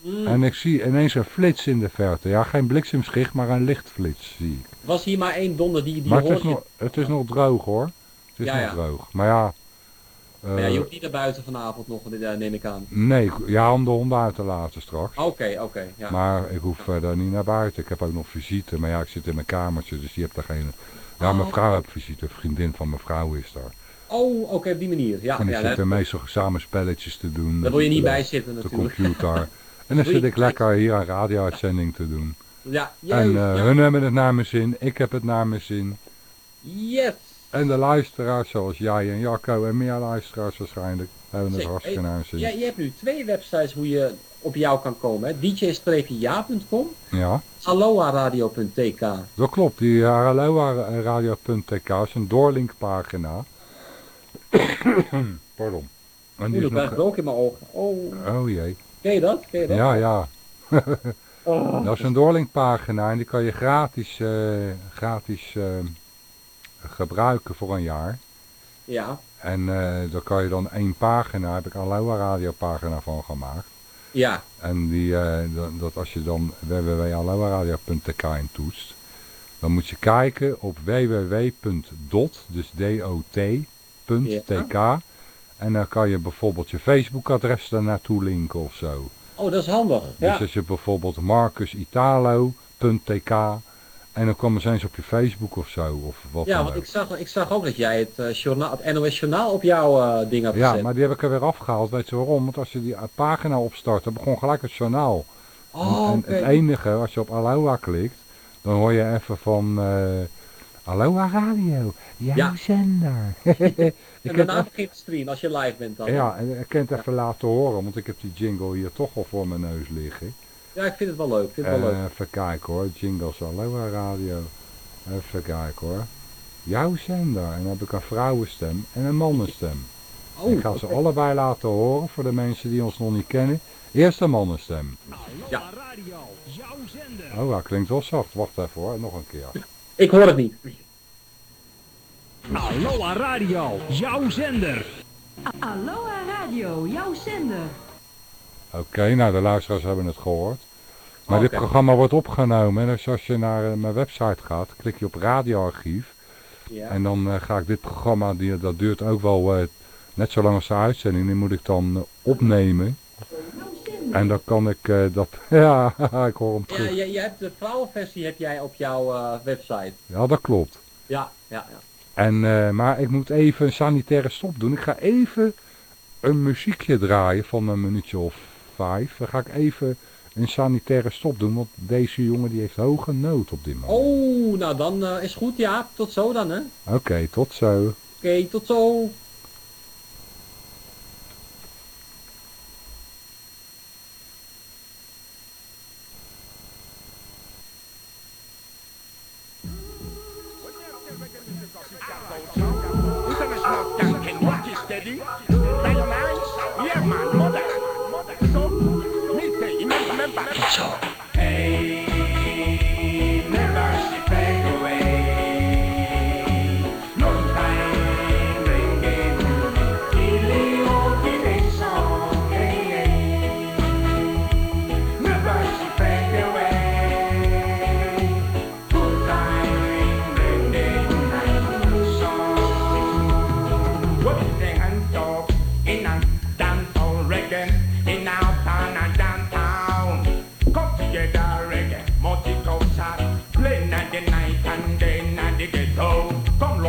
Mm. En ik zie ineens een flits in de verte. Ja, geen bliksemschicht, maar een lichtflits zie ik. was hier maar één donder die, die maar het is, nog, het is nog droog hoor. Het is Ja, nog ja. droog. Maar ja, Maar ja, je hoeft niet naar buiten vanavond nog, eh, neem ik aan. nee, ja, om de honden uit te laten straks. Oké, oké. ja. Maar ik hoef verder niet naar buiten. Ik heb ook nog visite, maar ja, ik zit in mijn kamertje, dus die hebt er geen... Ja, mijn Oh. vrouw heeft visite, vriendin van mijn vrouw is daar. Oh, oké, op die manier. Ja, en die ja zitten daar, meestal samen spelletjes te doen. daar wil je niet met, bij eh, zitten De natuurlijk. computer. En dan zit ik lekker hier een radio-uitzending te doen. Ja, juist. En eh, ja. hun hebben het naar mijn zin, ik heb het naar mijn zin. Yes! En de luisteraars zoals jij en Jacco en meer luisteraars waarschijnlijk hebben het hartstikke naar zin. Ja, je hebt nu twee websites hoe je op jou kan komen. dj-ja.com, Ja, aloha-radio.tk. dat klopt. Die uh, radio.tk is een doorlinkpagina. Pardon. En Oeh, die dat nog... ook in mijn ogen. Oh, Oh jee. ken je dat? Ken je dat? Ja, ja. Oh. Dat is een doorlinkpagina en die kan je gratis, eh, gratis eh, gebruiken voor een jaar. Ja, En eh daar kan je dan één pagina, heb ik Aloha Radio pagina van gemaakt. ja, En die, eh, dat, dat als je dan www.aloaradio.tk in toetst, dan moet je kijken op www.dot, dus dot.tk. En dan kan je bijvoorbeeld je Facebook-adres daar naartoe linken of zo. Oh, dat is handig. Dus Ja. als je bijvoorbeeld marcusitalo.tk en dan komen ze eens op je Facebook of zo. Of wat Ja, want ik zag, ik zag ook dat jij het, eh, journaal, het NOS Journaal op jouw eh, ding had Ja, gezet. maar die heb ik er weer afgehaald. Weet je waarom? Want als je die pagina opstart, dan begon gelijk het journaal. Oh, en het enige, als je op Aloha klikt, dan hoor je even van eh Aloha Radio, jouw Ja. zender. ik En daarna begint de stream als je live bent dan. ja, en ik kan het even laten horen, want ik heb die jingle hier toch al voor mijn neus liggen. Ja, ik vind het wel leuk. Ik vind het wel Eh, leuk. even kijken hoor, jingles Aloha Radio. Even kijken hoor. Jouw zender. En dan heb ik een vrouwenstem en een mannenstem. Oh, ik ga ze allebei laten horen voor de mensen die ons nog niet kennen. Eerst de mannenstem. Ja. Radio, jouw zender. Oh, dat klinkt wel zacht. Wacht even hoor, nog een keer. Ik hoor het niet. Aloha Radio, jouw zender. Aloha Radio, jouw zender. Oké, nou de luisteraars hebben het gehoord. Maar dit programma wordt opgenomen. En dus als je naar eh, mijn website gaat, klik je op radioarchief. Ja. En dan eh, ga ik dit programma, die, dat duurt ook wel eh, net zo lang als de uitzending. Die moet ik dan opnemen. En dan kan ik dat... Ja, ik hoor hem Ja, terug. je, je hebt de vrouwenversie heb jij op jouw website. Ja, dat klopt. Ja, ja, ja. En, maar ik moet even een sanitaire stop doen. Ik ga even een muziekje draaien van een minuutje of vijf. Dan ga ik even een sanitaire stop doen. Want deze jongen die heeft hoge nood op dit moment. Oh, nou dan eh, is goed, ja. Tot zo dan, hè. Oké, Oké, tot zo. tot zo.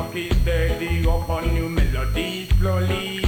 drop it dirty up on new melodies slowly.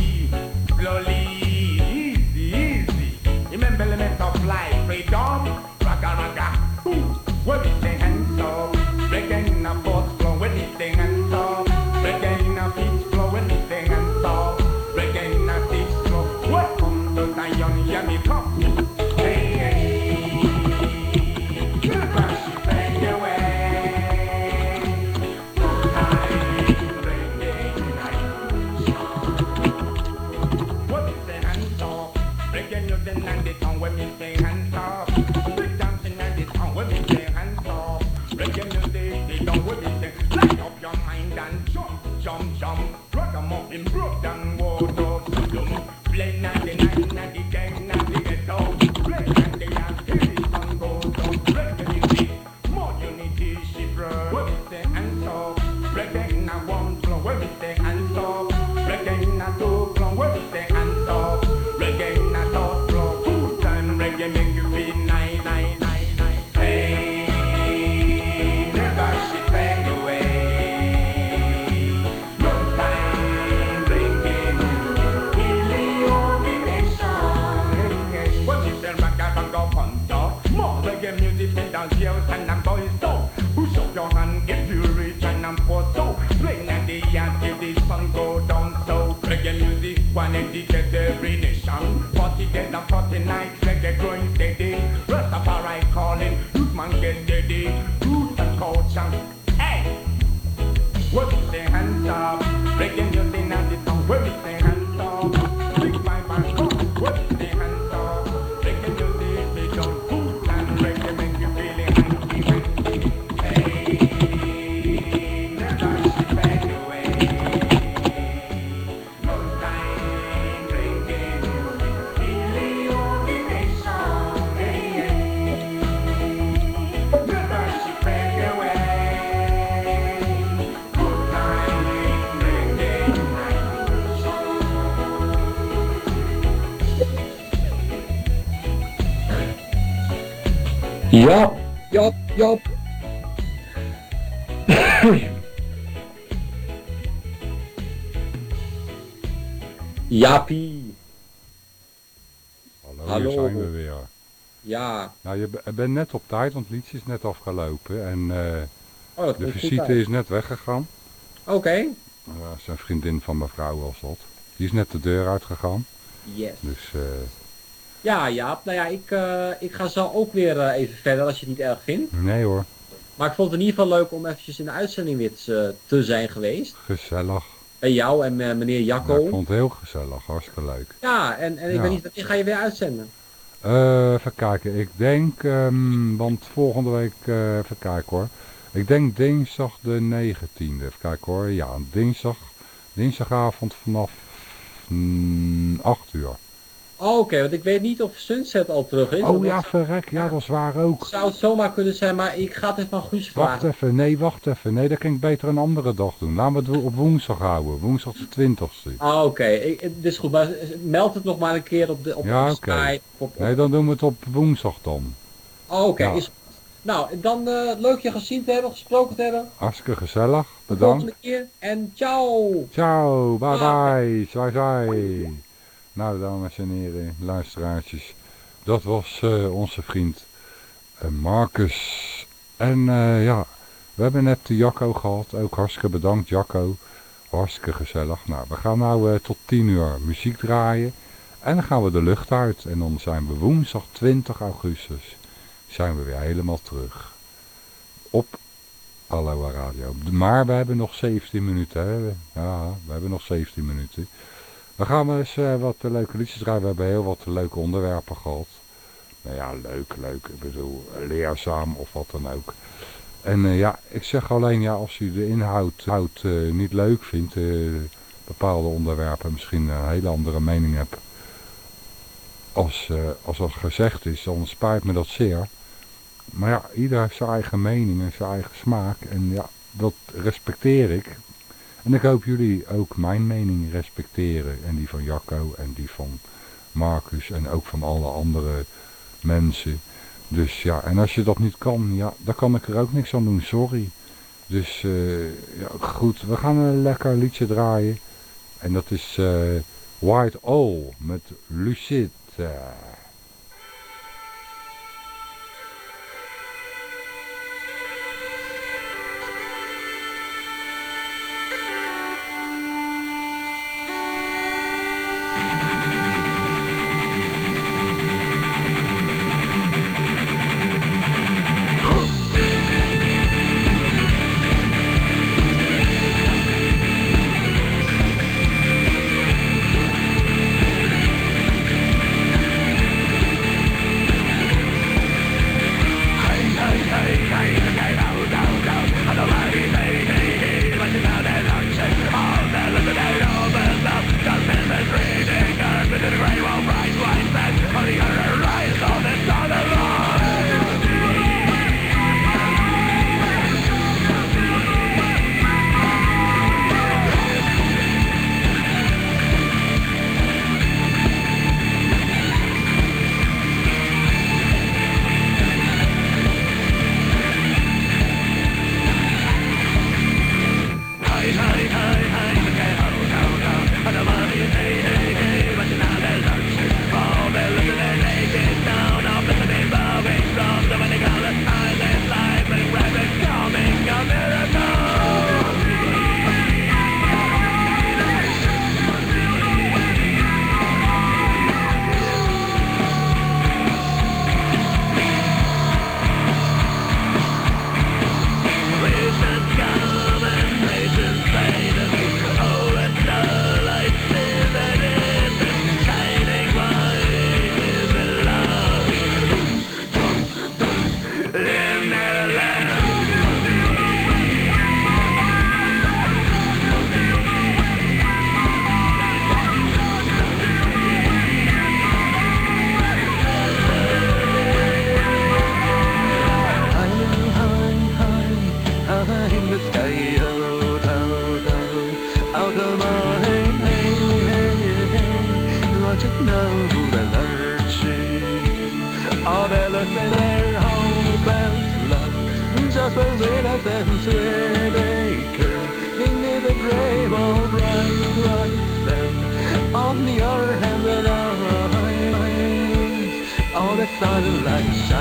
Jaapie. Hallo, Hallo. hier zijn we weer. Ja. Nou, je be- bent net op tijd, want het liedje is net afgelopen. En eh, Oh, de visite is net weggegaan. Oké. Ja, zijn vriendin van mevrouw was dat. Die is net de deur uitgegaan. Yes. Dus eh, Ja, Jaap. Nou ja, ik, eh, ik ga zo ook weer even verder als je het niet erg vindt. nee hoor, Maar ik vond het in ieder geval leuk om eventjes in de uitzending weer te, te zijn geweest. gezellig. Bij jou en eh, meneer Ja, Jacco. ik vond het heel gezellig, hartstikke leuk. Ja, en, en ik Ja. weet niet, wanneer ga je weer uitzenden? Eh, even kijken, ik denk, ehm, want volgende week, eh, even kijken hoor. Ik denk dinsdag de 19e, even kijken hoor. Ja, dinsdag, dinsdagavond vanaf mm, 8 uur. Oh, Oké, want ik weet niet of Sunset al terug is. Oh ja, verrek, ja dat is waar ook. zou het zomaar kunnen zijn, maar ik ga het even aan Guus Wacht vragen. even, nee, wacht even. Nee, dat kan ik beter een andere dag doen. Laten we het op woensdag houden, woensdag de 20ste. Ah, oké, ik- het is goed, maar meld het nog maar een keer op de op Ja, de oké. Nee, dan doen we het op woensdag dan. Oh, oké, Ja. is Nou, dan eh, leuk je gezien te hebben, gesproken te hebben. Hartstikke gezellig, De bedankt. volgende keer en ciao! Ciao, bye bye, zwaai zwaai. Nou, dames en heren, luisteraartjes. Dat was eh, onze vriend eh, Marcus. En eh, ja, we hebben net de Jacco gehad. Ook hartstikke bedankt Jacco. Hartstikke gezellig. Nou, we gaan nou tot 10 uur muziek draaien. En dan gaan we de lucht uit. En dan zijn we woensdag 20 augustus. Zijn we weer helemaal terug. Op Aloha Radio. Maar we hebben nog 17 minuten. Ja, we hebben nog 17 minuten. Dan gaan we eens eh, wat leuke liedjes draaien. We hebben heel wat leuke onderwerpen gehad. Nou ja, leuk, leuk. Ik bedoel, leerzaam of wat dan ook. En eh, ja, ik zeg alleen, ja, als u de inhoud eh, niet leuk vindt, bepaalde onderwerpen, misschien een hele andere mening hebt, als, als dat gezegd is, dan spijt me dat zeer. Maar ja, ieder heeft zijn eigen mening en zijn eigen smaak. En ja, dat respecteer ik. En ik hoop jullie ook mijn mening respecteren. En die van Jacco en die van Marcus en ook van alle andere mensen. Dus ja, en als je dat niet kan, ja, dan kan ik er ook niks aan doen, sorry. Dus eh, ja, goed, we gaan een lekker liedje draaien. En dat is eh, White Owl met Lucid. 三来三。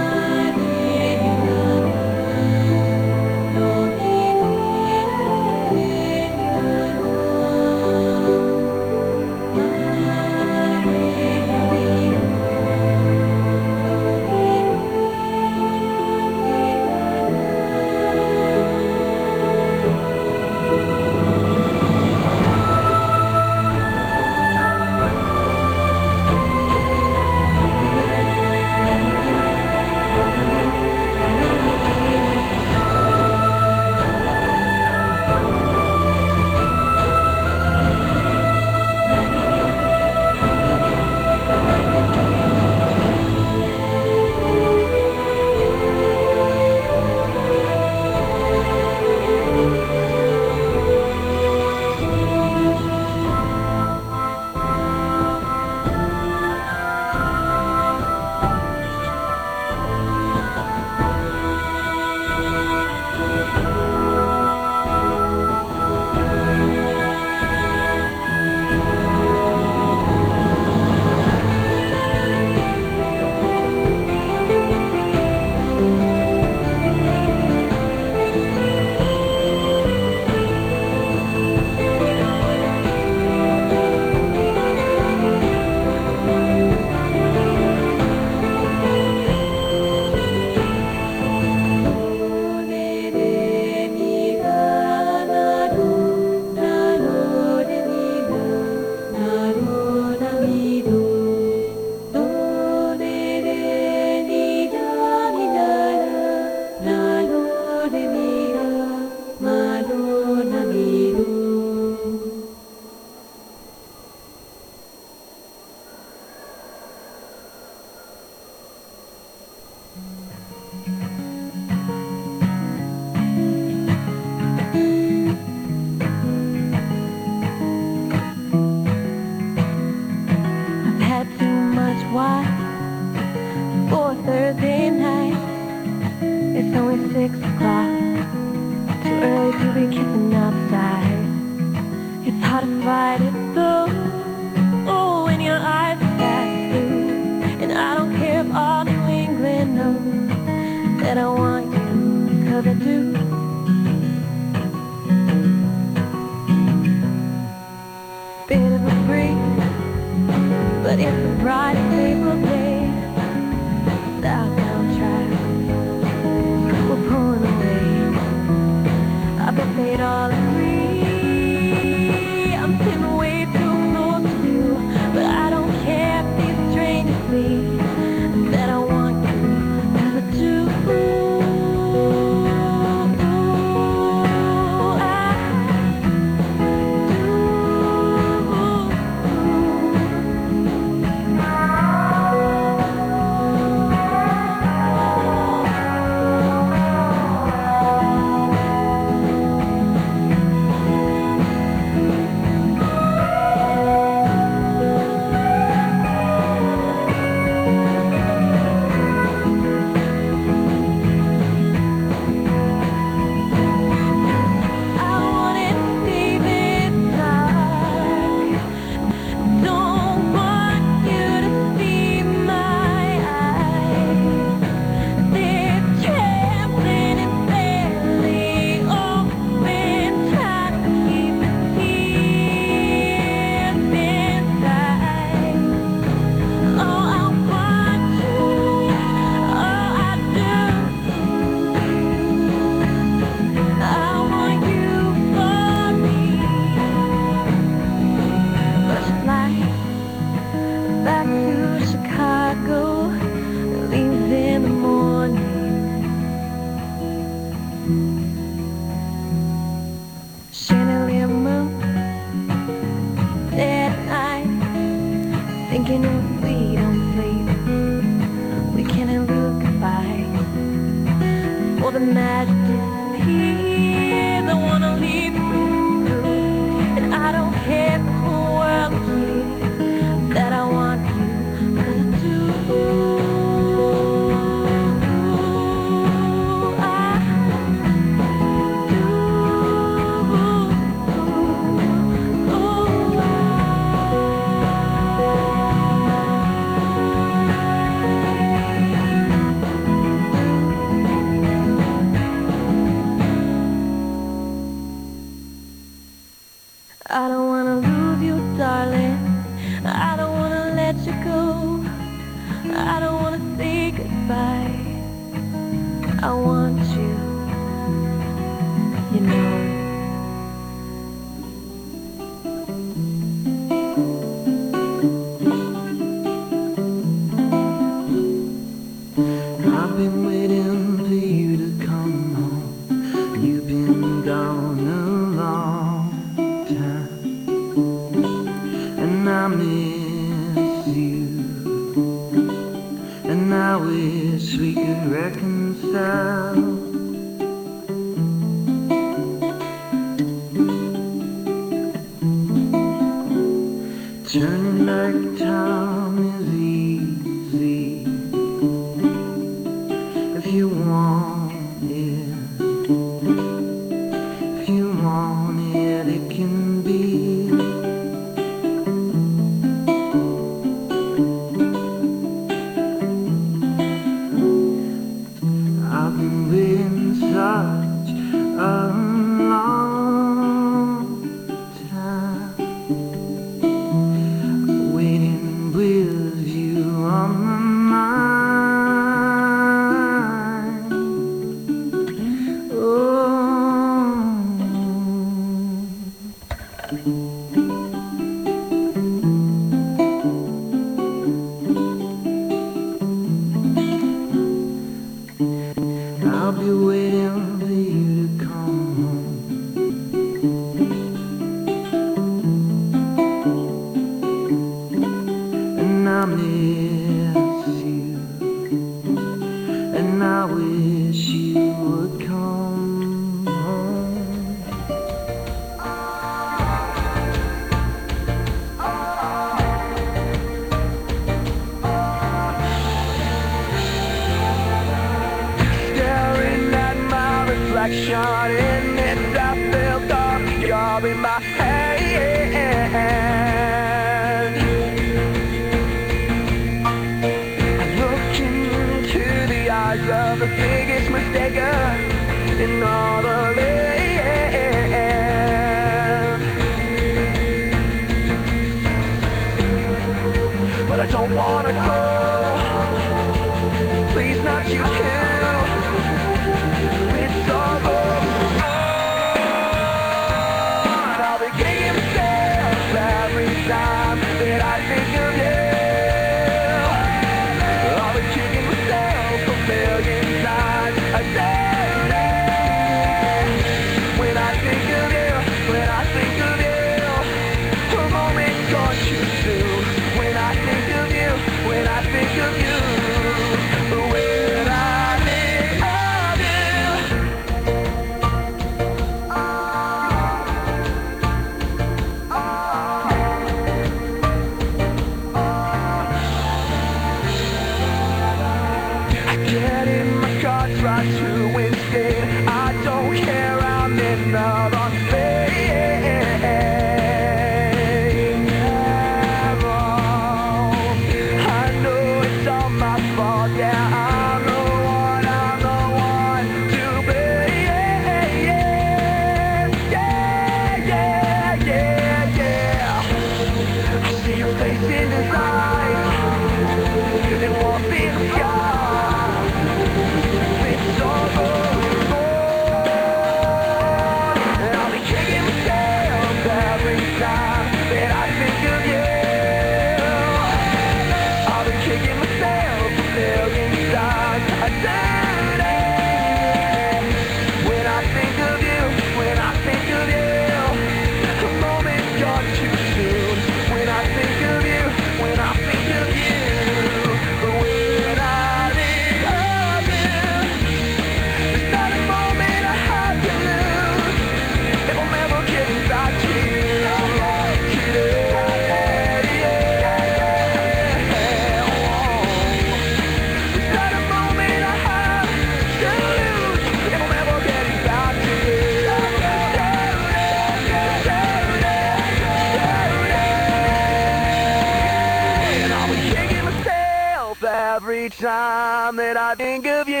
Time that I think of you.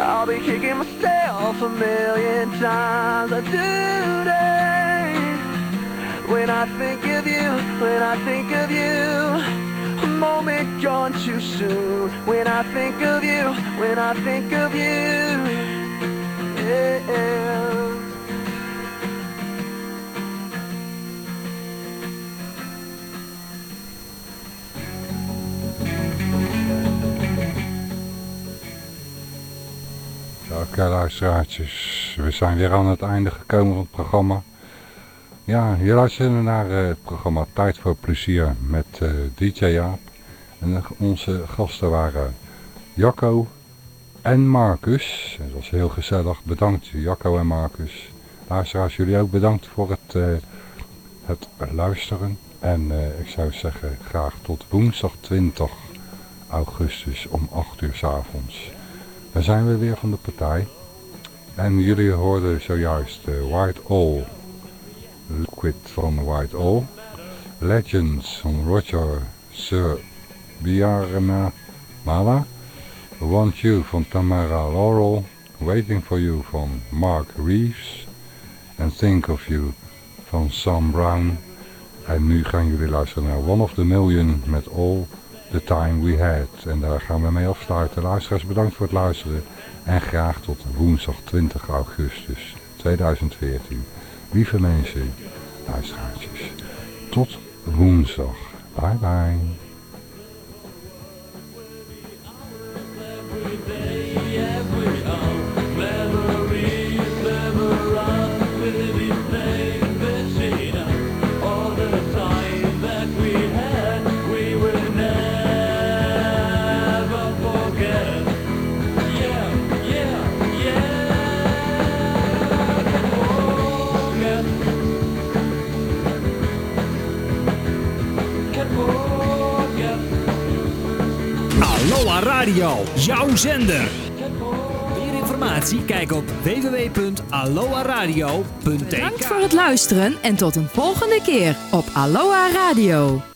I'll be kicking myself a million times a day. When I think of you, when I think of you, a moment gone too soon. When I think of you, when I think of you, yeah. Oké luisteraartjes, we zijn weer aan het einde gekomen van het programma. Ja, hier luisteren naar eh, het programma Tijd voor Plezier met eh, DJ Jaap. En onze gasten waren Jacco en Marcus. Het was heel gezellig. Bedankt Jacco en Marcus. Luisteraars, jullie ook bedankt voor het, eh, het luisteren. En ik zou zeggen graag tot woensdag 20 augustus om 8 uur s avonds. Dan zijn we weer van de partij. En jullie hoorden zojuist eh, White All. Liquid van White All. Legends van Roger Sir Biarna Mala. Want You van Tamara Laurel. Waiting for You van Mark Reeves. En Think of You van Sam Brown. En nu gaan jullie luisteren naar One of the Million met All the Time We Had. En daar gaan we mee afsluiten. Luisteraars, bedankt voor het luisteren. En graag tot woensdag 20 augustus 2014. Lieve mensen, luisteraartjes. Tot woensdag. Bye bye. Radio, jouw zender. Meer informatie kijk op www.aloaradio.tk Bedankt voor het luisteren en tot een volgende keer op Aloha Radio.